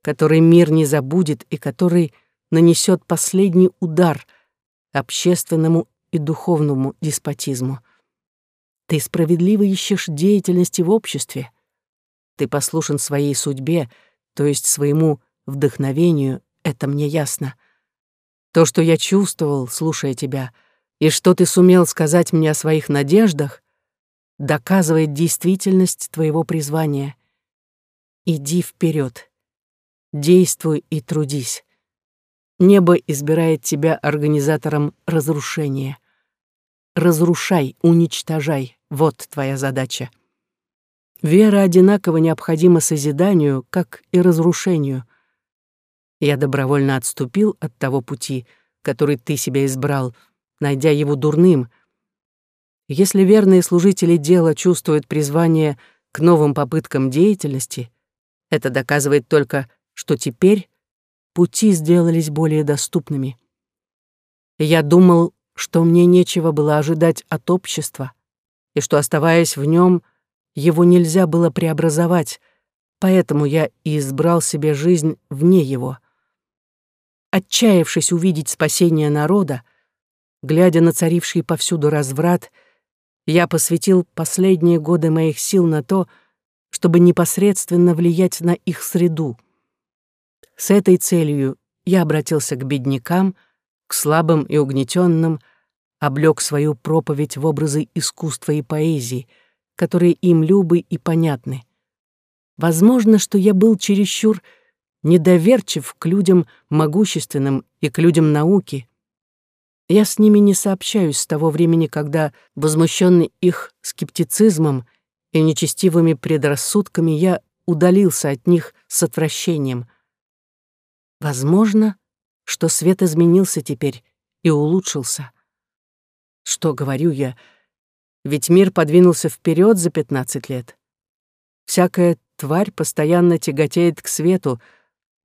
Speaker 1: который мир не забудет и который нанесет последний удар общественному и духовному деспотизму. Ты справедливо ищешь деятельности в обществе. Ты послушен своей судьбе, то есть своему вдохновению, это мне ясно. То, что я чувствовал, слушая тебя, и что ты сумел сказать мне о своих надеждах, доказывает действительность твоего призвания. Иди вперед, действуй и трудись. Небо избирает тебя организатором разрушения. Разрушай, уничтожай, вот твоя задача. Вера одинаково необходима созиданию, как и разрушению. Я добровольно отступил от того пути, который ты себе избрал, найдя его дурным — если верные служители дела чувствуют призвание к новым попыткам деятельности, это доказывает только, что теперь пути сделались более доступными. Я думал, что мне нечего было ожидать от общества, и что, оставаясь в нем, его нельзя было преобразовать, поэтому я и избрал себе жизнь вне его. Отчаявшись увидеть спасение народа, глядя на царивший повсюду разврат — я посвятил последние годы моих сил на то, чтобы непосредственно влиять на их среду. С этой целью я обратился к беднякам, к слабым и угнетенным, облег свою проповедь в образы искусства и поэзии, которые им любы и понятны. Возможно, что я был чересчур недоверчив к людям могущественным и к людям науки. Я с ними не сообщаюсь с того времени, когда, возмущенный их скептицизмом и нечестивыми предрассудками, я удалился от них с отвращением. Возможно, что свет изменился теперь и улучшился. Что говорю я? Ведь мир подвинулся вперед за пятнадцать лет. Всякая тварь постоянно тяготеет к свету,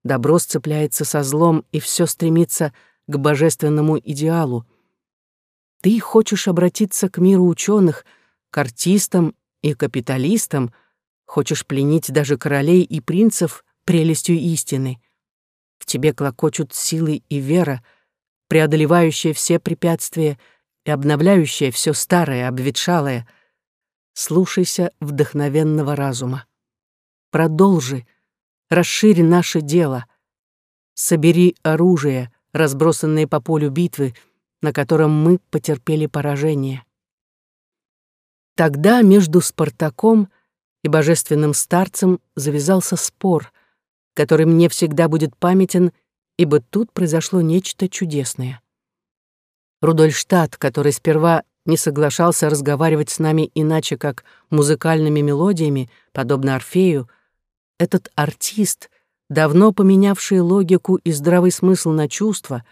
Speaker 1: добро сцепляется со злом, и все стремится к божественному идеалу. Ты хочешь обратиться к миру ученых, к артистам и капиталистам, хочешь пленить даже королей и принцев прелестью истины. В тебе клокочут силы и вера, преодолевающая все препятствия и обновляющая все старое, обветшалое. Слушайся вдохновенного разума. Продолжи, расшири наше дело. Собери оружие, разбросанные по полю битвы, на котором мы потерпели поражение. Тогда между Спартаком и божественным старцем завязался спор, который мне всегда будет памятен, ибо тут произошло нечто чудесное. Рудольштадт, который сперва не соглашался разговаривать с нами иначе, как музыкальными мелодиями, подобно Орфею, этот артист, давно поменявший логику и здравый смысл на чувства,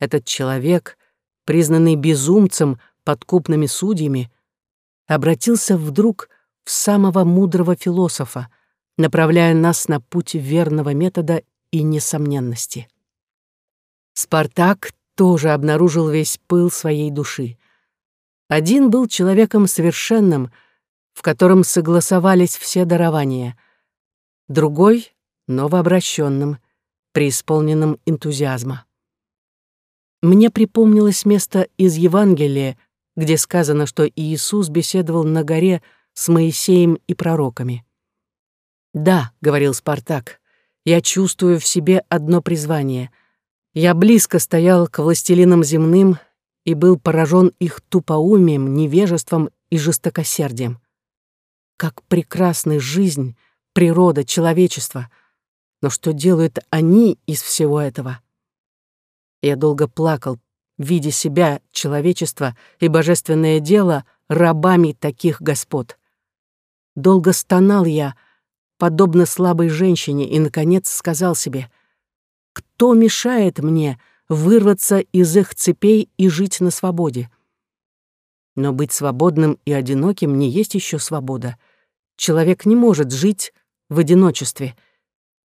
Speaker 1: этот человек, признанный безумцем подкупными судьями, обратился вдруг в самого мудрого философа, направляя нас на путь верного метода и несомненности. Спартак тоже обнаружил весь пыл своей души. Один был человеком совершенным, в котором согласовались все дарования, другой — новообращенным, преисполненным энтузиазма. Мне припомнилось место из Евангелия, где сказано, что Иисус беседовал на горе с Моисеем и пророками. «Да», — говорил Спартак, — «я чувствую в себе одно призвание. Я близко стоял к властелинам земным и был поражен их тупоумием, невежеством и жестокосердием. Как прекрасна жизнь, природа, человечество. Но что делают они из всего этого? Я долго плакал, видя себя, человечество и божественное дело рабами таких господ. Долго стонал я, подобно слабой женщине, и, наконец, сказал себе, «Кто мешает мне вырваться из их цепей и жить на свободе?» Но быть свободным и одиноким не есть еще свобода. Человек не может жить в одиночестве.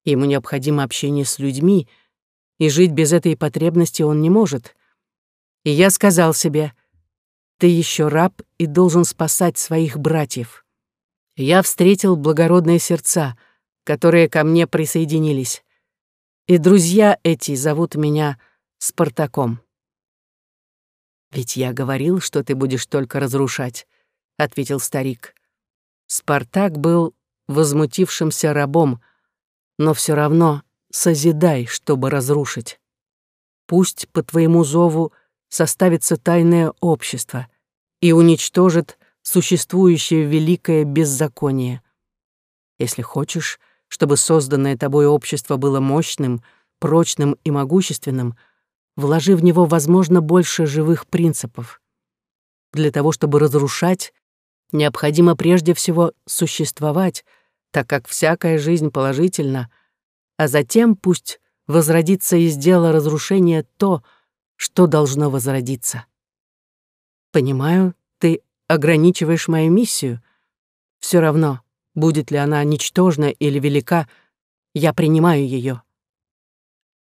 Speaker 1: Ему необходимо общение с людьми, и жить без этой потребности он не может. И я сказал себе, «Ты еще раб и должен спасать своих братьев». Я встретил благородные сердца, которые ко мне присоединились. И друзья эти зовут меня Спартаком. «Ведь я говорил, что ты будешь только разрушать», — ответил старик. Спартак был возмутившимся рабом, но все равно созидай, чтобы разрушить. Пусть по твоему зову составится тайное общество и уничтожит существующее великое беззаконие. Если хочешь, чтобы созданное тобой общество было мощным, прочным и могущественным, вложи в него, возможно, больше живых принципов. Для того, чтобы разрушать, необходимо прежде всего существовать, так как всякая жизнь положительна, а затем пусть возродится из дела разрушения то, что должно возродиться. Понимаю, ты ограничиваешь мою миссию. Все равно, будет ли она ничтожна или велика, я принимаю ее.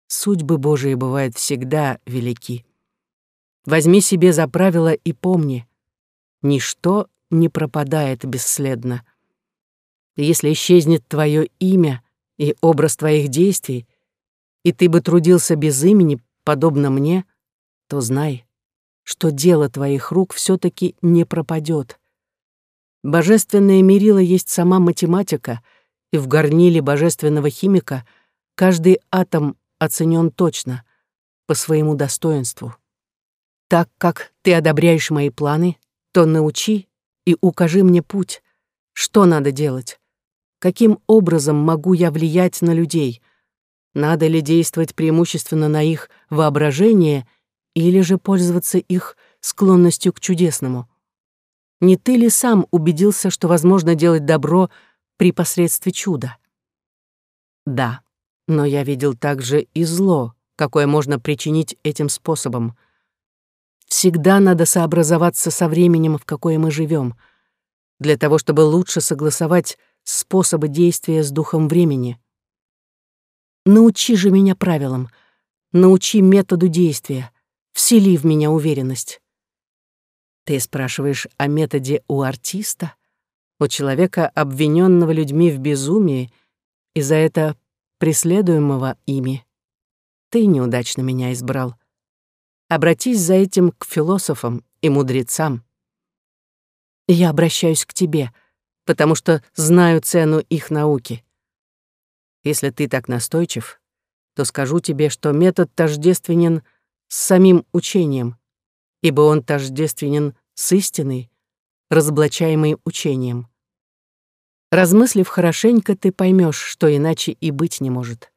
Speaker 1: Судьбы Божии бывают всегда велики. Возьми себе за правило и помни, ничто не пропадает бесследно. Если исчезнет твое имя и образ твоих действий, и ты бы трудился без имени, подобно мне, то знай, что дело твоих рук все таки не пропадет. Божественное мерило есть сама математика, и в горниле божественного химика каждый атом оценен точно, по своему достоинству. Так как ты одобряешь мои планы, то научи и укажи мне путь, что надо делать, каким образом могу я влиять на людей, надо ли действовать преимущественно на их воображение или же пользоваться их склонностью к чудесному. Не ты ли сам убедился, что возможно делать добро при посредстве чуда? Да, но я видел также и зло, какое можно причинить этим способом. Всегда надо сообразоваться со временем, в какое мы живем, для того, чтобы лучше согласовать способы действия с духом времени. Научи же меня правилам, научи методу действия, всели в меня уверенность. Ты спрашиваешь о методе у артиста, у человека, обвиненного людьми в безумии, и за это преследуемого ими. Ты неудачно меня избрал. Обратись за этим к философам и мудрецам. Я обращаюсь к тебе, потому что знаю цену их науки. Если ты так настойчив, то скажу тебе, что метод тождественен с самим учением, ибо он тождественен с истиной, разоблачаемой учением. Размыслив хорошенько, ты поймешь, что иначе и быть не может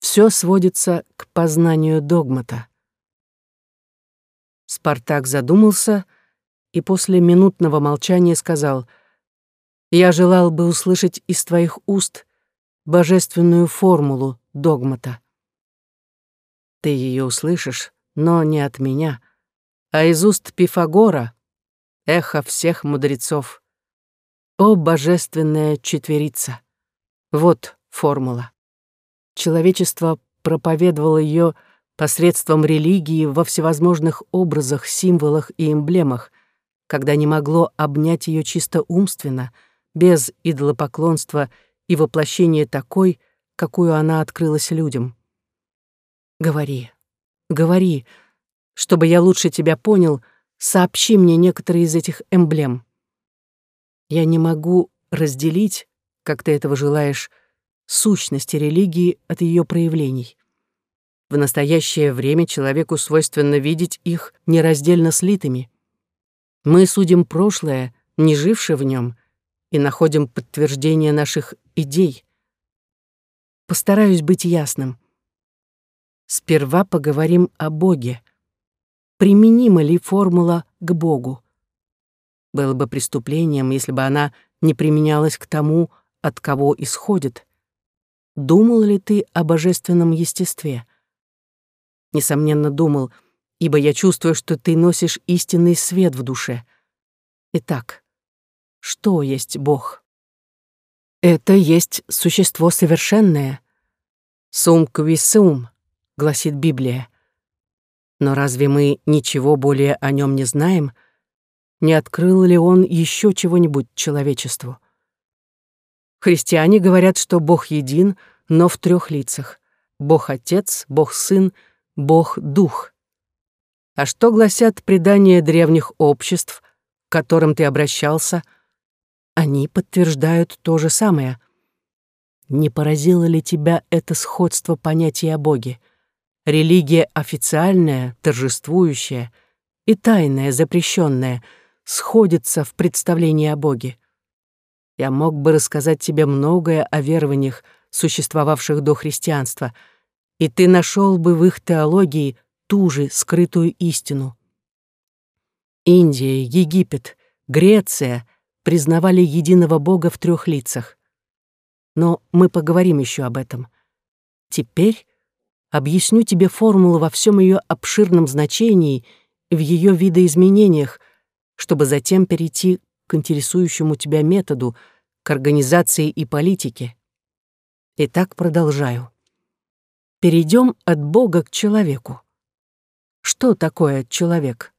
Speaker 1: все сводится к познанию догмата. Спартак задумался и после минутного молчания сказал, «Я желал бы услышать из твоих уст божественную формулу догмата. Ты ее услышишь, но не от меня, а из уст Пифагора, эхо всех мудрецов. О, божественная четверица! Вот формула. Человечество проповедовало ее посредством религии во всевозможных образах, символах и эмблемах, когда не могло обнять ее чисто умственно, без идолопоклонства и воплощения такой, какую она открылась людям. Говори, говори, чтобы я лучше тебя понял, сообщи мне некоторые из этих эмблем. Я не могу разделить, как ты этого желаешь, сущности религии от ее проявлений. В настоящее время человеку свойственно видеть их нераздельно слитыми. Мы судим прошлое, не жившее в нем, и находим подтверждение наших идей. Постараюсь быть ясным. Сперва поговорим о Боге. Применима ли формула к Богу? Было бы преступлением, если бы она не применялась к тому, от кого исходит, Думал ли ты о божественном естестве? Несомненно, думал, ибо я чувствую, что ты носишь истинный свет в душе. Итак, что есть Бог? Это есть существо совершенное. «Сум квисум», — гласит Библия. Но разве мы ничего более о нем не знаем? Не открыл ли он еще чего-нибудь человечеству? Христиане говорят, что Бог един, но в трех лицах. Бог Отец, Бог Сын, Бог Дух. А что гласят предания древних обществ, к которым ты обращался? Они подтверждают то же самое. Не поразило ли тебя это сходство понятий о Боге? Религия официальная, торжествующая, и тайная, запрещенная, сходится в представлении о Боге. Я мог бы рассказать тебе многое о верованиях, существовавших до христианства, и ты нашел бы в их теологии ту же скрытую истину. Индия, Египет, Греция признавали единого Бога в трех лицах. Но мы поговорим еще об этом. Теперь объясню тебе формулу во всем ее обширном значении в ее видоизменениях, чтобы затем перейти к интересующему тебя методу, к организации и политике. Итак, продолжаю. Перейдем от Бога к человеку. Что такое человек?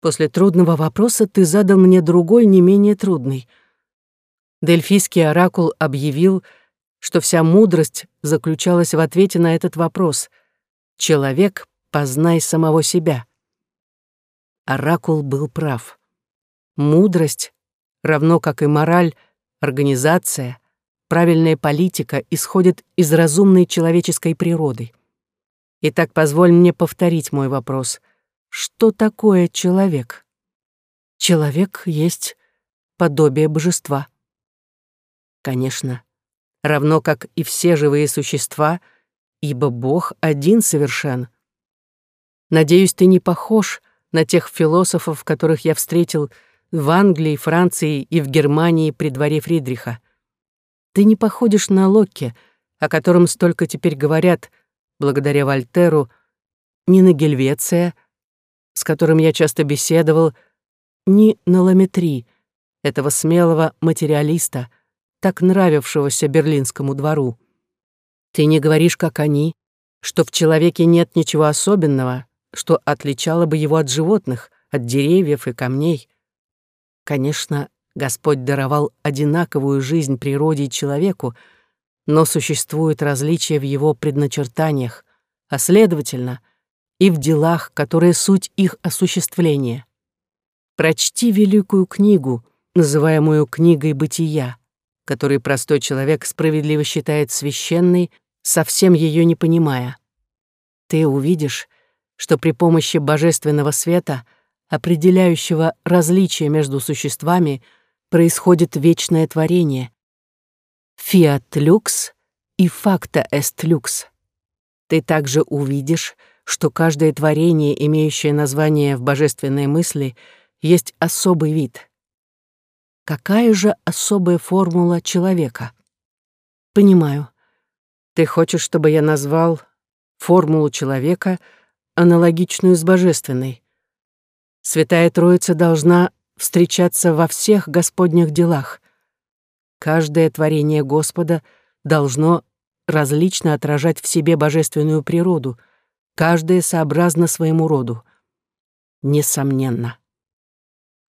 Speaker 1: После трудного вопроса ты задал мне другой, не менее трудный. Дельфийский оракул объявил, что вся мудрость заключалась в ответе на этот вопрос. «Человек, познай самого себя». Оракул был прав. Мудрость равно как и мораль, организация, правильная политика исходят из разумной человеческой природы. Итак, позволь мне повторить мой вопрос. Что такое человек? Человек есть подобие божества. Конечно, равно как и все живые существа, ибо Бог один совершен. Надеюсь, ты не похож на тех философов, которых я встретил в Англии, Франции и в Германии при дворе Фридриха. Ты не походишь на Локке, о котором столько теперь говорят, благодаря Вольтеру, ни на Гельвеция, с которым я часто беседовал, ни на Ламетри, этого смелого материалиста, так нравившегося берлинскому двору. Ты не говоришь, как они, что в человеке нет ничего особенного, что отличало бы его от животных, от деревьев и камней. Конечно, Господь даровал одинаковую жизнь природе и человеку, но существуют различия в его предначертаниях, а следовательно, и в делах, которые суть их осуществления. Прочти великую книгу, называемую «Книгой бытия», которую простой человек справедливо считает священной, совсем ее не понимая. Ты увидишь, что при помощи божественного света, определяющего различия между существами, происходит вечное творение. Fiat lux и facta est lux. Ты также увидишь, что каждое творение, имеющее название в божественной мысли, есть особый вид. Какая же особая формула человека? Понимаю. Ты хочешь, чтобы я назвал формулу человека — аналогичную с божественной. Святая Троица должна встречаться во всех Господних делах. Каждое творение Господа должно различно отражать в себе божественную природу, каждое сообразно своему роду. Несомненно.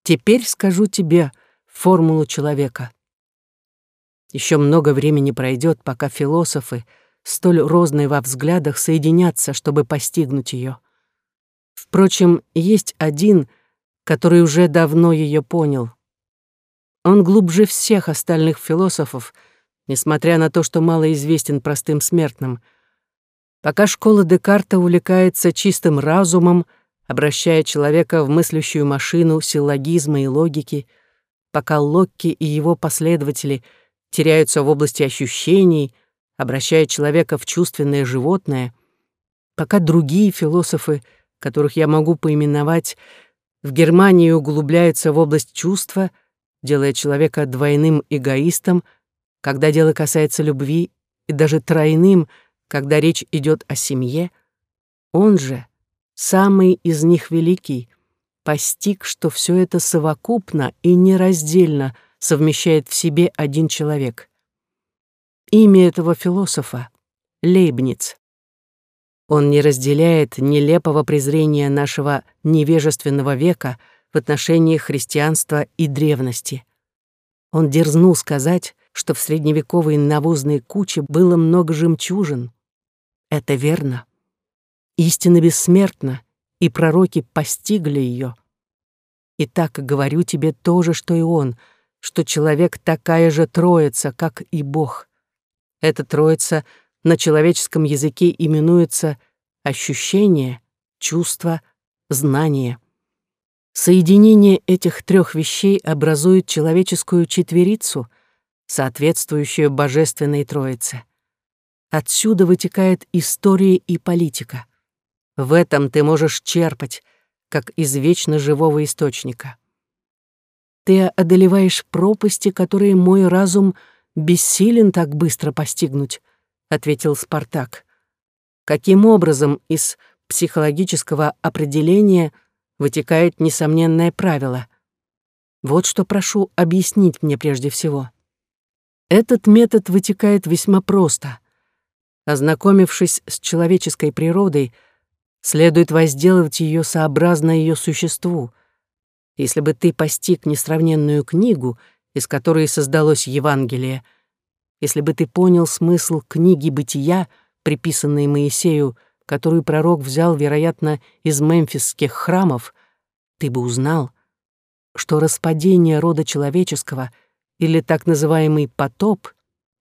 Speaker 1: Теперь скажу тебе формулу человека. Еще много времени пройдет, пока философы — столь розные во взглядах, соединятся, чтобы постигнуть ее. Впрочем, есть один, который уже давно ее понял. Он глубже всех остальных философов, несмотря на то, что мало известен простым смертным. Пока школа Декарта увлекается чистым разумом, обращая человека в мыслящую машину силлогизма и логики, пока Локки и его последователи теряются в области ощущений — обращая человека в чувственное животное, пока другие философы, которых я могу поименовать, в Германии углубляются в область чувства, делая человека двойным эгоистом, когда дело касается любви, и даже тройным, когда речь идет о семье, он же, самый из них великий, постиг, что все это совокупно и нераздельно совмещает в себе один человек. Имя этого философа — Лейбниц. Он не разделяет нелепого презрения нашего невежественного века в отношении христианства и древности. Он дерзнул сказать, что в средневековой навозной куче было много жемчужин. Это верно. Истина бессмертна, и пророки постигли ее. И так говорю тебе то же, что и он, что человек такая же троица, как и Бог. Эта троица на человеческом языке именуется ощущение, чувство, знание. Соединение этих трех вещей образует человеческую четверицу, соответствующую божественной троице. Отсюда вытекает история и политика. В этом ты можешь черпать, как из вечно живого источника. Ты одолеваешь пропасти, которые мой разум — бессилен так быстро постигнуть», — ответил Спартак. «Каким образом из психологического определения вытекает несомненное правило? Вот что прошу объяснить мне прежде всего. Этот метод вытекает весьма просто. Ознакомившись с человеческой природой, следует возделывать ее сообразно ее существу. Если бы ты постиг несравненную книгу — из которой создалось Евангелие, если бы ты понял смысл книги «Бытия», приписанной Моисею, которую пророк взял, вероятно, из мемфисских храмов, ты бы узнал, что распадение рода человеческого или так называемый потоп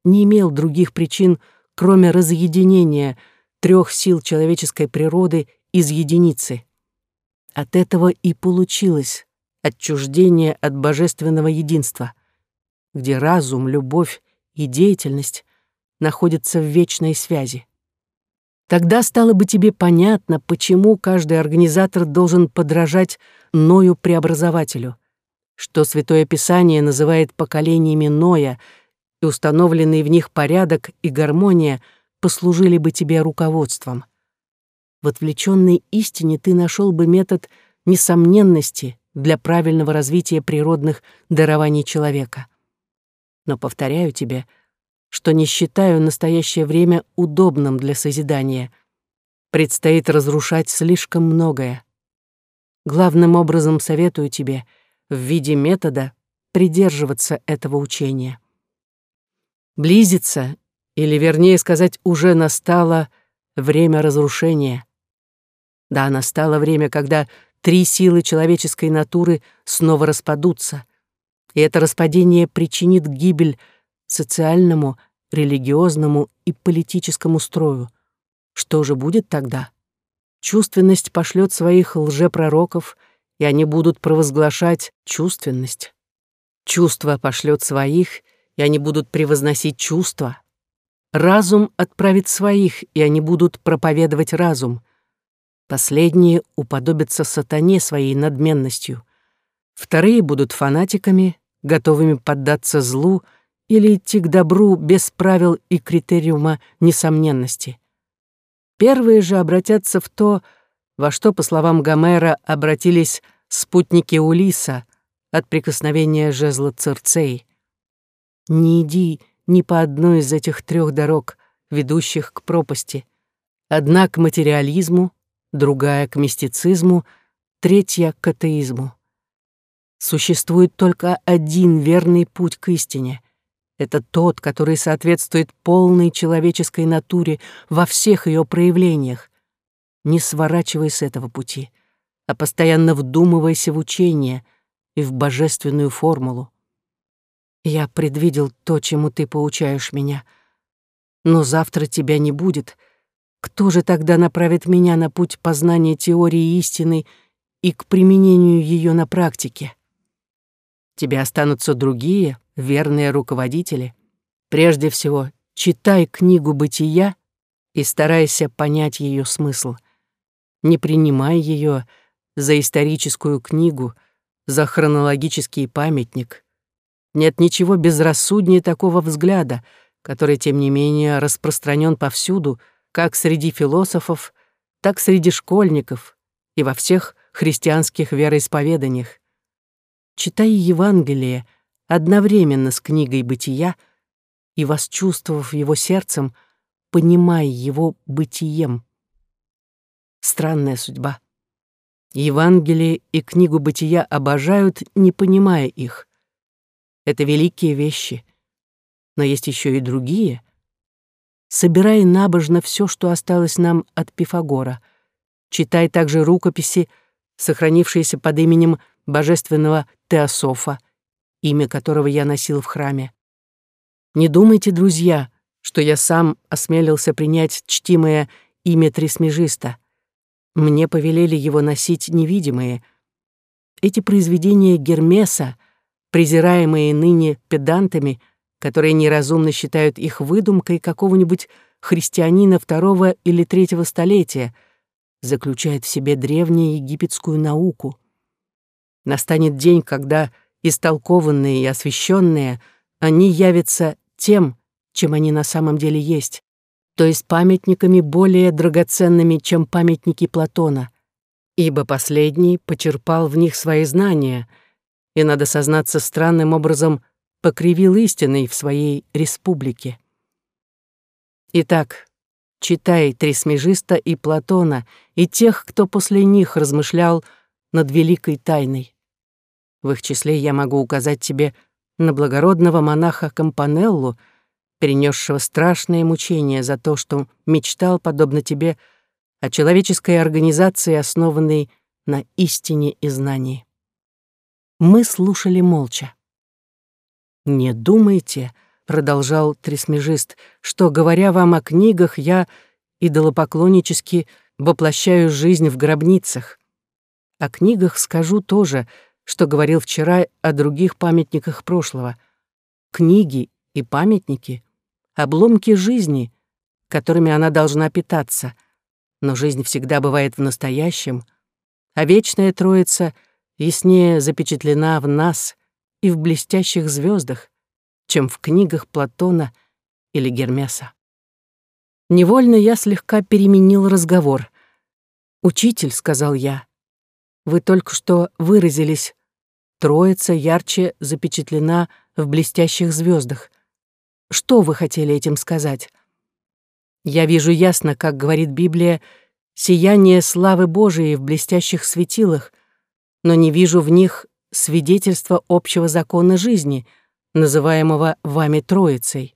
Speaker 1: не имел других причин, кроме разъединения трех сил человеческой природы из единицы. От этого и получилось отчуждение от божественного единства, где разум, любовь и деятельность находятся в вечной связи. Тогда стало бы тебе понятно, почему каждый организатор должен подражать Ною преобразователю, что Святое Писание называет поколениями Ноя, установленный в них порядок и гармония послужили бы тебе руководством. В отвлеченной истине ты нашел бы метод несомненности для правильного развития природных дарований человека. Но повторяю тебе — что не считаю настоящее время удобным для созидания. Предстоит разрушать слишком многое. Главным образом советую тебе в виде метода придерживаться этого учения. Близится, или вернее сказать, уже настало время разрушения. Да, настало время, когда три силы человеческой натуры снова распадутся, и это распадение причинит гибель социальному, религиозному и политическому строю. Что же будет тогда? Чувственность пошлет своих лжепророков, и они будут провозглашать чувственность. Чувство пошлет своих, и они будут превозносить чувства. Разум отправит своих, и они будут проповедовать разум. Последние уподобятся сатане своей надменностью. Вторые будут фанатиками, готовыми поддаться злу — или идти к добру без правил и критериума несомненности. Первые же обратятся в то, во что, по словам Гомера, обратились спутники Улиса от прикосновения жезла Цирцей. Не иди ни по одной из этих трех дорог, ведущих к пропасти. Одна к материализму, другая к мистицизму, третья к атеизму. Существует только один верный путь к истине. Это тот, который соответствует полной человеческой натуре во всех ее проявлениях. Не сворачивай с этого пути, а постоянно вдумывайся в учение и в божественную формулу. Я предвидел то, чему ты поучаешь меня. Но завтра тебя не будет. Кто же тогда направит меня на путь познания теории истины и к применению ее на практике? Тебе останутся другие, верные руководители. Прежде всего, читай книгу «Бытия» и старайся понять ее смысл. Не принимай ее за историческую книгу, за хронологический памятник. Нет ничего безрассуднее такого взгляда, который, тем не менее, распространен повсюду, как среди философов, так среди школьников и во всех христианских вероисповеданиях читай Евангелие одновременно с книгой «Бытия» и, восчувствовав его сердцем, понимай его бытием. Странная судьба. Евангелие и книгу «Бытия» обожают, не понимая их. Это великие вещи. Но есть еще и другие. Собирай набожно все, что осталось нам от Пифагора. Читай также рукописи, сохранившиеся под именем божественного Теософа, имя которого я носил в храме. Не думайте, друзья, что я сам осмелился принять чтимое имя Трисмежиста. Мне повелели его носить невидимые. Эти произведения Гермеса, презираемые ныне педантами, которые неразумно считают их выдумкой какого-нибудь христианина второго или третьего столетия, заключают в себе древнюю египетскую науку — Настанет день, когда истолкованные и освященные, они явятся тем, чем они на самом деле есть, то есть памятниками более драгоценными, чем памятники Платона, ибо последний почерпал в них свои знания и, надо сознаться, странным образом покривил истиной в своей республике. Итак, читай Трисмежиста и Платона и тех, кто после них размышлял над великой тайной. В их числе я могу указать тебе на благородного монаха Кампанеллу, перенесшего страшные мучения за то, что мечтал, подобно тебе, о человеческой организации, основанной на истине и знании. Мы слушали молча. «Не думайте», — продолжал тресмежист, «что, говоря вам о книгах, я идолопоклоннически воплощаю жизнь в гробницах. О книгах скажу тоже, что говорил вчера о других памятниках прошлого. Книги и памятники — обломки жизни, которыми она должна питаться. Но жизнь всегда бывает в настоящем, а вечная Троица яснее запечатлена в нас и в блестящих звездах, чем в книгах Платона или Гермеса. Невольно я слегка переменил разговор. «Учитель», — сказал я, — «вы только что выразились. Троица ярче запечатлена в блестящих звездах. Что вы хотели этим сказать?» Я вижу ясно, как говорит Библия, сияние славы Божией в блестящих светилах, но не вижу в них свидетельства общего закона жизни, называемого вами Троицей.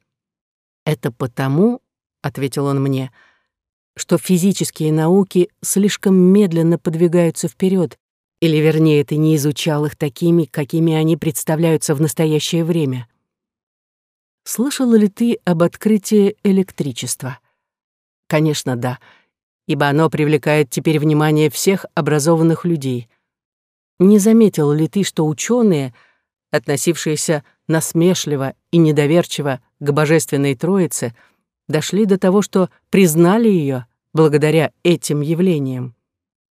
Speaker 1: Это потому, — ответил он мне, — что физические науки слишком медленно подвигаются вперед, или, вернее, ты не изучал их такими, какими они представляются в настоящее время. Слышала ли ты об открытии электричества? Конечно, да, ибо оно привлекает теперь внимание всех образованных людей. Не заметил ли ты, что ученые, относившиеся насмешливо и недоверчиво к Божественной Троице, дошли до того, что признали ее благодаря этим явлениям?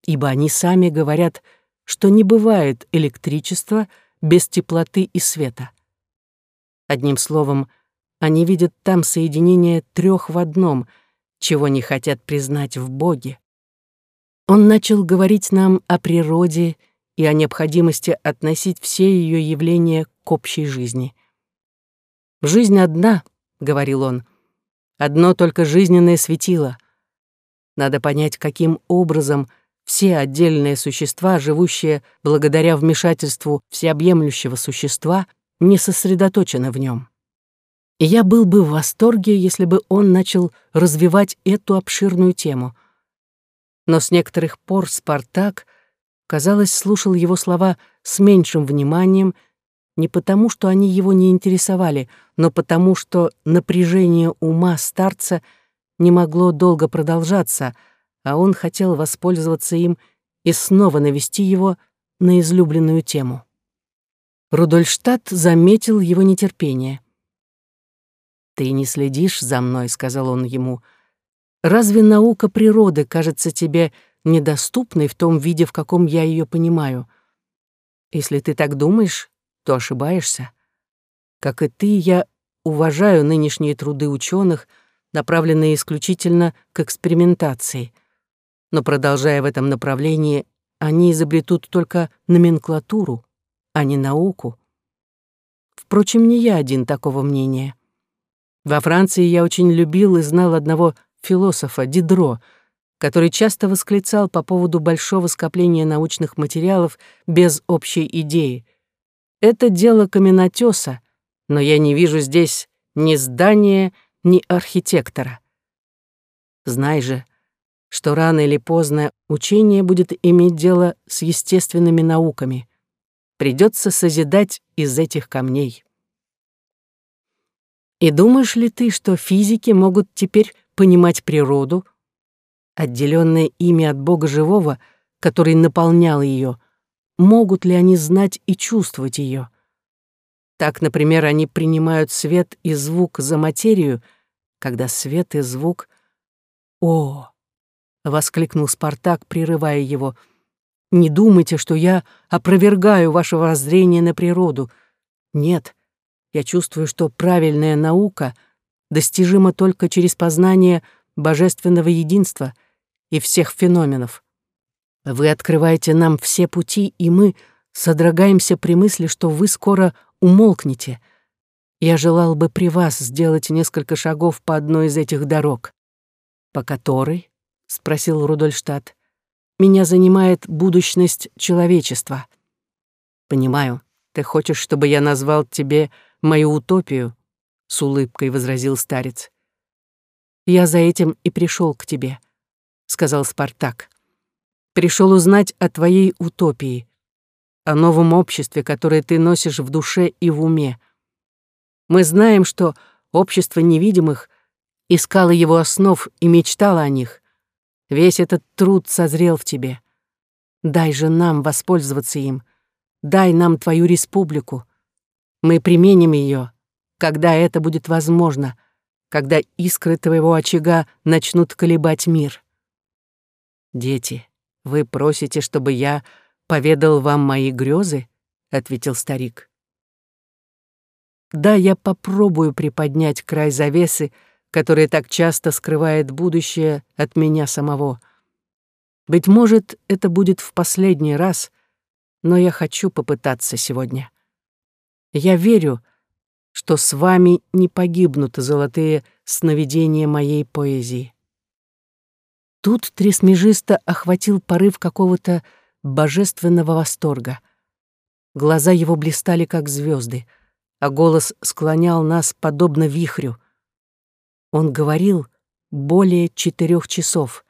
Speaker 1: Ибо они сами говорят, что не бывает электричества без теплоты и света. Одним словом, они видят там соединение трех в одном — чего не хотят признать в Боге. Он начал говорить нам о природе и о необходимости относить все ее явления к общей жизни. «Жизнь одна», — говорил он, — «одно только жизненное светило. Надо понять, каким образом все отдельные существа, живущие благодаря вмешательству всеобъемлющего существа, не сосредоточены в нем. И я был бы в восторге, если бы он начал развивать эту обширную тему. Но с некоторых пор Спартак, казалось, слушал его слова с меньшим вниманием, не потому, что они его не интересовали, но потому, что напряжение ума старца не могло долго продолжаться, а он хотел воспользоваться им и снова навести его на излюбленную тему. Рудольштадт заметил его нетерпение — «Ты не следишь за мной», — сказал он ему. «Разве наука природы кажется тебе недоступной в том виде, в каком я ее понимаю? Если ты так думаешь, то ошибаешься. Как и ты, я уважаю нынешние труды ученых, направленные исключительно к экспериментации. Но продолжая в этом направлении, они изобретут только номенклатуру, а не науку. Впрочем, не я один такого мнения. Во Франции я очень любил и знал одного философа, Дидро, который часто восклицал по поводу большого скопления научных материалов без общей идеи. Это дело каменотеса, но я не вижу здесь ни здания, ни архитектора. Знай же, что рано или поздно учение будет иметь дело с естественными науками. Придется созидать из этих камней. И думаешь ли ты, что физики могут теперь понимать природу, отделенное ими от Бога живого, который наполнял ее, могут ли они знать и чувствовать ее? Так, например, они принимают свет и звук за материю, когда свет и звук... О! — воскликнул Спартак, прерывая его. «Не думайте, что я опровергаю ваше воззрение на природу. Нет, я чувствую, что правильная наука достижима только через познание божественного единства и всех феноменов. Вы открываете нам все пути, и мы содрогаемся при мысли, что вы скоро умолкнете. Я желал бы при вас сделать несколько шагов по одной из этих дорог. «По которой?» — спросил Рудольштадт. «Меня занимает будущность человечества». «Понимаю, ты хочешь, чтобы я назвал тебе мою утопию», — с улыбкой возразил старец. «Я за этим и пришел к тебе», — сказал Спартак. «Пришел узнать о твоей утопии. о новом обществе, которое ты носишь в душе и в уме. Мы знаем, что общество невидимых искало его основ и мечтало о них. Весь этот труд созрел в тебе. Дай же нам воспользоваться им. Дай нам твою республику. Мы применим ее, когда это будет возможно, когда искры твоего очага начнут колебать мир. Дети, вы просите, чтобы я поведал вам мои грезы? ответил старик. Да, я попробую приподнять край завесы, которая так часто скрывает будущее от меня самого. Быть может, это будет в последний раз, но я хочу попытаться сегодня. Я верю, что с вами не погибнут золотые сновидения моей поэзии. Тут тресмежиста охватил порыв какого-то божественного восторга. Глаза его блистали, как звезды, а голос склонял нас, подобно вихрю. Он говорил более четырех часов,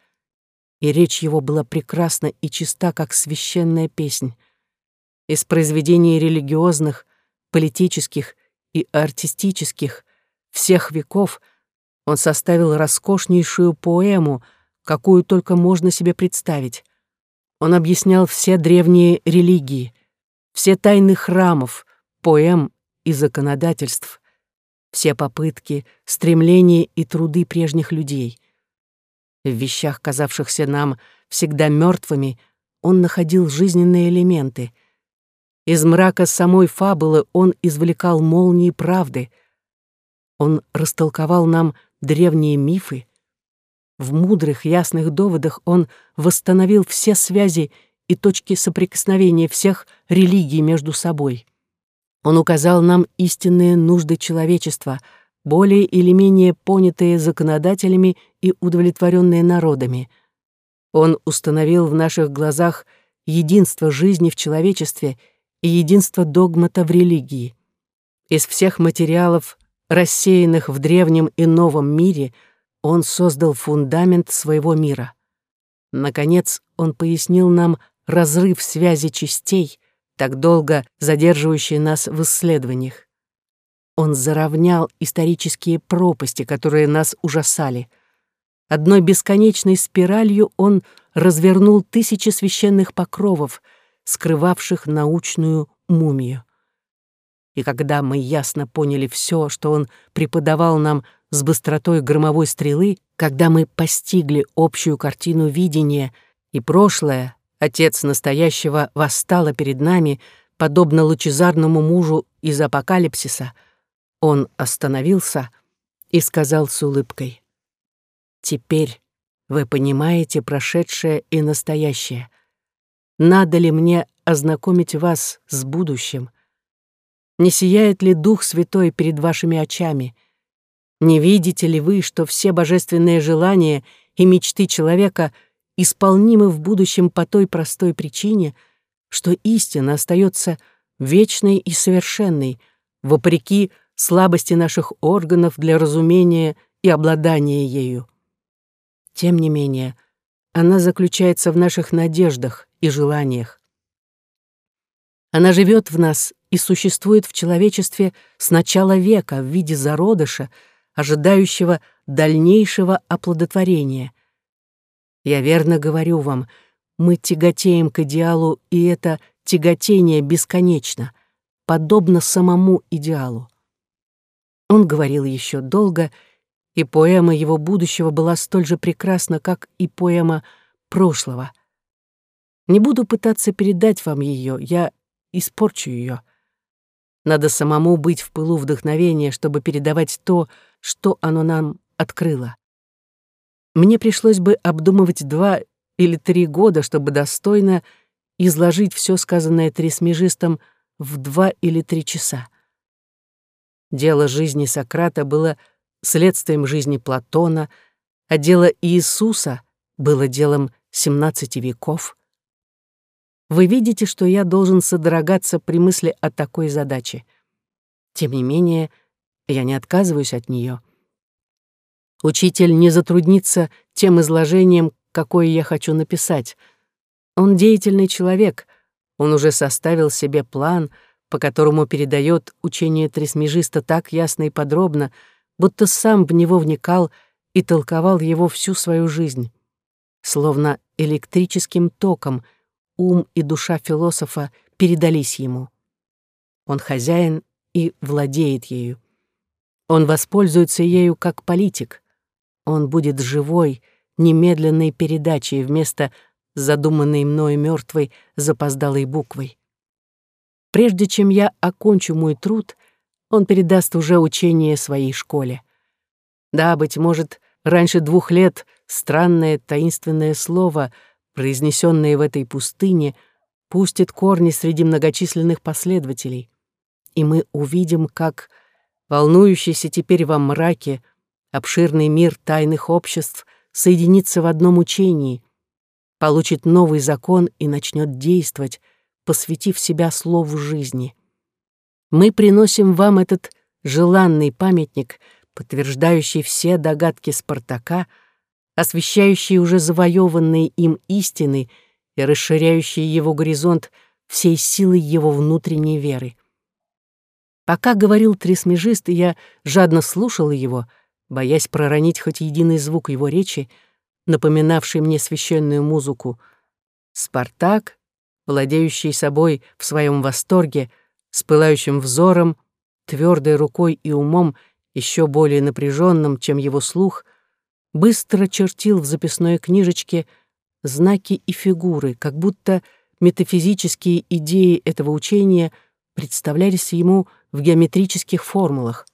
Speaker 1: и речь его была прекрасна и чиста, как священная песнь. Из произведений религиозных, политических и артистических всех веков он составил роскошнейшую поэму, какую только можно себе представить. Он объяснял все древние религии, все тайны храмов, поэм и законодательств, все попытки, стремления и труды прежних людей. В вещах, казавшихся нам всегда мертвыми, он находил жизненные элементы. Из мрака самой фабулы он извлекал молнии правды. Он растолковал нам древние мифы, в мудрых, ясных доводах он восстановил все связи и точки соприкосновения всех религий между собой. Он указал нам истинные нужды человечества, более или менее понятые законодателями и удовлетворенные народами. Он установил в наших глазах единство жизни в человечестве и единство догмата в религии. Из всех материалов, рассеянных в древнем и новом мире — он создал фундамент своего мира. Наконец, он пояснил нам разрыв связи частей, так долго задерживающий нас в исследованиях. Он заровнял исторические пропасти, которые нас ужасали. Одной бесконечной спиралью он развернул тысячи священных покровов, скрывавших научную мумию. И когда мы ясно поняли все, что он преподавал нам с быстротой громовой стрелы, когда мы постигли общую картину видения, и прошлое, отец настоящего, восстало перед нами, подобно лучезарному мужу из апокалипсиса, он остановился и сказал с улыбкой, «Теперь вы понимаете прошедшее и настоящее. Надо ли мне ознакомить вас с будущим? Не сияет ли Дух Святой перед вашими очами?» Не видите ли вы, что все божественные желания и мечты человека исполнимы в будущем по той простой причине, что истина остается вечной и совершенной, вопреки слабости наших органов для разумения и обладания ею. Тем не менее, она заключается в наших надеждах и желаниях. Она живет в нас и существует в человечестве с начала века в виде зародыша, ожидающего дальнейшего оплодотворения. Я верно говорю вам, мы тяготеем к идеалу, и это тяготение бесконечно, подобно самому идеалу. Он говорил еще долго, и поэма его будущего была столь же прекрасна, как и поэма прошлого. Не буду пытаться передать вам ее, я испорчу ее. Надо самому быть в пылу вдохновения, чтобы передавать то, что оно нам открыло. Мне пришлось бы обдумывать два или три года, чтобы достойно изложить все сказанное тресмежистом в два или три часа. Дело жизни Сократа было следствием жизни Платона, а дело Иисуса было делом XVII веков. Вы видите, что я должен содрогаться при мысли о такой задаче. Тем не менее, я не отказываюсь от нее. Учитель не затруднится тем изложением, какое я хочу написать. Он деятельный человек, Он уже составил себе план, по которому передает учение трисмежиста так ясно и подробно, будто сам в него вникал и толковал его всю свою жизнь. Словно электрическим током ум и душа философа передались ему. Он хозяин и владеет ею. Он воспользуется ею как политик. Он будет живой, немедленной передачей вместо задуманной мною мертвой запоздалой буквой. Прежде чем я окончу мой труд, он передаст уже учение своей школе. Да, быть может, раньше двух лет странное таинственное слово, произнесенное в этой пустыне, пустит корни среди многочисленных последователей, и мы увидим, как волнующийся теперь во мраке обширный мир тайных обществ соединится в одном учении, получит новый закон и начнет действовать, посвятив себя слову жизни. Мы приносим вам этот желанный памятник, подтверждающий все догадки Спартака, освещающий уже завоеванные им истины и расширяющий его горизонт всей силой его внутренней веры. Пока говорил тресмежист, я жадно слушала его, боясь проронить хоть единый звук его речи, напоминавший мне священную музыку. Спартак, владеющий собой в своем восторге, с пылающим взором, твердой рукой и умом, еще более напряженным, чем его слух, быстро чертил в записной книжечке знаки и фигуры, как будто метафизические идеи этого учения представлялись ему в геометрических формулах.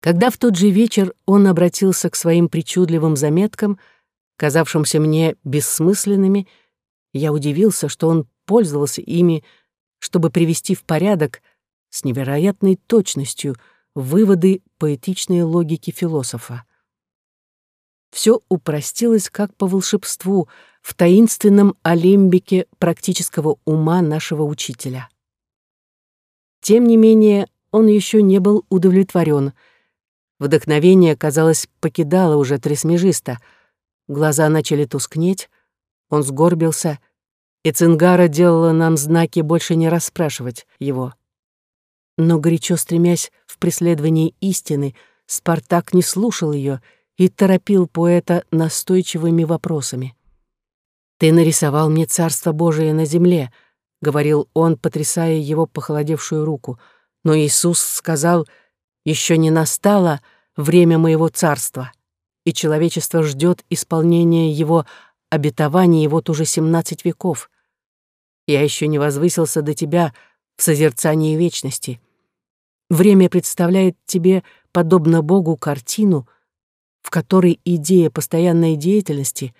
Speaker 1: Когда в тот же вечер он обратился к своим причудливым заметкам, казавшимся мне бессмысленными, я удивился, что он пользовался ими, чтобы привести в порядок с невероятной точностью выводы поэтичной логики философа. Все упростилось как по волшебству в таинственном алембике практического ума нашего учителя. Тем не менее, он еще не был удовлетворен. Вдохновение, казалось, покидало уже тресмежиста. Глаза начали тускнеть, он сгорбился, и Цингара делала нам знаки больше не расспрашивать его. Но горячо стремясь в преследовании истины, Спартак не слушал ее и торопил поэта настойчивыми вопросами. «Ты нарисовал мне Царство Божие на земле», — говорил он, потрясая его похолодевшую руку. Но Иисус сказал, «Еще не настало время моего царства, и человечество ждет исполнения его обетований вот уже семнадцать веков. Я еще не возвысился до тебя в созерцании вечности. Время представляет тебе, подобно Богу, картину, в которой идея постоянной деятельности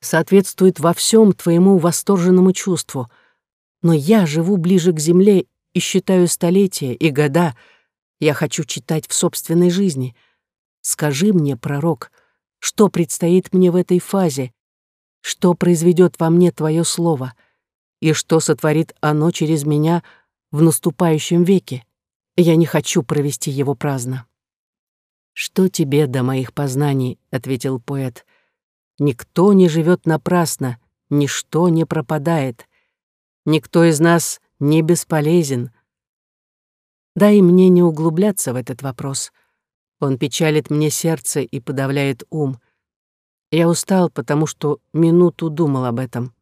Speaker 1: соответствует во всем твоему восторженному чувству — но я живу ближе к земле и считаю столетия и года. Я хочу читать в собственной жизни. Скажи мне, пророк, что предстоит мне в этой фазе, что произведет во мне твое слово, и что сотворит оно через меня в наступающем веке. Я не хочу провести его праздно. «Что тебе до моих познаний?» — ответил поэт. «Никто не живет напрасно, ничто не пропадает. Никто из нас не бесполезен. Дай мне не углубляться в этот вопрос. Он печалит мне сердце и подавляет ум. Я устал, потому что минуту думал об этом.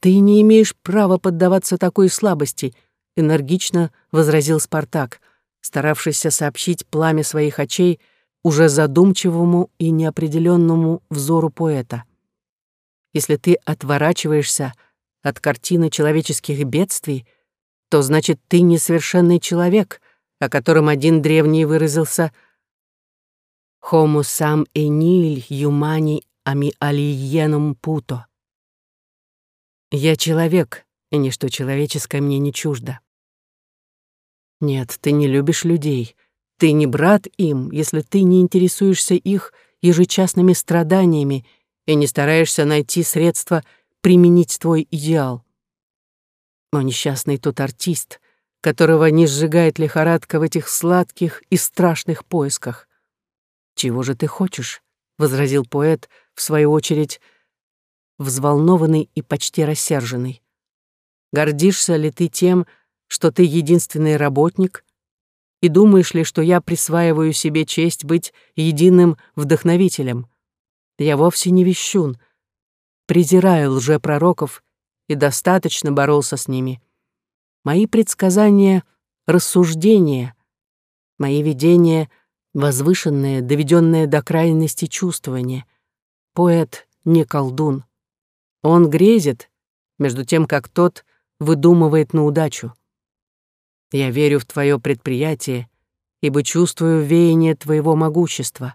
Speaker 1: «Ты не имеешь права поддаваться такой слабости», — энергично возразил Спартак, старавшийся сообщить пламя своих очей уже задумчивому и неопределенному взору поэта. «Если ты отворачиваешься от картины человеческих бедствий, то значит, ты несовершенный человек, о котором один древний выразился «Homo sam enil humani ami alienum puto». «Я человек, и ничто человеческое мне не чуждо». Нет, ты не любишь людей, ты не брат им, если ты не интересуешься их ежечасными страданиями и не стараешься найти средства — применить твой идеал. Но несчастный тот артист, которого не сжигает лихорадка в этих сладких и страшных поисках. «Чего же ты хочешь?» — возразил поэт, в свою очередь, взволнованный и почти рассерженный. Гордишься ли ты тем, что ты единственный работник? И думаешь ли, что я присваиваю себе честь быть единым вдохновителем? Я вовсе не вещун. Презираю лжепророков и достаточно боролся с ними. Мои предсказания — рассуждения, мои видения — возвышенное, доведенное до крайности чувствование. Поэт не колдун. Он грезит, между тем, как тот выдумывает на удачу. Я верю в твое предприятие, ибо чувствую веяние твоего могущества.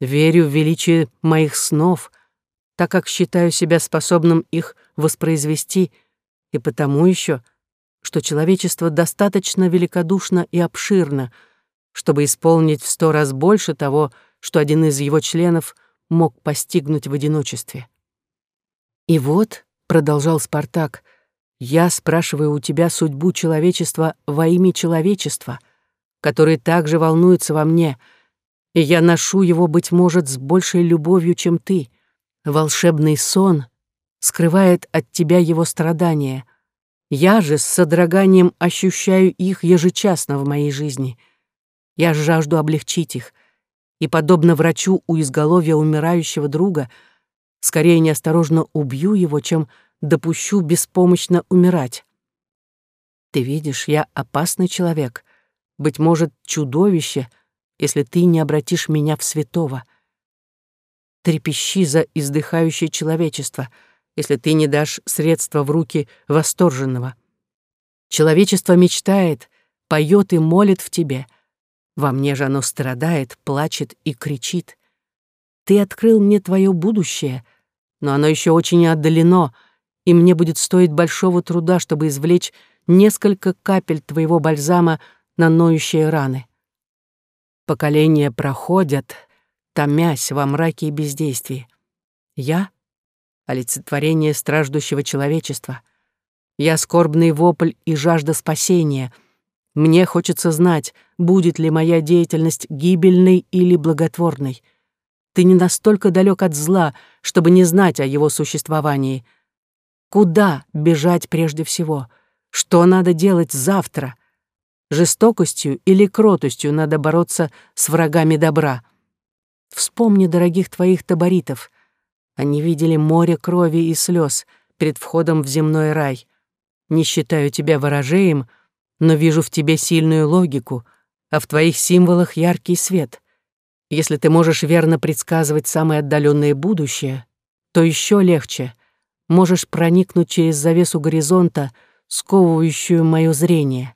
Speaker 1: Верю в величие моих снов, так как считаю себя способным их воспроизвести, и потому еще, что человечество достаточно великодушно и обширно, чтобы исполнить в сто раз больше того, что один из его членов мог постигнуть в одиночестве. «И вот», — продолжал Спартак, — я спрашиваю у тебя судьбу человечества во имя человечества, который также волнуется во мне, и я ношу его, быть может, с большей любовью, чем ты. Волшебный сон скрывает от тебя его страдания. Я же с содроганием ощущаю их ежечасно в моей жизни. Я жажду облегчить их, и, подобно врачу у изголовья умирающего друга, скорее неосторожно убью его, чем допущу беспомощно умирать. Ты видишь, я опасный человек, быть может, чудовище, если ты не обратишь меня в святого. Трепещи за издыхающее человечество, если ты не дашь средства в руки восторженного. Человечество мечтает, поет и молит в тебе. Во мне же оно страдает, плачет и кричит. Ты открыл мне твое будущее, но оно еще очень отдалено — и мне будет стоить большого труда, чтобы извлечь несколько капель твоего бальзама на ноющие раны. Поколения проходят, томясь во мраке и бездействии. Я — олицетворение страждущего человечества. Я — скорбный вопль и жажда спасения. Мне хочется знать, будет ли моя деятельность гибельной или благотворной. Ты не настолько далек от зла, чтобы не знать о его существовании — Куда бежать прежде всего? Что надо делать завтра? Жестокостью или кротостью надо бороться с врагами добра? Вспомни дорогих твоих таборитов. Они видели море крови и слез перед входом в земной рай. Не считаю тебя ворожеем, но вижу в тебе сильную логику, а в твоих символах яркий свет. Если ты можешь верно предсказывать самое отдаленное будущее, то еще легче — можешь проникнуть через завесу горизонта, сковывающую мое зрение.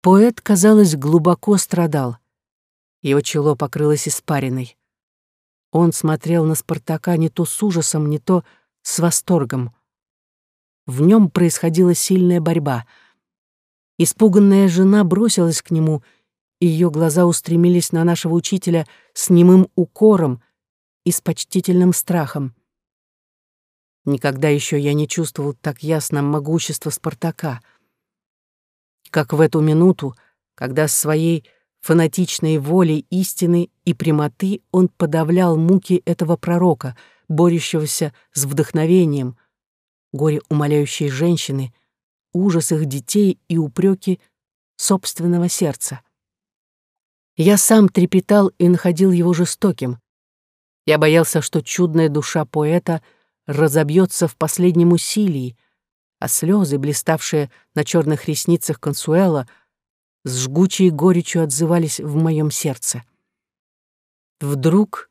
Speaker 1: Поэт, казалось, глубоко страдал. Его чело покрылось испариной. Он смотрел на Спартака не то с ужасом, не то с восторгом. В нем происходила сильная борьба. Испуганная жена бросилась к нему, и ее глаза устремились на нашего учителя с немым укором и с почтительным страхом. Никогда еще я не чувствовал так ясно могущество Спартака. Как в эту минуту, когда своей фанатичной волей истины и прямоты он подавлял муки этого пророка, борющегося с вдохновением, горе умоляющей женщины, ужас их детей и упреки собственного сердца. Я сам трепетал и находил его жестоким. Я боялся, что чудная душа поэта — разобьется в последнем усилии, а слезы, блиставшие на черных ресницах Консуэла, с жгучей горечью отзывались в моем сердце. Вдруг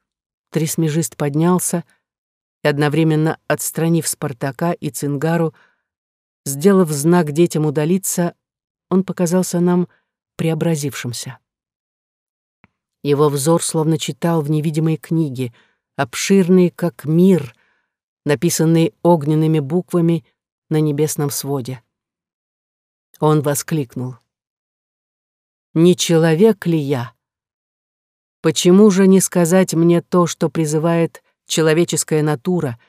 Speaker 1: тресмежист поднялся и, одновременно отстранив Спартака и Цингару, сделав знак детям удалиться, он показался нам преобразившимся. Его взор словно читал в невидимой книге, обширный, как мир, написанный огненными буквами на небесном своде. Он воскликнул. «Не человек ли я? Почему же не сказать мне то, что призывает человеческая натура,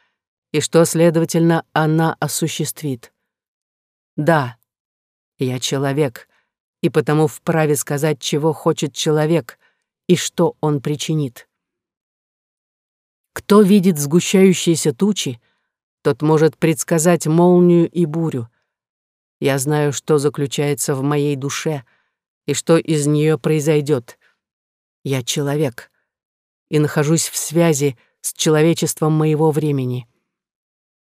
Speaker 1: и что, следовательно, она осуществит? Да, я человек, и потому вправе сказать, чего хочет человек и что он причинит. Кто видит сгущающиеся тучи,
Speaker 2: Тот может предсказать молнию и бурю. Я знаю, что заключается в моей душе и что из нее произойдет. Я человек и нахожусь в связи с человечеством моего времени.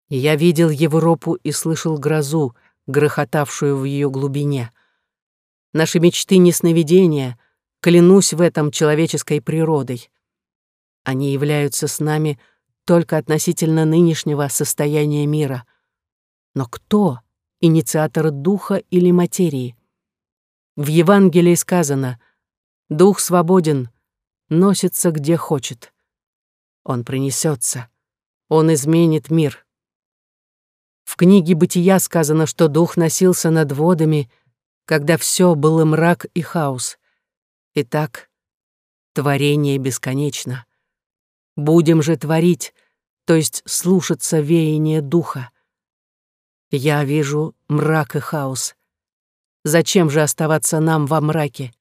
Speaker 2: я видел Европу и слышал грозу, грохотавшую в ее глубине. Наши мечты не сновидения, клянусь в этом человеческой природой. Они являются с нами только относительно нынешнего состояния мира. Но кто инициатор духа или материи? В Евангелии сказано «Дух свободен, носится где хочет». Он принесется, он изменит мир. В книге «Бытия» сказано, что дух носился над водами, когда все было мрак и хаос. Итак, творение бесконечно. Будем же творить, то есть слушаться веяния духа. Я вижу мрак и хаос. Зачем же оставаться нам во мраке?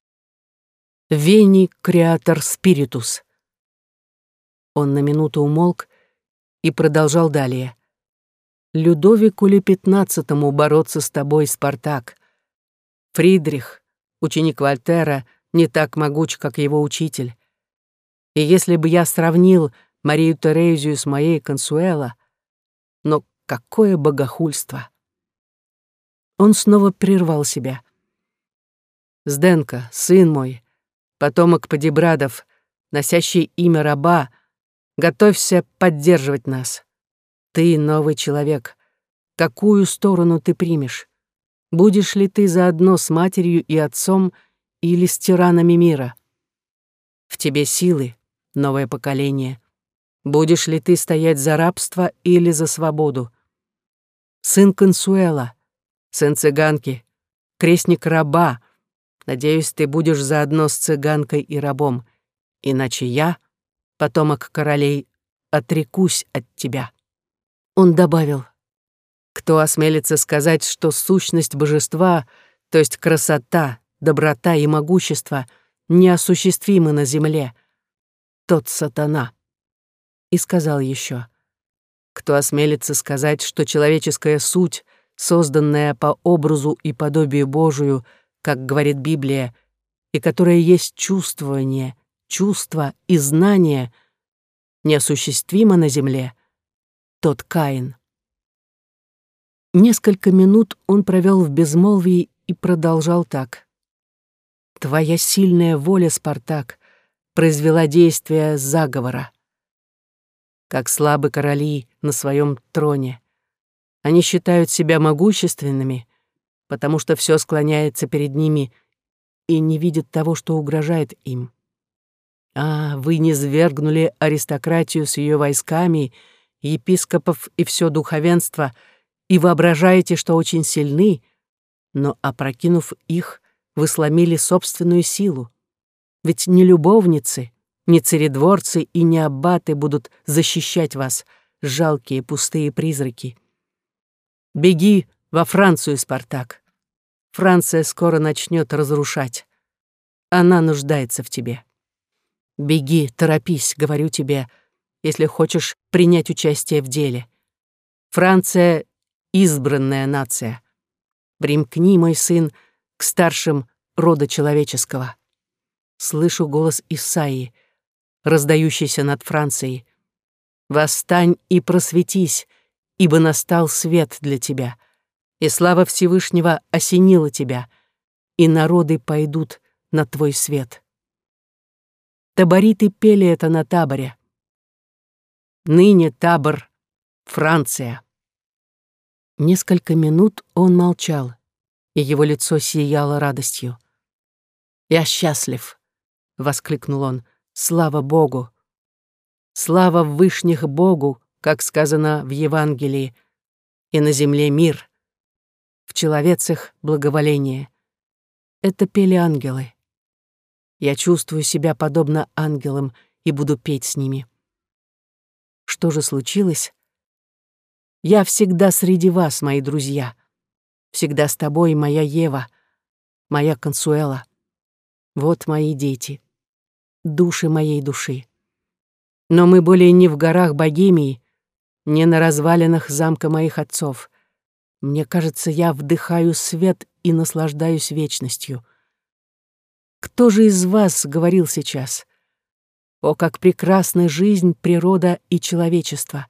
Speaker 2: Вени креатор спиритус. Он на минуту умолк и продолжал далее. Людовику ли пятнадцатому бороться с тобой, Спартак? Фридрих, ученик Вольтера, не так могуч, как его учитель. И если бы я сравнил Марию Терезию с моей Консуэла, но какое богохульство! Он снова прервал себя. «Сденко, сын мой, потомок Подибрадов, носящий имя раба, готовься поддерживать нас. Ты новый человек. Какую сторону ты примешь? Будешь ли ты заодно с матерью и отцом или с тиранами мира? В тебе силы, новое поколение. Будешь ли ты стоять за рабство или за свободу? Сын Консуэла, сын цыганки, крестник раба. Надеюсь, ты будешь заодно с цыганкой и рабом, иначе я, потомок королей, отрекусь от тебя. Он добавил, кто осмелится сказать, что сущность божества, то есть красота, доброта и могущество, неосуществимы на земле, тот сатана. И сказал еще, кто осмелится сказать, что человеческая суть, созданная по образу и подобию Божию, как говорит Библия, и которая есть чувствование, чувство и знание, неосуществима на земле — тот Каин. Несколько минут он провел в безмолвии и продолжал так. «Твоя сильная воля, Спартак, произвела действие заговора. Как слабы короли на своем троне. Они считают себя могущественными, потому что все склоняется перед ними и не видят того, что угрожает им. А, вы не свергнули аристократию с ее войсками — епископов и все духовенство, и воображаете, что очень сильны, но, опрокинув их, вы сломили собственную силу. Ведь не любовницы, не царедворцы и не аббаты будут защищать вас, жалкие пустые призраки. Беги во Францию, Спартак. Франция скоро начнет разрушать. Она нуждается в тебе. Беги, торопись, говорю тебе, — если хочешь принять участие в деле. Франция — избранная нация. Примкни, мой сын, к старшим рода человеческого. Слышу голос Исаии, раздающийся над Францией. «Восстань и просветись, ибо настал свет для тебя, и слава Всевышнего осенила тебя, и народы пойдут на твой свет». Табориты пели это на таборе. Ныне табор Франция. Несколько минут он молчал, и его лицо сияло радостью. «Я счастлив!» — воскликнул он. «Слава Богу! Слава вышних Богу, как сказано в Евангелии, и на земле мир, в человецах благоволение. Это пели ангелы. Я чувствую себя подобно ангелам и буду петь с ними». Что же случилось? Я всегда среди вас, мои друзья. Всегда с тобой, моя Ева, моя Консуэла. Вот мои дети, души моей души. Но мы более не в горах Богемии,
Speaker 1: не на развалинах замка моих отцов. Мне кажется, я вдыхаю свет и наслаждаюсь вечностью. Кто же из вас говорил сейчас? О, как прекрасна жизнь, природа и человечество!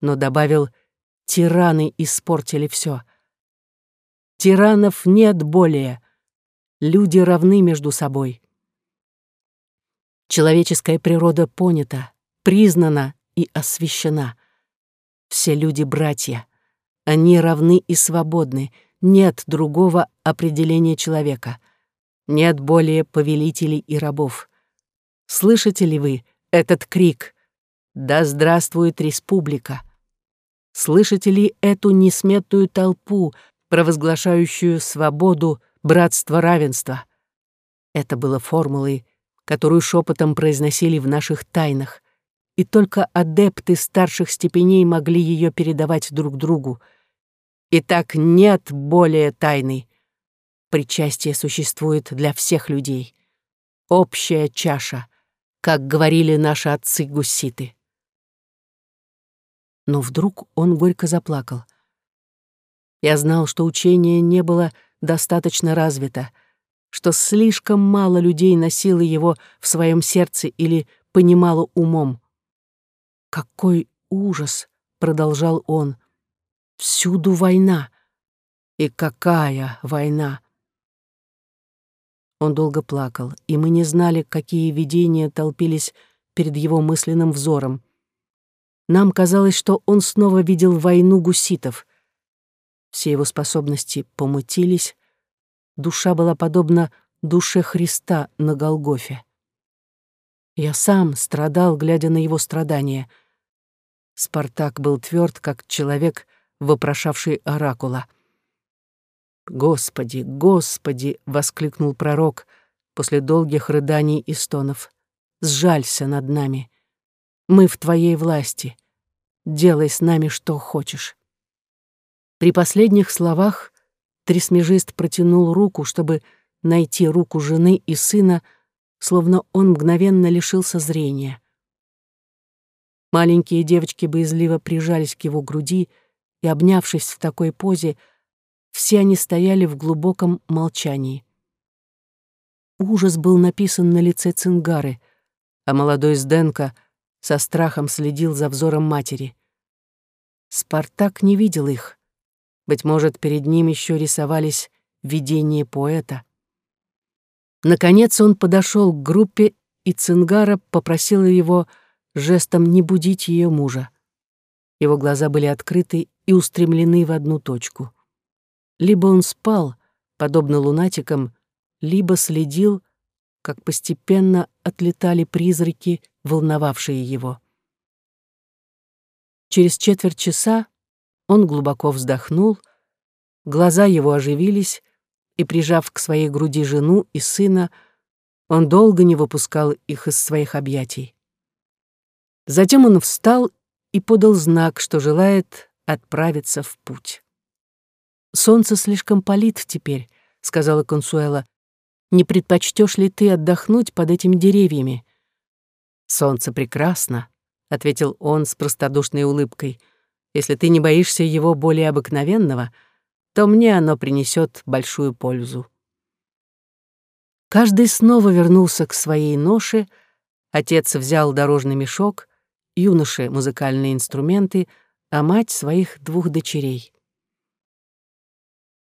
Speaker 1: Но добавил, тираны испортили все. Тиранов нет более. Люди равны между собой. Человеческая природа понята, признана и освящена. Все люди — братья. Они равны и свободны. Нет другого определения человека. Нет более повелителей и рабов. Слышите ли вы этот крик «Да здравствует республика!» Слышите ли эту несметную толпу, провозглашающую свободу, братство, равенство? Это было формулой, которую шепотом произносили в наших тайнах, и только адепты старших степеней могли ее передавать друг другу. Итак, нет более тайны. Причастие существует для всех людей. Общая чаша, как говорили наши отцы-гуситы. Но вдруг он горько заплакал. Я знал, что учение не было достаточно развито, что слишком мало людей носило его в своем сердце или понимало умом. «Какой ужас!» — продолжал он. «Всюду война! И какая война!» Он долго плакал, и мы не знали, какие видения толпились перед его мысленным взором. Нам казалось, что он снова видел войну гуситов. Все его способности помутились, душа была подобна душе Христа на Голгофе. Я сам страдал, глядя на его страдания — Спартак был тверд, как человек, вопрошавший оракула. «Господи, Господи!» — воскликнул пророк после долгих рыданий и стонов. «Сжалься над нами. Мы в Твоей власти. Делай с нами, что хочешь». При последних словах Трисмежист протянул руку, чтобы найти руку жены и сына, словно он мгновенно лишился зрения. Маленькие девочки боязливо прижались к его груди, и, обнявшись в такой позе, все они стояли в глубоком молчании. Ужас был написан на лице Цингары, а молодой Сденко со страхом следил за взором матери. Спартак не видел их. Быть может, перед ним еще рисовались видения поэта. Наконец он подошел к группе, и Цингара попросила его жестом не будить ее мужа. Его глаза были открыты и устремлены в одну точку. Либо он спал, подобно лунатикам, либо следил, как постепенно отлетали призраки, волновавшие его. Через четверть часа он глубоко вздохнул, глаза его оживились, и, прижав к своей груди жену и сына, он долго не выпускал их из своих объятий. Затем он встал и подал знак, что желает отправиться в путь. «Солнце слишком палит теперь», — сказала Консуэла. «Не предпочтешь ли ты отдохнуть под этими деревьями?» «Солнце прекрасно», — ответил он с простодушной улыбкой. «Если ты не боишься его более обыкновенного, то мне оно принесет большую пользу». Каждый снова вернулся к своей ноше, отец взял дорожный мешок — юноше музыкальные инструменты, а мать своих двух дочерей.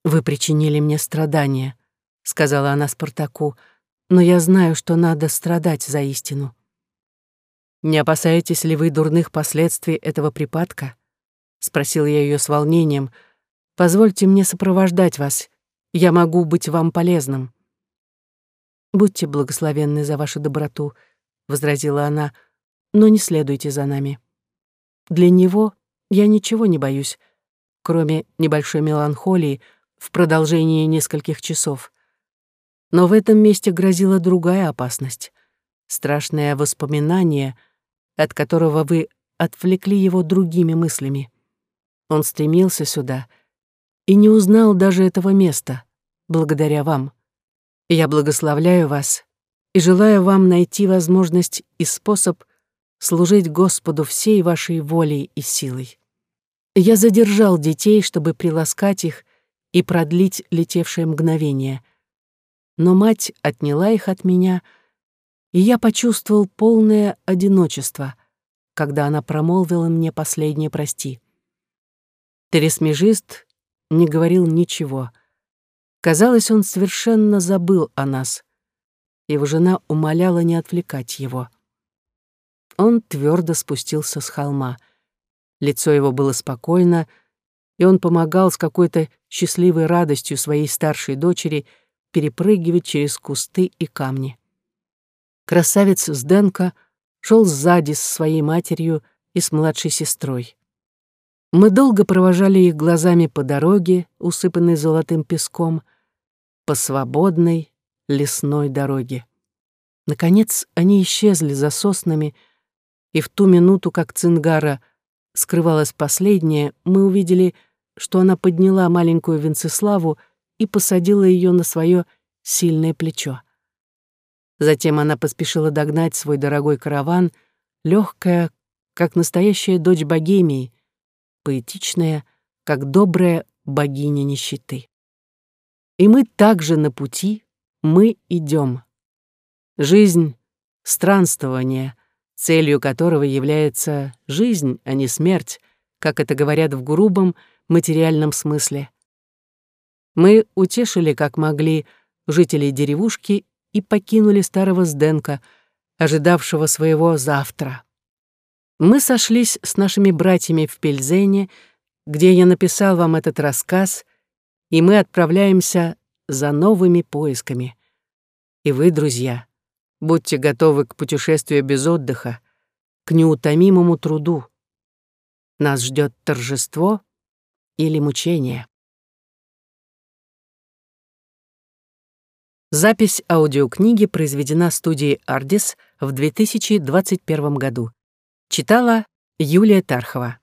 Speaker 1: «Вы причинили мне страдания», — сказала она Спартаку, «но я знаю, что надо страдать за истину». «Не опасаетесь ли вы дурных последствий этого припадка?» — спросил я ее с волнением. «Позвольте мне сопровождать вас. Я могу быть вам полезным». «Будьте благословенны за вашу доброту», — возразила она, — но не следуйте за нами. Для него я ничего не боюсь, кроме небольшой меланхолии в продолжении нескольких часов. Но в этом месте грозила другая опасность, страшное воспоминание, от которого вы отвлекли его другими мыслями. Он стремился сюда и не узнал даже этого места, благодаря вам. Я благословляю вас и желаю вам найти возможность и способ служить Господу всей вашей волей и силой. Я задержал детей, чтобы приласкать их и продлить летевшее мгновение. Но мать отняла их от меня, и я почувствовал полное одиночество, когда она промолвила мне последнее «прости». Тересмежист не говорил ничего. Казалось, он совершенно забыл о нас. Его жена умоляла не отвлекать его. Он твердо спустился с холма. Лицо его было спокойно, и он помогал с какой-то счастливой радостью своей старшей дочери перепрыгивать через кусты и камни. Красавец Сденко шел сзади с своей матерью и с младшей сестрой. Мы долго провожали их глазами по дороге, усыпанной золотым песком, по свободной лесной дороге. Наконец они исчезли за соснами, и в ту минуту, как Цингара скрывалась последняя, мы увидели, что она подняла маленькую Венцеславу и посадила ее на свое сильное плечо. Затем она поспешила догнать свой дорогой караван, легкая, как настоящая дочь Богемии, поэтичная, как добрая богиня нищеты. И мы также на пути, мы идем. Жизнь — странствование, целью которого является жизнь, а не смерть, как это говорят в грубом материальном смысле. Мы утешили, как могли, жителей деревушки и покинули старого Сденка, ожидавшего своего завтра. Мы сошлись с нашими братьями в Пельзене, где я написал вам этот рассказ, и мы отправляемся за новыми поисками. И вы, друзья, будьте готовы к путешествию без отдыха, к неутомимому труду. Нас ждет торжество или мучение. Запись аудиокниги произведена студией «Ардис» в 2021 году. Читала Юлия Тархова.